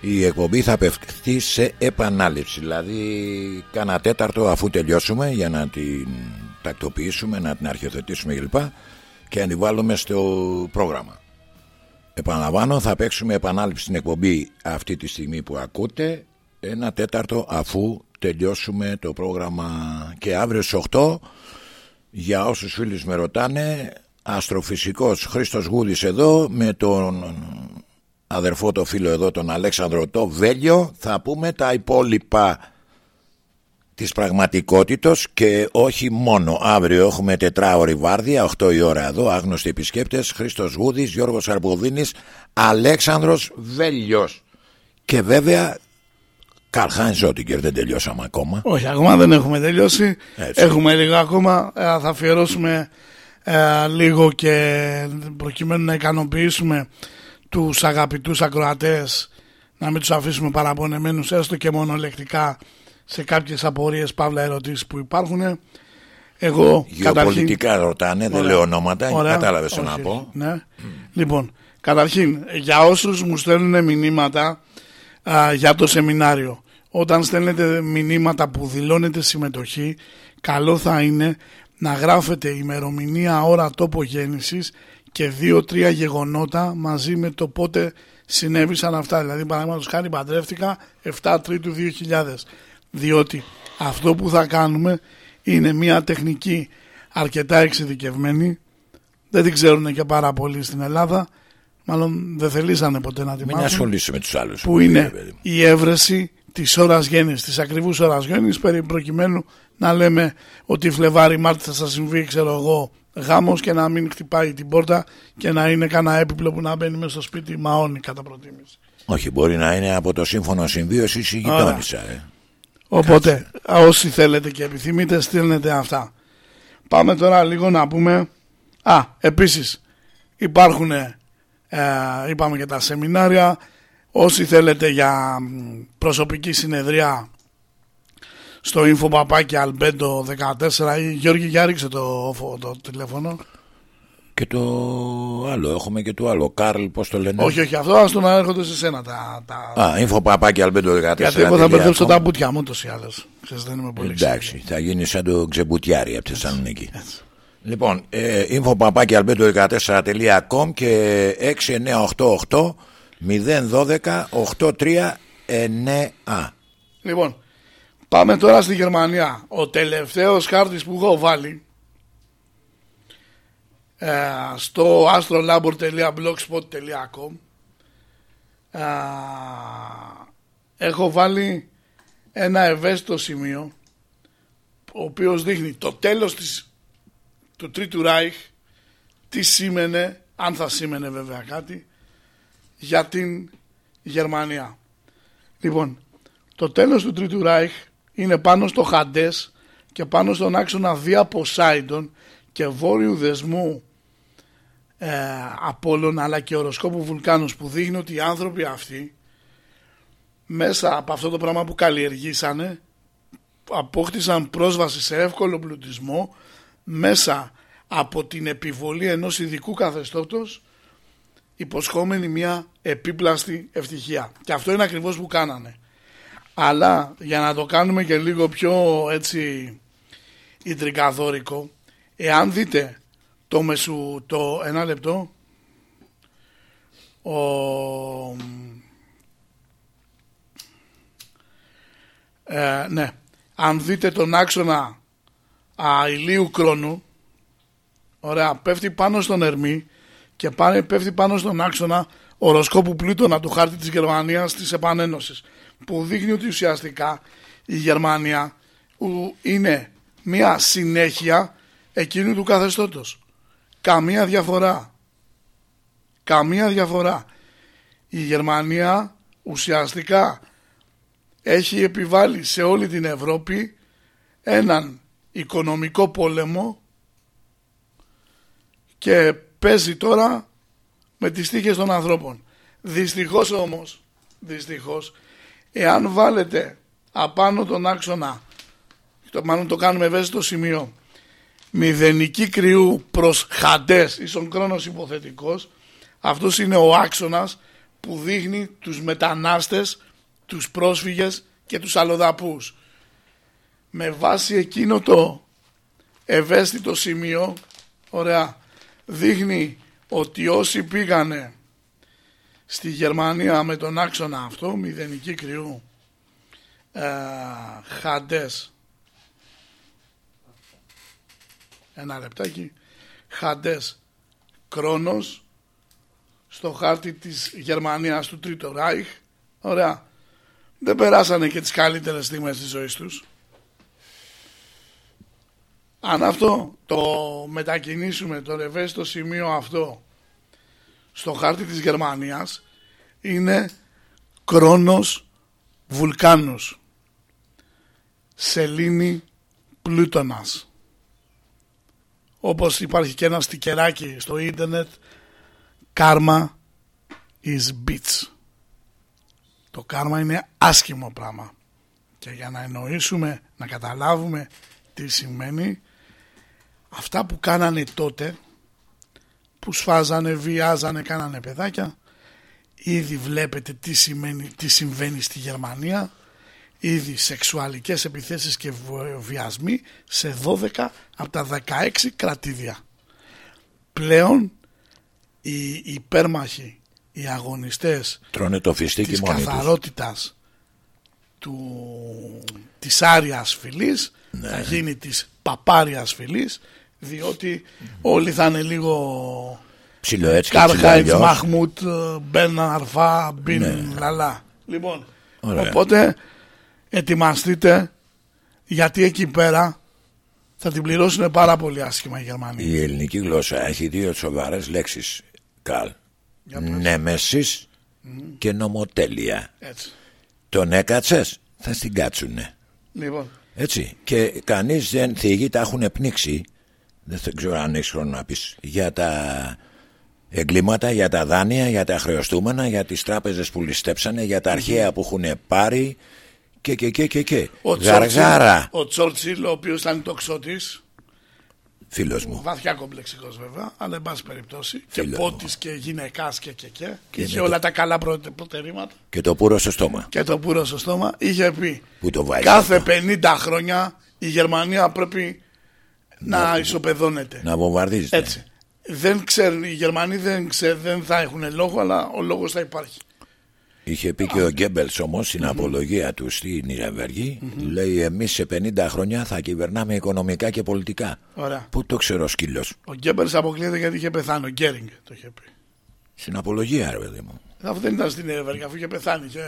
Η εκπομπή θα πεφτεί σε επανάληψη. Δηλαδή, κάνα τέταρτο αφού τελειώσουμε για να την τακτοποιήσουμε, να την αρχιοθετήσουμε κλπ. Και να την βάλουμε στο πρόγραμμα. Επαναλαμβάνω, θα παίξουμε επανάληψη στην εκπομπή αυτή τη στιγμή που ακούτε. Ένα τέταρτο αφού τελειώσουμε το πρόγραμμα και αύριο στις 8 για όσους φίλους με ρωτάνε αστροφυσικός Χρήστος Γούδης εδώ με τον αδερφό το φίλο εδώ τον Αλέξανδρο το Βέλιο θα πούμε τα υπόλοιπα της πραγματικότητος και όχι μόνο. Αύριο έχουμε τετράωρη βάρδια 8 η ώρα εδώ άγνωστοι επισκέπτες Χρήστος Γούδης, Γιώργος Αρποδίνης Αλέξανδρος Βέλιος. Και βέβαια Καρχάιν Ζώτικερ δεν τελειώσαμε ακόμα Όχι, ακόμα δεν έχουμε τελειώσει. Έτσι. Έχουμε λίγο ακόμα. Ε, θα αφιερώσουμε ε, λίγο και προκειμένου να ικανοποιήσουμε τους αγαπητούς ακροατές να μην τους αφήσουμε παραπονεμένους έστω και μονολεκτικά σε κάποιες απορίες παύλα ερωτήσεις που υπάρχουν. Εγώ Γεωπολιτικά ρωτάνε, δεν Ωραία. λέω ονόματα, Ωραία. κατάλαβες τι Όχι, να όχι. πω. Ναι. Λοιπόν, καταρχήν, για όσους μου στέλνουν μηνύματα α, για το σεμινάριο, όταν στέλνετε μηνύματα που δηλώνετε συμμετοχή, καλό θα είναι να γράφετε ημερομηνία, ώρα, τόπο γέννησης και δύο-τρία γεγονότα μαζί με το πότε συνέβησαν αυτά. Δηλαδή, παραδείγματος χάρη, παντρεύτηκα 7 Τρίτου 2000. Διότι αυτό που θα κάνουμε είναι μια τεχνική αρκετά εξειδικευμένη δεν την ξέρουν και πάρα πολύ στην Ελλάδα. Μάλλον δεν θελήσανε ποτέ να τη Μην μάθουν. ασχολείσαι με τους άλλους. Που είναι η έβρεση της ώρας γέννηση, της ακριβούς ώρας γέννηση, περί προκειμένου να λέμε ότι Φλεβάρι Μάρτι θα σα συμβεί, ξέρω εγώ, γάμος και να μην χτυπάει την πόρτα και να είναι κανένα έπιπλο που να μπαίνει μέσα στο σπίτι μαόνι κατά προτίμηση. Όχι, μπορεί να είναι από το σύμφωνο συμβίωσης η Ωραία. γειτόνισσα. Ε. Οπότε, όσοι θέλετε και επιθυμείτε, στείλνετε αυτά. Πάμε τώρα λίγο να πούμε. Α, επίσης υπάρχουν, ε, είπαμε και τα σεμινάρια. Όσοι θέλετε για μ, προσωπική συνεδρία στο info παπάκι αλμπέντο 14 ή Γιώργη για ρίξε το, το τηλέφωνο. Και το άλλο, έχουμε και το άλλο. Καρλ, πώς το λένε; Όχι, όχι, αυτό άστο να έρχονται σε σένα τα, τα... Α, info παπάκι αλμπέντο 14. Γιατί εγώ θα μπερδέψω τα μπουτια μου ούτως ή άλλως. Ξέρεις, δεν είμαι πολύ Εντάξει, θα γίνει σαν το ξεμπουτιάρι από τη Θεσσαλονίκη. Λοιπόν, ε, info παπάκι αλμπέντο 14.com και 6988 012 839. Λοιπόν, πάμε τώρα στη Γερμανία. Ο τελευταίος χάρτης που έχω βάλει ε, στο astrolabor.blogspot.com ε, έχω βάλει ένα ευαίσθητο σημείο ο οποίος δείχνει το τέλος της, του Τρίτου Ράιχ τι σήμαινε, αν θα σήμαινε βέβαια κάτι, για την Γερμανία. Λοιπόν, το τέλος του Τρίτου Ράιχ είναι πάνω στο Χαντές και πάνω στον άξονα Δία Ποσάιντον και βόρειου δεσμού ε, Απόλλων αλλά και οροσκόπου Βουλκάνους που δείχνει ότι οι άνθρωποι αυτοί μέσα από αυτό το πράγμα που καλλιεργήσανε απόκτησαν πρόσβαση σε εύκολο πλουτισμό μέσα από την επιβολή ενός ειδικού καθεστώτος υποσχόμενη μια επίπλαστη ευτυχία. Και αυτό είναι ακριβώς που κάνανε. Αλλά για να το κάνουμε και λίγο πιο έτσι ιδρυκαδόρικο, εάν δείτε το μεσου, το ένα λεπτό, ο, ε, ναι, αν δείτε τον άξονα α, ηλίου κρόνου, ωραία, πέφτει πάνω στον Ερμή και πάνε, πέφτει πάνω στον άξονα οροσκόπου πλούτονα του χάρτη της Γερμανίας της επανένωσης που δείχνει ότι ουσιαστικά η Γερμανία ου- είναι μια συνέχεια εκείνου του καθεστώτος. Καμία διαφορά. Καμία διαφορά. Η Γερμανία ουσιαστικά έχει επιβάλει σε όλη την Ευρώπη έναν οικονομικό πόλεμο και παίζει τώρα με τις τύχες των ανθρώπων. Δυστυχώς όμως, δυστυχώς, εάν βάλετε απάνω τον άξονα, το, μάλλον το κάνουμε ευαίσθητο σημείο, μηδενική κρυού προς χαντές ίσον χρόνος υποθετικός, αυτός είναι ο άξονας που δείχνει τους μετανάστες, τους πρόσφυγες και τους αλλοδαπούς. Με βάση εκείνο το ευαίσθητο σημείο, ωραία, δείχνει ότι όσοι πήγανε στη Γερμανία με τον άξονα αυτό, μηδενική κρυού, ε, χαντές, ένα λεπτάκι, χαντές κρόνος, στο χάρτη της Γερμανίας του Τρίτου Ράιχ, ωραία, δεν περάσανε και τις καλύτερες στιγμές της ζωής τους. Αν αυτό το μετακινήσουμε, το ρεβές στο σημείο αυτό, στο χάρτη της Γερμανίας, είναι Κρόνος Βουλκάνους, Σελήνη Πλούτονας. Όπως υπάρχει και ένα στικεράκι στο ίντερνετ, Karma is bitch. Το κάρμα είναι άσχημο πράγμα. Και για να εννοήσουμε, να καταλάβουμε τι σημαίνει, αυτά που κάνανε τότε, που σφάζανε, βιάζανε, κάνανε παιδάκια, ήδη βλέπετε τι, σημαίνει, τι συμβαίνει στη Γερμανία, ήδη σεξουαλικές επιθέσεις και βο- βιασμοί σε 12 από τα 16 κρατήδια. Πλέον οι υπέρμαχοι, οι αγωνιστές Τρώνε το φιστίκι της μόνοι τους. καθαρότητας του, της άριας φυλής Ναι. θα γίνει της παπάριας φυλής διότι όλοι θα είναι λίγο Ψιλο έτσι και ψιλο Καρχάιτς, αλλιώς. Μαχμούτ, Μπεν Αρφά, Μπιν Ναι. Λαλά. Λοιπόν, Ωραία. οπότε ετοιμαστείτε γιατί εκεί πέρα θα την πληρώσουν πάρα πολύ άσχημα οι Γερμανοί. Η ελληνική γλώσσα έχει δύο σοβαρές λέξεις, Καλ. Νέμεσης και νομοτέλεια. Έτσι. Τον έκατσες, θα στην κάτσουνε. Λοιπόν, Έτσι. Και κανείς δεν θίγει, τα έχουν πνίξει. Δεν θα ξέρω αν έχεις χρόνο να πεις για τα εγκλήματα, για τα δάνεια, για τα χρεωστούμενα, για τις τράπεζες που ληστέψανε, για τα αρχαία που έχουν πάρει και και και και και. ο Γαργάρα, Τσόρτσιλ, ο Τσόρτσιλ, ο οποίος ήταν τοξότης, φίλος μου. βαθιά κομπλεξικός βέβαια, αλλά εν πάση περιπτώσει, και Φίλος πότης και γυναικάς και και και, Και είχε με όλα τα καλά προτε- προτερήματα Και το πουρο στο στόμα. και το πουρο στο στόμα, είχε πει Πού το βάζεις. κάθε αυτό; 50 χρόνια η Γερμανία πρέπει να, ισοπεδώνεται. Να βομβαρδίζεται. Έτσι. Δεν ξέρουν, οι Γερμανοί δεν, ξέρουν, δεν θα έχουν λόγο, αλλά ο λόγος θα υπάρχει. Είχε πει και ο Γκέμπελς όμως στην απολογία του στη νιρεμβεργη λέει: Εμείς σε 50 χρόνια θα κυβερνάμε οικονομικά και πολιτικά. Ωραία. Πού το ξέρω σκύλος; Ο Γκέμπελς αποκλείεται γιατί είχε πεθάνει. Ο Γκέρινγκ το είχε πει. Στην απολογία, ρε παιδί μου. Αυτό δεν ήταν στην Εύεργα, αφού είχε πεθάνει. Και...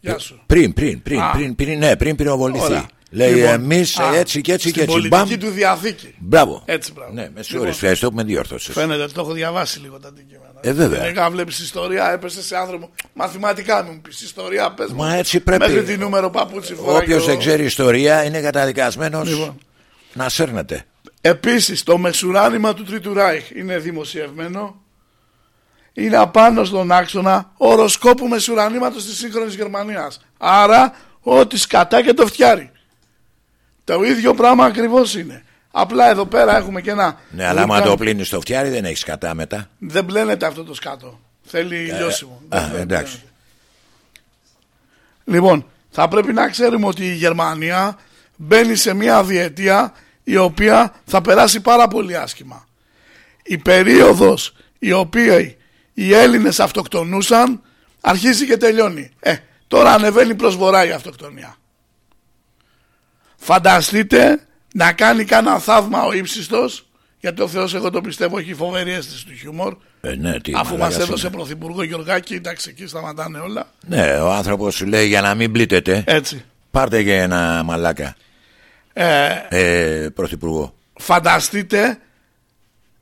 Γεια σου. Πριν, πριν, πριν, Α. πριν, πριν, ναι, πριν πυροβοληθεί. Ωραία. Λέει Λοιπόν, εμείς α, έτσι και έτσι στην και έτσι. πολιτική Μπαμ. του διαθήκη. Μπράβο. Έτσι, μπράβο. Ναι, με συγχωρείς, Λοιπόν, ευχαριστώ που με διόρθωσες. Φαίνεται ότι το έχω διαβάσει λίγο τα αντικείμενα. Ε, βέβαια. Έκανα βλέπει ιστορία, έπεσε σε άνθρωπο. Μαθηματικά μου πεις ιστορία, πες Μα έτσι πρέπει. Μέχρι τι νούμερο παπούτσι φοράει. Όποιος και δεν ο- ξέρει ιστορία είναι καταδικασμένος Λοιπόν. να σέρνεται. Επίσης, το μεσουράνημα του Τρίτου Ράιχ είναι δημοσιευμένο. Είναι απάνω στον άξονα οροσκόπου μεσουρανήματος της σύγχρονης Γερμανίας. Άρα, ό,τι σκατά και το φτιάρι. Το ίδιο πράγμα ακριβώς είναι. Απλά εδώ πέρα έχουμε και ένα. Ναι, αλλά άμα vulkan- το πλύνεις στο φτιάρι δεν έχεις κατά μετά. Δεν μπλένεται αυτό το σκάτο. Θέλει λιώσιμο. Ε, Α, Δεν μπλένεται. εντάξει. Λοιπόν, θα πρέπει να ξέρουμε ότι η Γερμανία μπαίνει σε μια διετία η οποία θα περάσει πάρα πολύ άσχημα. Η περίοδος η οποία οι Έλληνες αυτοκτονούσαν αρχίζει και τελειώνει. Ε, τώρα ανεβαίνει προς βορρά η αυτοκτονία. Φανταστείτε να κάνει κανένα θαύμα ο ύψιστος γιατί ο Θεός εγώ το πιστεύω έχει φοβερή αίσθηση του χιούμορ Ε, ναι, τι αφού μας μαλάκας έδωσε είναι. πρωθυπουργό Γιωργάκη εντάξει εκεί σταματάνε όλα Ναι, ο άνθρωπος σου λέει για να μην πλήτετε. Έτσι. Πάρτε και ένα μαλάκα. ε, Ε, πρωθυπουργό. φανταστείτε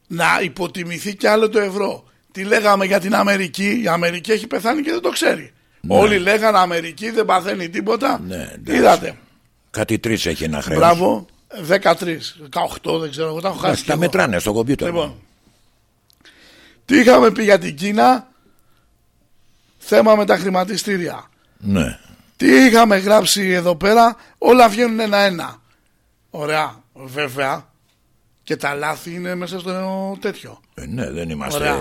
να υποτιμηθεί κι άλλο το ευρώ. Τι λέγαμε για την Αμερική, η Αμερική έχει πεθάνει και δεν το ξέρει. Όλοι λέγανε Αμερική δεν παθαίνει τίποτα. Ναι, εντάξει. Είδατε. Κάτι τρεις έχει ένα χρέος. Μπράβο, 13, 18 δεν ξέρω, εγώ τα έχω χάσει. κι Τα εγώ. μετράνε στο κομπιούτερ. Λοιπόν, τι είχαμε πει για την Κίνα, θέμα με τα χρηματιστήρια. Ναι. Τι είχαμε γράψει εδώ πέρα, όλα βγαίνουν ένα-ένα. Ωραία, βέβαια. Και τα λάθη είναι μέσα στο τέτοιο. Ε, ναι, δεν είμαστε. Ωραία.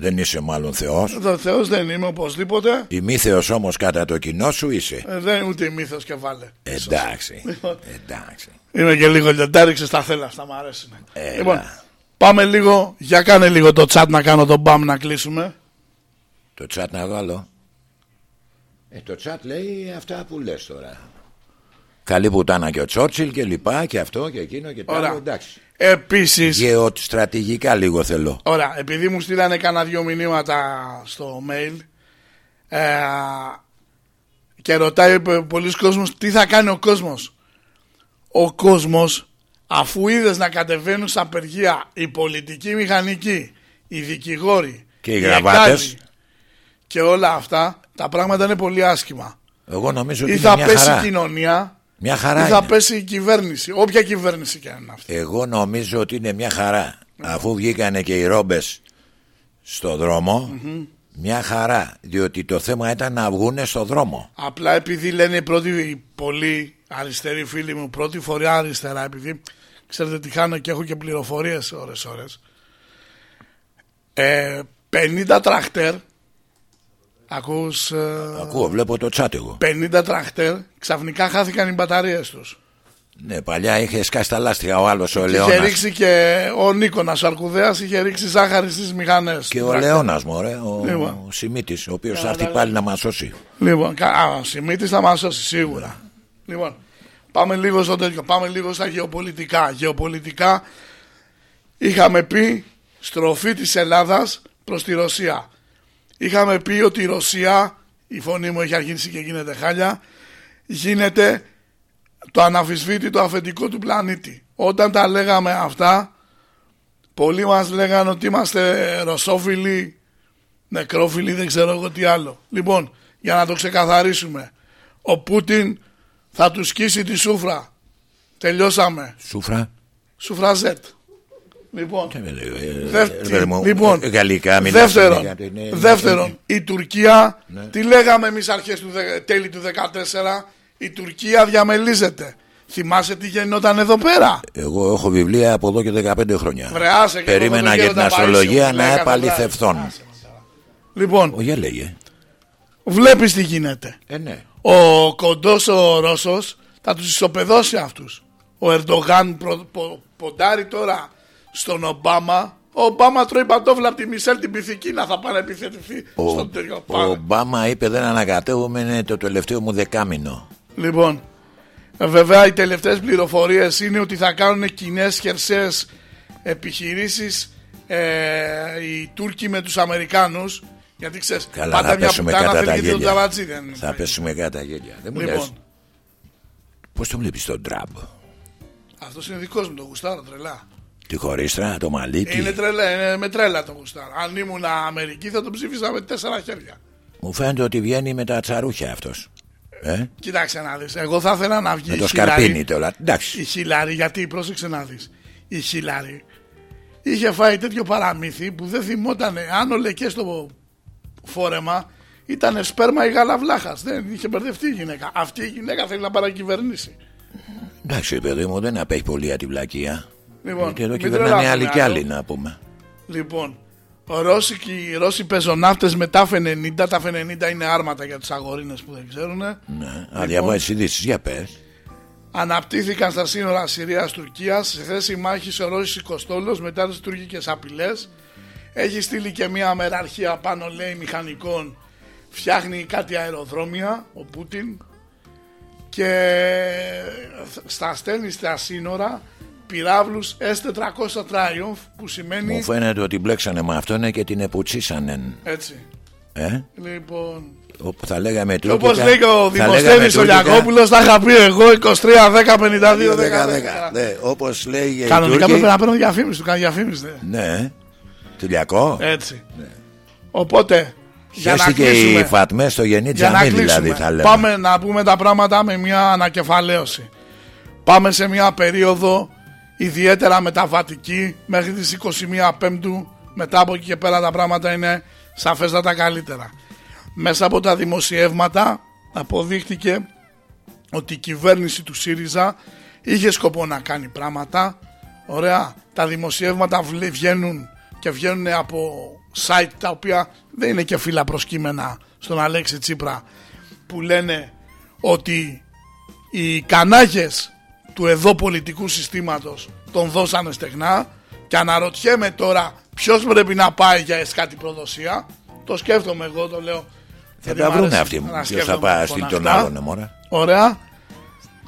Δεν είσαι μάλλον Θεός; Το Θεός δεν είμαι οπωσδήποτε. Ημίθεο όμως κατά το κοινό σου είσαι; Ε, δεν ούτε μύθος και βάλε. Εντάξει. Λοιπόν, Εντάξει. Είμαι και λίγο λιοντάριξε στα θέλα, αυτά μου αρέσουν. Έλα. Λοιπόν, πάμε λίγο, για κάνε λίγο το chat να κάνω τον μπαμ να κλείσουμε. Το τσάτ να βγάλω. Ε, το τσάτ λέει αυτά που λες τώρα. Καλή πουτάνα και ο Τσόρτσιλ και λοιπά και αυτό και εκείνο και το Ωραία. άλλο. Εντάξει. Επίσης, Γεωστρατηγικά λίγο θέλω. Ωραία, επειδή μου στείλανε κάνα δυο μηνύματα στο mail ε, και ρωτάει πο- πολλοί κόσμος τι θα κάνει ο κόσμος. Ο κόσμος αφού είδες να κατεβαίνουν στα απεργία οι πολιτικοί μηχανικοί, οι δικηγόροι, Και οι γραβάτες. εκτάζοι και όλα αυτά, τα πράγματα είναι πολύ άσχημα. Εγώ νομίζω ότι Ή είναι θα μια πέσει χαρά. η κοινωνία Μια χαρά ή θα είναι. πέσει η κυβέρνηση, όποια κυβέρνηση και αν είναι αυτή. Εγώ νομίζω ότι είναι μια χαρά. Αφού βγήκανε και οι ρόμπες στο δρομο μια χαρά. Διότι το θέμα ήταν να βγούνε στο δρόμο. Απλά επειδή λένε οι πρώτοι οι πολλοί αριστεροί φίλοι μου, πρώτη φορά αριστερά, επειδή ξέρετε τι χάνω και έχω και πληροφορίες ώρες ώρες. Ε, 50 τραχτέρ, ακούς, ε, Ακούω, βλέπω το τσάτ εγώ. 50 τραχτέρ, ξαφνικά χάθηκαν οι μπαταρίες τους. Ναι, παλιά είχε σκάσει τα λάστιχα ο άλλος ο Και είχε Λεώνας. ρίξει και ο Νίκονας ο Αρκουδέας είχε ρίξει ζάχαρη στις μηχανές. Και του ο τρακτέρ. Λεώνας, μωρέ, ο, Λοιπόν. ο Σιμίτης, ο οποίος θα Καλά, έρθει καλά. πάλι να μας σώσει. Λοιπόν, κα- α, ο Σιμίτης θα μας σώσει σίγουρα. Λοιπόν, πάμε λίγο στο τέτοιο, πάμε λίγο στα γεωπολιτικά. Γεωπολιτικά είχαμε πει στροφή της Ελλάδας προς τη Ρωσία. Είχαμε πει ότι η Ρωσία, η φωνή μου έχει αρχίσει και γίνεται χάλια, γίνεται το αναφυσβήτητο αφεντικό του πλανήτη. Όταν τα λέγαμε αυτά, πολλοί μας λέγανε ότι είμαστε ρωσόφιλοι, νεκρόφιλοι, δεν ξέρω εγώ τι άλλο. Λοιπόν, για να το ξεκαθαρίσουμε, ο Πούτιν θα του σκίσει τη σούφρα. Τελειώσαμε. Σούφρα. Σούφρα Z. Λοιπόν, Ε, Δεύ- ρε μου, λοιπόν, ε, γαλλικά, μιλάς δεύτερον, γαλλικά, είναι- δεύτερον, η Τουρκία, Ναι. τι λέγαμε εμείς αρχές του δε- τέλη του 14, η Τουρκία διαμελίζεται. Θυμάσαι τι γεννόταν εδώ πέρα; Εγώ έχω βιβλία από εδώ και 15 χρόνια. Βρε, άσε και Περίμενα εγώ τον για την Γέροντα αστρολογία Παΐσιο, να λέει κάθε επαληθευθούν. Λοιπόν, Ο για λέγε. βλέπεις τι γίνεται. Ε, ναι. Ο κοντός ο Ρώσος θα τους ισοπεδώσει αυτούς. Ο Ερντογάν προ, πο- ποντάρει τώρα στον Ομπάμα. Ο Ομπάμα τρώει παντόφλα από τη Μισελ την πυθική να θα πάει να επιθετηθεί Ο, στον τέτοιο. ο Πάμε. Ομπάμα είπε δεν ανακατεύομαι, είναι το τελευταίο μου δεκάμινο. Λοιπόν, ε, βέβαια οι τελευταίες πληροφορίες είναι ότι θα κάνουν κοινές χερσαίες επιχειρήσεις ε, οι Τούρκοι με τους Αμερικάνους γιατί ξέρεις Καλά, πάντα να μια πέσουμε πουτάνα κατά τα θέλει και τον γέλια. τζαβατζί δεν Θα πέσουμε κατά τα γέλια. Δεν μου Λοιπόν, λες. Πώς το βλέπεις τον Τραμπ; Αυτός είναι δικός μου, το γουστάρω τρελά. Τη χωρίστρα, το μαλλίτι. Είναι τρελά, είναι με τρέλα το γουστάρω. Αν ήμουν Αμερική θα τον ψήφιζα με τέσσερα χέρια. Μου φαίνεται ότι βγαίνει με τα τσαρούχια αυτός. Ε; Κοίταξε να δεις, εγώ θα ήθελα να βγει Με η το Χίλαρη- σκαρπίνι τώρα. Εντάξει. Η Χιλάρη, γιατί πρόσεξε να δεις Η Χιλάρη είχε φάει τέτοιο παραμύθι που δεν θυμόταν αν ο Λεκές στο φόρεμα ήταν σπέρμα ή γαλαβλάχας Δεν είχε μπερδευτεί η γυναίκα. Αυτή η γυναίκα θέλει να παρακυβερνήσει. Εντάξει, παιδί μου, δεν απέχει πολύ για την βλακεία. Λοιπόν, Γιατί εδώ μην κυβερνάνε τρελαθούμε άλλοι κι άλλο. άλλοι, να πούμε. Λοιπόν, ο Ρώσικοι, οι Ρώσοι πεζοναύτες με τα F90, τα F90 είναι άρματα για τους αγορίνες που δεν ξέρουν. Ναι. Λοιπόν. Α, διαβάζει ειδήσεις, για πες. Αναπτύχθηκαν στα σύνορα Συρίας-Τουρκίας σε θέση μάχης ο Ρώσικος στόλος μετά τις τουρκικές απειλές. Έχει στείλει και μια μεραρχία πάνω λέει μηχανικών. Φτιάχνει κάτι αεροδρόμια ο Πούτιν και στα στέλνει στα σύνορα πυράβλους S400 Triumph που σημαίνει Μου φαίνεται ότι μπλέξανε με αυτόν και την επουτσίσανε. έτσι. Ε; Λοιπόν, Όπου θα λέγαμε και τουρκικά. όπως λέει και ο θα λέγαμε Δημοσθένης ο τουρκικά. Λιακόπουλος τα είχα πει εγώ 23, 10, 52, 10, 10. Ναι, όπως λέει η Κανονικά Τούρκη- πρέπει να παίρνω διαφήμιση, του κάνει διαφήμιση. δε. Ναι. Τηλιακό; Έτσι. Οπότε, για να Χαίστηκε κλείσουμε. η Φατμέ στο γεννή Για να τζαμί κλείσουμε. δηλαδή θα λέμε. Πάμε να πούμε τα πράγματα με μια ανακεφαλαίωση. Πάμε σε μια περίοδο ιδιαίτερα μεταβατική μέχρι τις 21 Πέμπτου. Μετά από εκεί και πέρα τα πράγματα είναι σαφέστατα καλύτερα. Μέσα από τα δημοσιεύματα αποδείχτηκε ότι η κυβέρνηση του ΣΥΡΙΖΑ είχε σκοπό να κάνει πράγματα. Ωραία. Τα δημοσιεύματα βλέ- βγαίνουν και βγαίνουν από site τα οποία δεν είναι και φύλλα προσκύμενα στον Αλέξη Τσίπρα που λένε ότι οι κανάγες του εδώ πολιτικού συστήματος τον δώσανε στεγνά και αναρωτιέμαι τώρα ποιος πρέπει να πάει για κάτι προδοσία το σκέφτομαι εγώ το λέω Θα γιατί τα μ' βρούνε αρέσει αυτοί να μου. Ποιος θα σκέφτομαι πάει λοιπόν στείλει τον αυτά. άλλον, μωρέ; Ωραία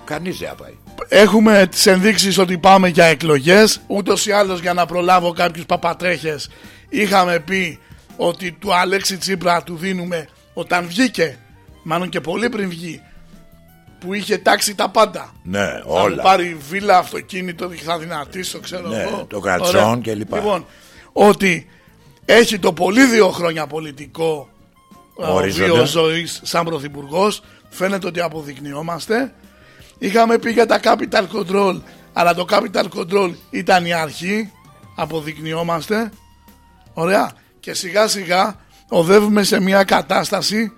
Κανείς δεν θα πάει. Έχουμε τις ενδείξεις ότι πάμε για εκλογές Ούτως ή άλλως για να προλάβω κάποιους παπατρέχες Είχαμε πει ότι του Αλέξη Τσίπρα του δίνουμε Όταν βγήκε Μάλλον και πολύ πριν βγει Που είχε τάξει τα πάντα Ναι, Θα μου όλα. πάρει βίλα, αυτοκίνητο και θα δυνατήσω ξέρω Ναι, εγώ το καρτσόν Ωραία. και λοιπά. Λοιπόν, ότι έχει το πολύ δύο χρόνια πολιτικό ε, Ορίζοντα. βίος ζωής σαν πρωθυπουργός. Φαίνεται ότι αποδεικνυόμαστε Είχαμε πει για τα capital control Αλλά το capital control ήταν η αρχή Αποδεικνυόμαστε Ωραία Και σιγά σιγά οδεύουμε σε μια κατάσταση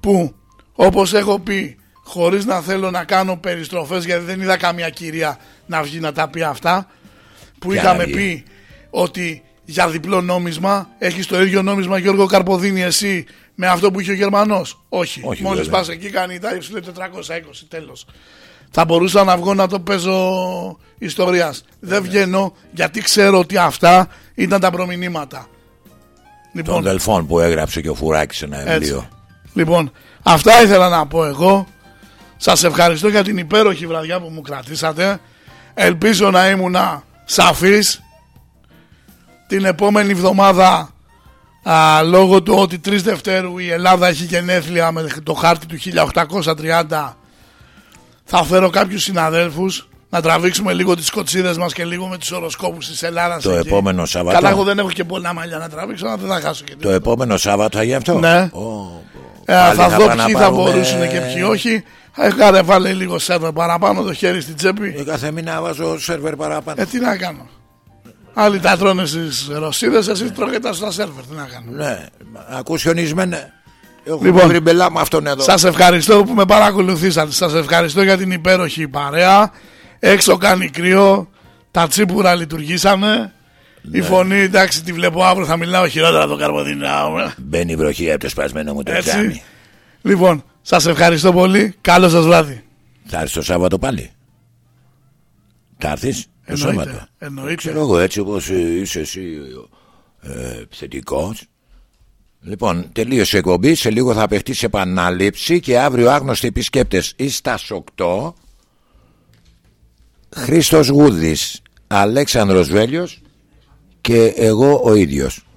Που όπως έχω πει Χωρίς να θέλω να κάνω περιστροφές Γιατί δεν είδα καμία κυρία να βγει να τα πει αυτά Που Ποια είχαμε να βγει; πει ότι για διπλό νόμισμα Έχεις το ίδιο νόμισμα Γιώργο Καρποδίνη εσύ Με αυτό που είχε ο Γερμανός; Όχι, Όχι, Μόλις βέβαια. πας εκεί κάνει τα υψηλή 420 τέλος θα μπορούσα να βγω να το παίζω ιστορίας. Δεν βγαίνω γιατί ξέρω ότι αυτά ήταν τα προμηνύματα. Των Δελφών που έγραψε και ο Φουράκης σε ένα Έτσι. βιβλίο. Λοιπόν, αυτά ήθελα να πω εγώ. Σας ευχαριστώ για την υπέροχη βραδιά που μου κρατήσατε. Ελπίζω να ήμουν σαφής. Την επόμενη εβδομάδα α, λόγω του ότι 3 Δευτέρου η Ελλάδα έχει γενέθλια με το χάρτη του 1830 θα φέρω κάποιους συναδέλφους να τραβήξουμε λίγο τις κοτσίδες μας και λίγο με τους οροσκόπους της Ελλάδας Το εκεί. επόμενο Σαββάτο. Καλά εγώ δεν έχω και πολλά μαλλιά να τραβήξω αλλά δεν θα χάσω και Το επόμενο Σάββατο θα γι' αυτό; Ναι. Ω, ε, πάλι θα δω πάνε να ποιοι θα πάρουμε- μπορούσαν και ποιοι όχι. Έκανε βάλε λίγο σερβερ παραπάνω το χέρι στην τσέπη. Ε, κάθε μήνα βάζω σερβερ παραπάνω. Ε, τι να κάνω. Άλλοι τα τρώνε στις Ρωσίδες, εσείς τρώγετε στα σερβερ. Τι να κάνω. Ναι, ακούς χιονισμένε. Έχω Λοιπόν, βρει μπελά με αυτόν εδώ. Σας ευχαριστώ που με παρακολουθήσατε. Σας ευχαριστώ για την υπέροχη παρέα. Έξω κάνει κρύο. Τα τσίπουρα λειτουργήσανε. Ναι. Η φωνή, εντάξει, τη βλέπω αύριο. Θα μιλάω χειρότερα το καρποδινάω. Μπαίνει η βροχή από το σπασμένο μου το Έτσι. τζάμι. Λοιπόν, σας ευχαριστώ πολύ. Καλό σας βράδυ. Θα έρθει το Σάββατο πάλι. Θα έρθεις το Εννοείται. Σάββατο. Εννοείται. Ξέρω εγώ έτσι όπως είσαι εσύ ε, θετικό. Λοιπόν, τελείωσε η εκπομπή. Σε λίγο θα παιχτεί σε επανάληψη και αύριο άγνωστοι επισκέπτες ή στα 8. Χρήστος Γούδης, Αλέξανδρος Βέλιος και εγώ ο ίδιος.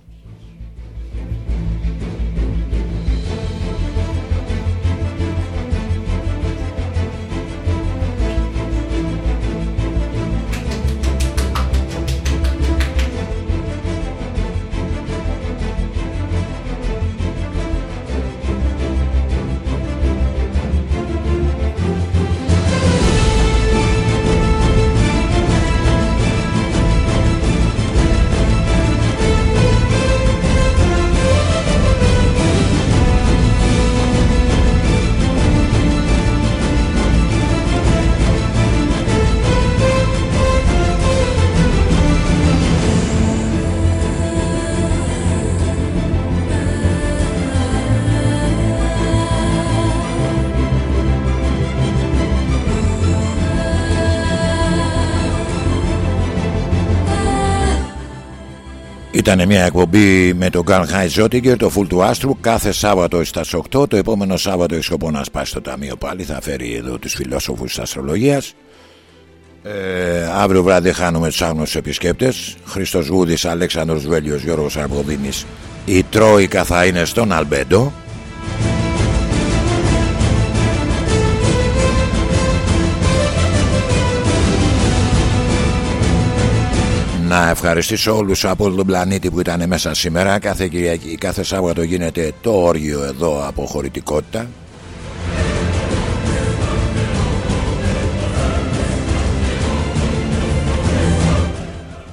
Ήταν μια εκπομπή με τον Καρλ Χάι Ζότιγκερ, το φουλ του Άστρου, κάθε Σάββατο στα 8. Το επόμενο Σάββατο έχει σκοπό να σπάσει το ταμείο πάλι. Θα φέρει εδώ τους φιλόσοφους της αστρολογίας. Ε, αύριο βράδυ χάνουμε τους άγνωστους επισκέπτες. Χρήστο Γούδης, Αλέξανδρος Βέλιος, Γιώργος Αρποδίνη. Η Τρόικα θα είναι στον Αλμπέντο. Να ευχαριστήσω όλους από όλο τον πλανήτη που ήταν μέσα σήμερα. Κάθε Κυριακή, κάθε Σάββατο γίνεται το όργιο εδώ από χωρητικότητα.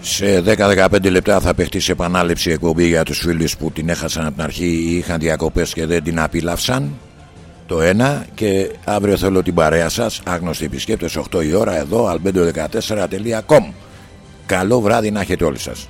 Σε 10-15 λεπτά θα παιχτεί σε επανάληψη εκπομπή για τους φίλους που την έχασαν από την αρχή ή είχαν διακοπές και δεν την απίλαυσαν. Το ένα και αύριο θέλω την παρέα σας, άγνωστοι επισκέπτες 8 η ώρα εδώ, albedo14.com. Καλό βράδυ να έχετε όλοι σας.